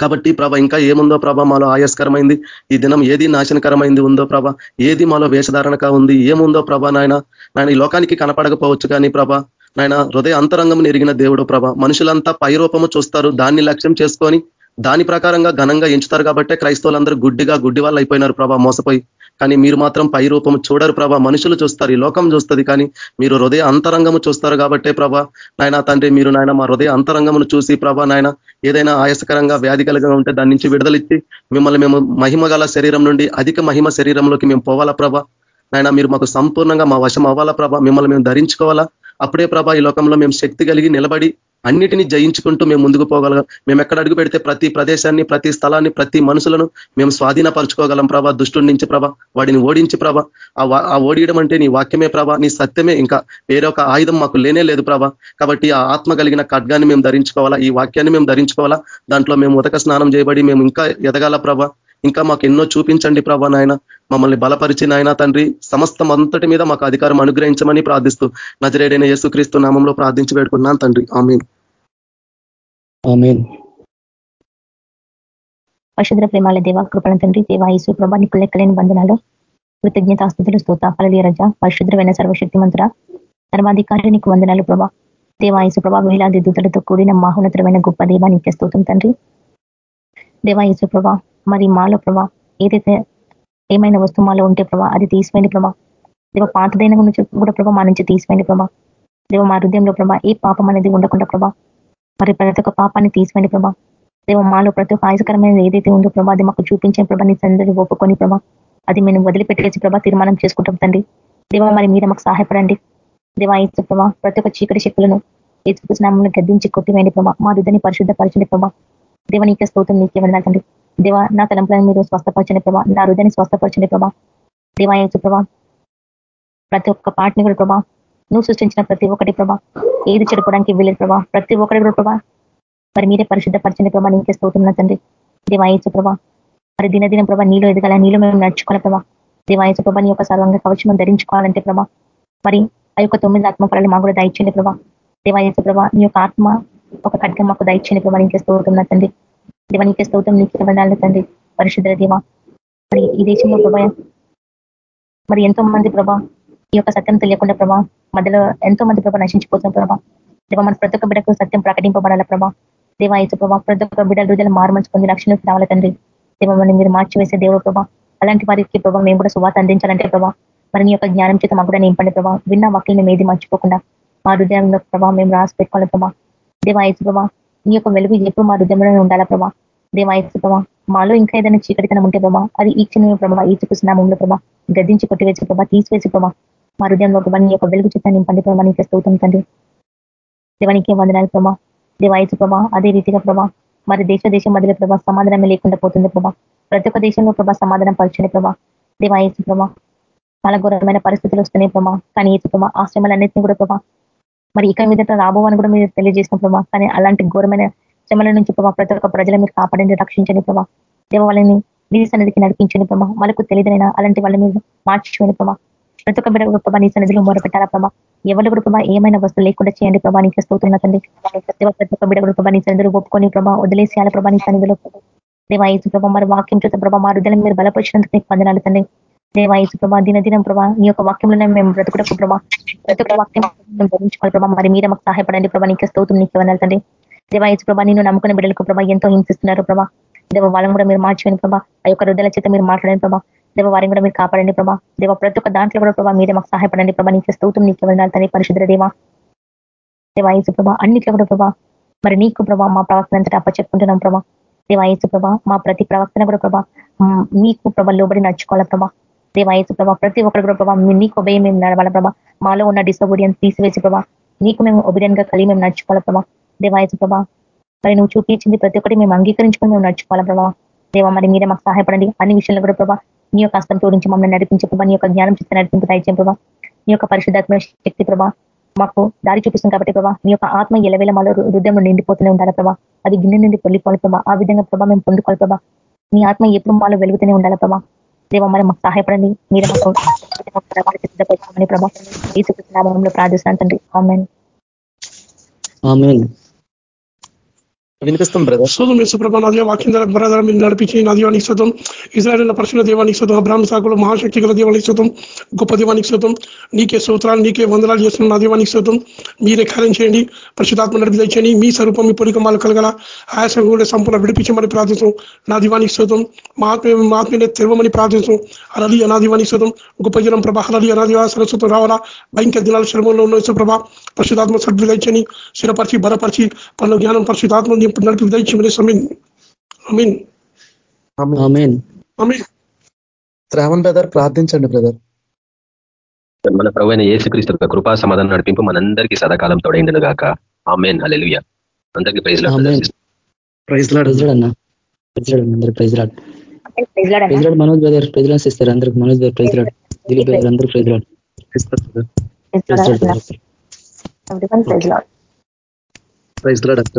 కాబట్టి ప్రభ ఇంకా ఏముందో ప్రభ మాలో ఆయాస్కరమైంది? ఈ దినం ఏది నాశనకరమైంది ఉందో ప్రభ? ఏది మాలో వేషధారణగా ఉంది? ఏముందో ప్రభ నాయన? నాయన ఈ లోకానికి కనపడకపోవచ్చు కానీ ప్రభ నాయన హృదయ అంతరంగం ఎరిగిన దేవుడు ప్రభ మనుషులంతా పైరూపము చూస్తారు దాన్ని లక్ష్యం చేసుకొని దాని ప్రకారంగా ఘనంగా ఎంచుతారు కాబట్టి క్రైస్తవులందరూ గుడ్డిగా గుడ్డి వాళ్ళు అయిపోయినారు ప్రభా మోసపోయి. కానీ మీరు మాత్రం పై రూపం చూడరు ప్రభా మనుషులు చూస్తారు ఈ లోకం చూస్తుంది. కానీ మీరు హృదయ అంతరంగము చూస్తారు కాబట్టే ప్రభా నాయన తండ్రి మీరు నాయన మా హృదయ అంతరంగమును చూసి ప్రభా నాయన ఏదైనా ఆయాసకరంగా వ్యాధి కలిగా ఉంటే దాని నుంచి విడుదలిచ్చి మిమ్మల్ని మేము మహిమ శరీరం నుండి అధిక మహిమ శరీరంలోకి మేము పోవాలా ప్రభా? నాయన మీరు మాకు సంపూర్ణంగా మా వశం అవ్వాలా ప్రభా? మిమ్మల్ని మేము ధరించుకోవాలా? అప్పుడే ప్రభా ఈ లోకంలో మేము శక్తి కలిగి నిలబడి అన్నిటిని జయించుకుంటూ మేము ముందుకు పోగలం మేము ఎక్కడ అడుగు పెడితే ప్రతి ప్రదేశాన్ని ప్రతి స్థలాన్ని ప్రతి మనుషులను మేము స్వాధీనపరచుకోగలం ప్రభా. దుష్టుడి నుంచి ప్రభ వాడిని ఓడించి ప్రభ. ఆ ఓడియడం అంటే నీ వాక్యమే ప్రభ నీ సత్యమే. ఇంకా వేరొక ఆయుధం మాకు లేనే లేదు ప్రభ. కాబట్టి ఆ ఆత్మ కలిగిన ఖడ్గాన్ని మేము ధరించుకోవాలా? ఈ వాక్యాన్ని మేము ధరించుకోవాలా? దాంట్లో మేము ఉదక స్నానం చేయబడి మేము ఇంకా ఎదగాల ప్రభ? ఇంకా మాకు ఎన్నో చూపించండి ప్రభా నాయన. మమ్మల్ని బలపరిచి నాయన తండ్రి సమస్తం అంతటి మీద మాకు అధికారం అనుగ్రహించమని ప్రార్థిస్తూ నజరేడైన యేసుక్రీస్తు నామంలో ప్రార్థించి పెట్టుకున్నాను తండ్రి. ఆమెన్. పశుద్ర ప్రేమాల దేవ కృపణ తండ్రి దేవా ఈసు ప్రభా నీకు లెక్కలేని బంధనాలు కృతజ్ఞతాస్తుతులు స్తోత ఫలదీయ రజ పరిశుద్రమైన సర్వశక్తి మంత్ర సర్వాధికారి నీకు వందనాలు ప్రభా. దేవాయసు ప్రభా వేలాది దూతలతో కూడిన మహోన్నతమైన గొప్ప దేవా నీకే స్తోత్రం తండ్రి. దేవాయసు ప్రభా మరి మాలో ప్రభా ఏదైతే ఏమైనా వస్తువు మాలో ఉంటే ప్రభా అది తీసిపోయింది ప్రభా. దేవ పాతదైన గురించి కూడా ప్రభా మా నుంచి తీసిపోయింది ప్రభా. దేవ మా హృదయంలో ప్రభా ఏ పాపం అనేది ఉండకుండా ప్రభా మరి ప్రతి ఒక్క పాపాన్ని తీసిపోయింది ప్రభా. దేవ మాలో ప్రతి ఒక్క ఆయస్కరమైన ఏదైతే ఉందో ప్రభా అది మాకు చూపించే ప్రభా నీ సందరి ఒప్పుకొని ప్రభా. అది మేము వదిలిపెట్టేసి ప్రభా తీర్మానం చేసుకుంటాం తండ్రి. దేవ మరి మీరు మాకు సహాయపడండి. దేవా ఏసు ప్రభా ప్రతి ఒక్క చీకటి శక్తులను ఏసుకృష్ణామని గద్దించి కొట్టివేయండి ప్రభా. మా రుద్దని పరిశుద్ధపరచండి ప్రభా. దేవ నీకే స్తోత్రం నీకే వెళ్ళాలండి దేవా నా తలంపులను మీరు స్వస్థపరచండి ప్రభా. నా హృదయాన్ని స్వస్థపరచండి ప్రభా. దేవాయచు ప్రభా. ప్రతి ఒక్క పాటని కూడా ప్రభా నువ్వు సృష్టించిన ప్రతి ఒక్కటి ప్రభా ఏది చెడుకోవడానికి వీలేదు ప్రభా. ప్రతి ఒక్కటి కూడా ప్రభా మరి మీరే పరిశుద్ధపరచండి ప్రభా. నీకే స్తోతున్నా తండ్రి. దేవాయచు ప్రభా. మరి దినదిన ప్రభా నీలో ఎదగాల నీలో మేము నడుచుకోవాలి ప్రభా. దేవాయచు ప్రభా నీ యొక్క సర్వంగా కవచం ధరించుకోవాలంటే ప్రభా మరి ఆ యొక్క తొమ్మిది ఆత్మఫలాలు మాకు కూడా దయచేయండి ప్రభా. దేవాయచు ప్రభా నీ యొక్క ఆత్మ ఒక ఖడ్గం మాకు దయచేయండి ప్రభా. నీకే స్తోతున్నా తండ్రి. దేవ నీకే స్తోత్రం నీకే వండాలి తండ్రి. పరిశుద్ధ దేవ మరి ఈ దేశంలో ప్రభా మరి ఎంతో మంది ప్రభా ఈ యొక్క సత్యం తెలియకుండా ప్రభా మధ్యలో ఎంతో మంది ప్రభా నశించిపోతున్న ప్రభా. దేవ మన ప్రతి ఒక్క బిడ్డకు సత్యం ప్రకటింపబడాల ప్రభా. దేవ ఇసు ప్రభా ప్రతి ఒక్క బిడ్డల హృదయాలు మారుమని పొంది రక్షణ రావాలి తండ్రి. దేవమని మీరు మార్చివేసే దేవుడు ప్రభా. అలాంటి వారికి ప్రభావ మేము కూడా శుభాత అందించాలంటే ప్రభా మరి నీ యొక్క జ్ఞానం చేత మాకు కూడా నింపండి ప్రభా. విన్న వాక్యం మేము ఏది మర్చిపోకుండా మా హృదయంలో ప్రభావ మేము రాసి పెట్టుకోవాలి ప్రభా. దేవాయసు ప్రభా నీ యొక్క వెలుగు ఎప్పుడు మా హృదయంలో ఉండాలా ప్రభా? దేవాయసు ప్రభా. మాలో ఇంకా ఏదైనా చీకటితనం ఉంటే ప్రభా అది ఈ చిన్న ప్రభా ఈ చూపిస్తున్నామంలో ప్రభా గద్దించి కొట్టివేసి ప్రభా తీసివేసి ప్రభా మా హృదయంలో ప్రభా నీ యొక్క వెలుగు చిత్తాన్ని నింపండి ప్రభా నీకు స్తోత్రం తండ్రి. దేవానికి వందనాలు ప్రభా. దేవాయసు ప్రభా అదే రీతిగా ప్రభా మరి దేశ దేశం మధ్యలో ప్రభా సమాధానమే లేకుండా పోతుంది ప్రభా. ప్రతి ఒక్క దేశంలో ప్రభా సమాధానం పరచండి ప్రభా. దేవాయసు ప్రభా చాలా ఘోరమైన పరిస్థితులు వస్తున్నాయి ప్రభా. కానీ ఏసు ప్రభా ఆశ్రమాలన్నింటినీ కూడా ప్రభా మరి ఇక మీద రాబోవని కూడా మీరు తెలియజేసినప్పుడు మా కానీ అలాంటి ఘోరమైన శ్రమల నుంచి ప్రభావ ప్రతి ఒక్క ప్రజలు మీరు కాపాడండి రక్షించండి ప్రభా. దేవ వాళ్ళని నీ సన్నిధికి నడిపించండి ప్రభా. వాళ్ళకు తెలియదైనా అలాంటి వాళ్ళ మీద మార్చుకోండి ప్రభా. ప్రతి ఒక్క బిడ్డ ప్రభా నీ సన్నిధిలో మొరపెట్టాలా ప్రభా. ఎవరు కూడా ప్రభా ఏమైనా వస్తువు లేకుండా చేయండి ప్రభా నీకు స్తోత్రం తండ్రి. ప్రతి ఒక్క బిడ్డ కూడా ప్రభా నీ సన్నిధిలో ఒప్పుకొని ప్రభా వదిలేసేయాలి ప్రభా నీ సన్నిధిలో. దేవాయసు ప్రభా మరి వాక్యం చూస్తే ప్రభా మా హృదయం మీరు బలపరిచినందుకు నీకు పొందనాలు తండ్రి. దేవాయసు ప్రభా దినదినం ప్రభా నీ యొక్క వాక్యంలోనే మేము బ్రతుకుటకు ప్రభా ప్రతి ఒక్క వాక్యం భరించుకోవాలి ప్రభా. మరి మీరే మాకు సహాయపడండి ప్రభా నీకు స్తోత్రం నీకు ఇవ్వాలి దేవాయసు ప్రభా నేను నమ్ముకునే బిడ్డలకు ప్రభా ఎంతో హింసిస్తున్నారు ప్రభా. దేవ వాళ్ళని కూడా మీరు మార్చుకుని ప్రభా. ఆ యొక్క హృదయాల చేత మీరు మాట్లాడండి ప్రభా. దేవ వారిని కూడా మీరు కాపాడండి ప్రభా. దేవ ప్రతి ఒక్క దాంట్లో కూడా ప్రభా మీరే మాకు సహాయపడండి ప్రభా. నీకు స్తోత్రం నీకు ఇవ్వాలి పరిశుద్ధ దేవా. దేవాయసు ప్రభా అన్నిట్లో కూడా ప్రభా మరి నీకు ప్రభా మా ప్రవర్తన అంతటా అప్పచెప్పుకుంటున్నాం ప్రభా. దేవాయసు ప్రభా మా ప్రతి ప్రవక్తన కూడా ప్రభా మీకు ప్రభా లోబడి నడుచుకోవాలా ప్రభా. దేవాయసు ప్రభా ప్రతి ఒక్కరు కూడా ప్రభా నీకు ఉభయం మేము నడవాల ప్రభా. మాలో ఉన్న డిసోబిడియన్స్ తీసివేసి ప్రభా నీకు మేము ఒబిడియన్గా కలిగి మేము నడుచుకోవాలి ప్రభా. దేవాయసు ప్రభా మరి నువ్వు చూపించింది ప్రతి ఒక్కటి మేము అంగీకరించుకొని మేము నడుచుకోవాలి ప్రభా. దేవ మరి మీరే మాకు సహాయపడండి. అన్ని విషయంలో కూడా ప్రభా నీ యొక్క హస్తం తోడించి మమ్మల్ని నడిపించే ప్రభా నీ యొక్క జ్ఞానం చేస్తే నడిపింపు దయచే ప్రభా. నీ యొక్క పరిశుద్ధాత్మ శక్తి ప్రభా మాకు దారి చూపిస్తుంది కాబట్టి ప్రభా నీ యొక్క ఆత్మ ఎలవేల మాలో హృదయం నిండిపోతూనే ఉండాలి ప్రభా. అది గిన్నె నుండి పొల్లిపోవాలి ప్రభా. ఆ విధంగా ప్రభా మేము పొందుకోవాలి ప్రభా. నీ ఆత్మ ఎప్పుడు మాలో వెలుగుతూనే ఉండాలి ప్రభా. దేవ మరి మాకు సహాయపడండి. మీరు మాకు సిద్ధపరచుకోమని ప్రభావం ఈ నామంలో ప్రార్థిస్తాను తండ్రి. ఆమెన్. వినిపిస్తాం బ్రదర్ శోధం యశుప్రభ నా దేవ వాక్యం బ్రదర్ మీరు నడిపించి నదివానికి శోధం ఇజ్రాయల్ పరిశుభ్ర దేవానికి శోధం అబ్రాహ్మ సాకులు మహాశక్తి గల దేవానికి శోధం గొప్ప దేవానికి శోధం నీకే సూత్రాలు నీకే వందనాలు చేస్తున్న నా దేవానికి శోధం మీరే కార్యం చేయండి పరిశుధాత్మ నడిపించండి మీ స్వరూపం మీ పొడికమాలు కలగల ఆయాసం కూడా సంపూర్ణ విడిపించమని ప్రార్థించం నా దీవానికి శోధం మా ఆత్మ మా ఆత్మీయ తెరవమని ప్రార్థించం అనది నా శోధం గొప్ప జనం ప్రభా అలలి అనాదివా సరస్వతం రావాలా? భయంకర దినాల శ్రమంలో ఉన్న ప్రభా పరిశుధాత్మ సద్విదయచని స్థిరపరిచి బలపరిచి పనుల జ్ఞానం పరిశుధాత్మ నడిపి దయచేయమని సమీన్ అమీన్ ఆమెన్ అమీన్ శ్రావణ్ బ్రదర్ ప్రార్థించండి బ్రదర్ మన ప్రభు అయిన ఏసుక్రీస్తు యొక్క కృపా సమాధానం నడిపింపు మనందరికీ సదాకాలం తోడైందను గాక ఆమెన్ అలెలుయ అందరికీ ప్రైజ్. ప్రైజ్ లాడ్ లాడ్ అన్న praise lord praise lord praise lord lord Manoj brother praise lords ఇస్తారు అందరికి Manoj brother praise lord Dilip brother అందరూ lord lord praise lord praise lord అక్క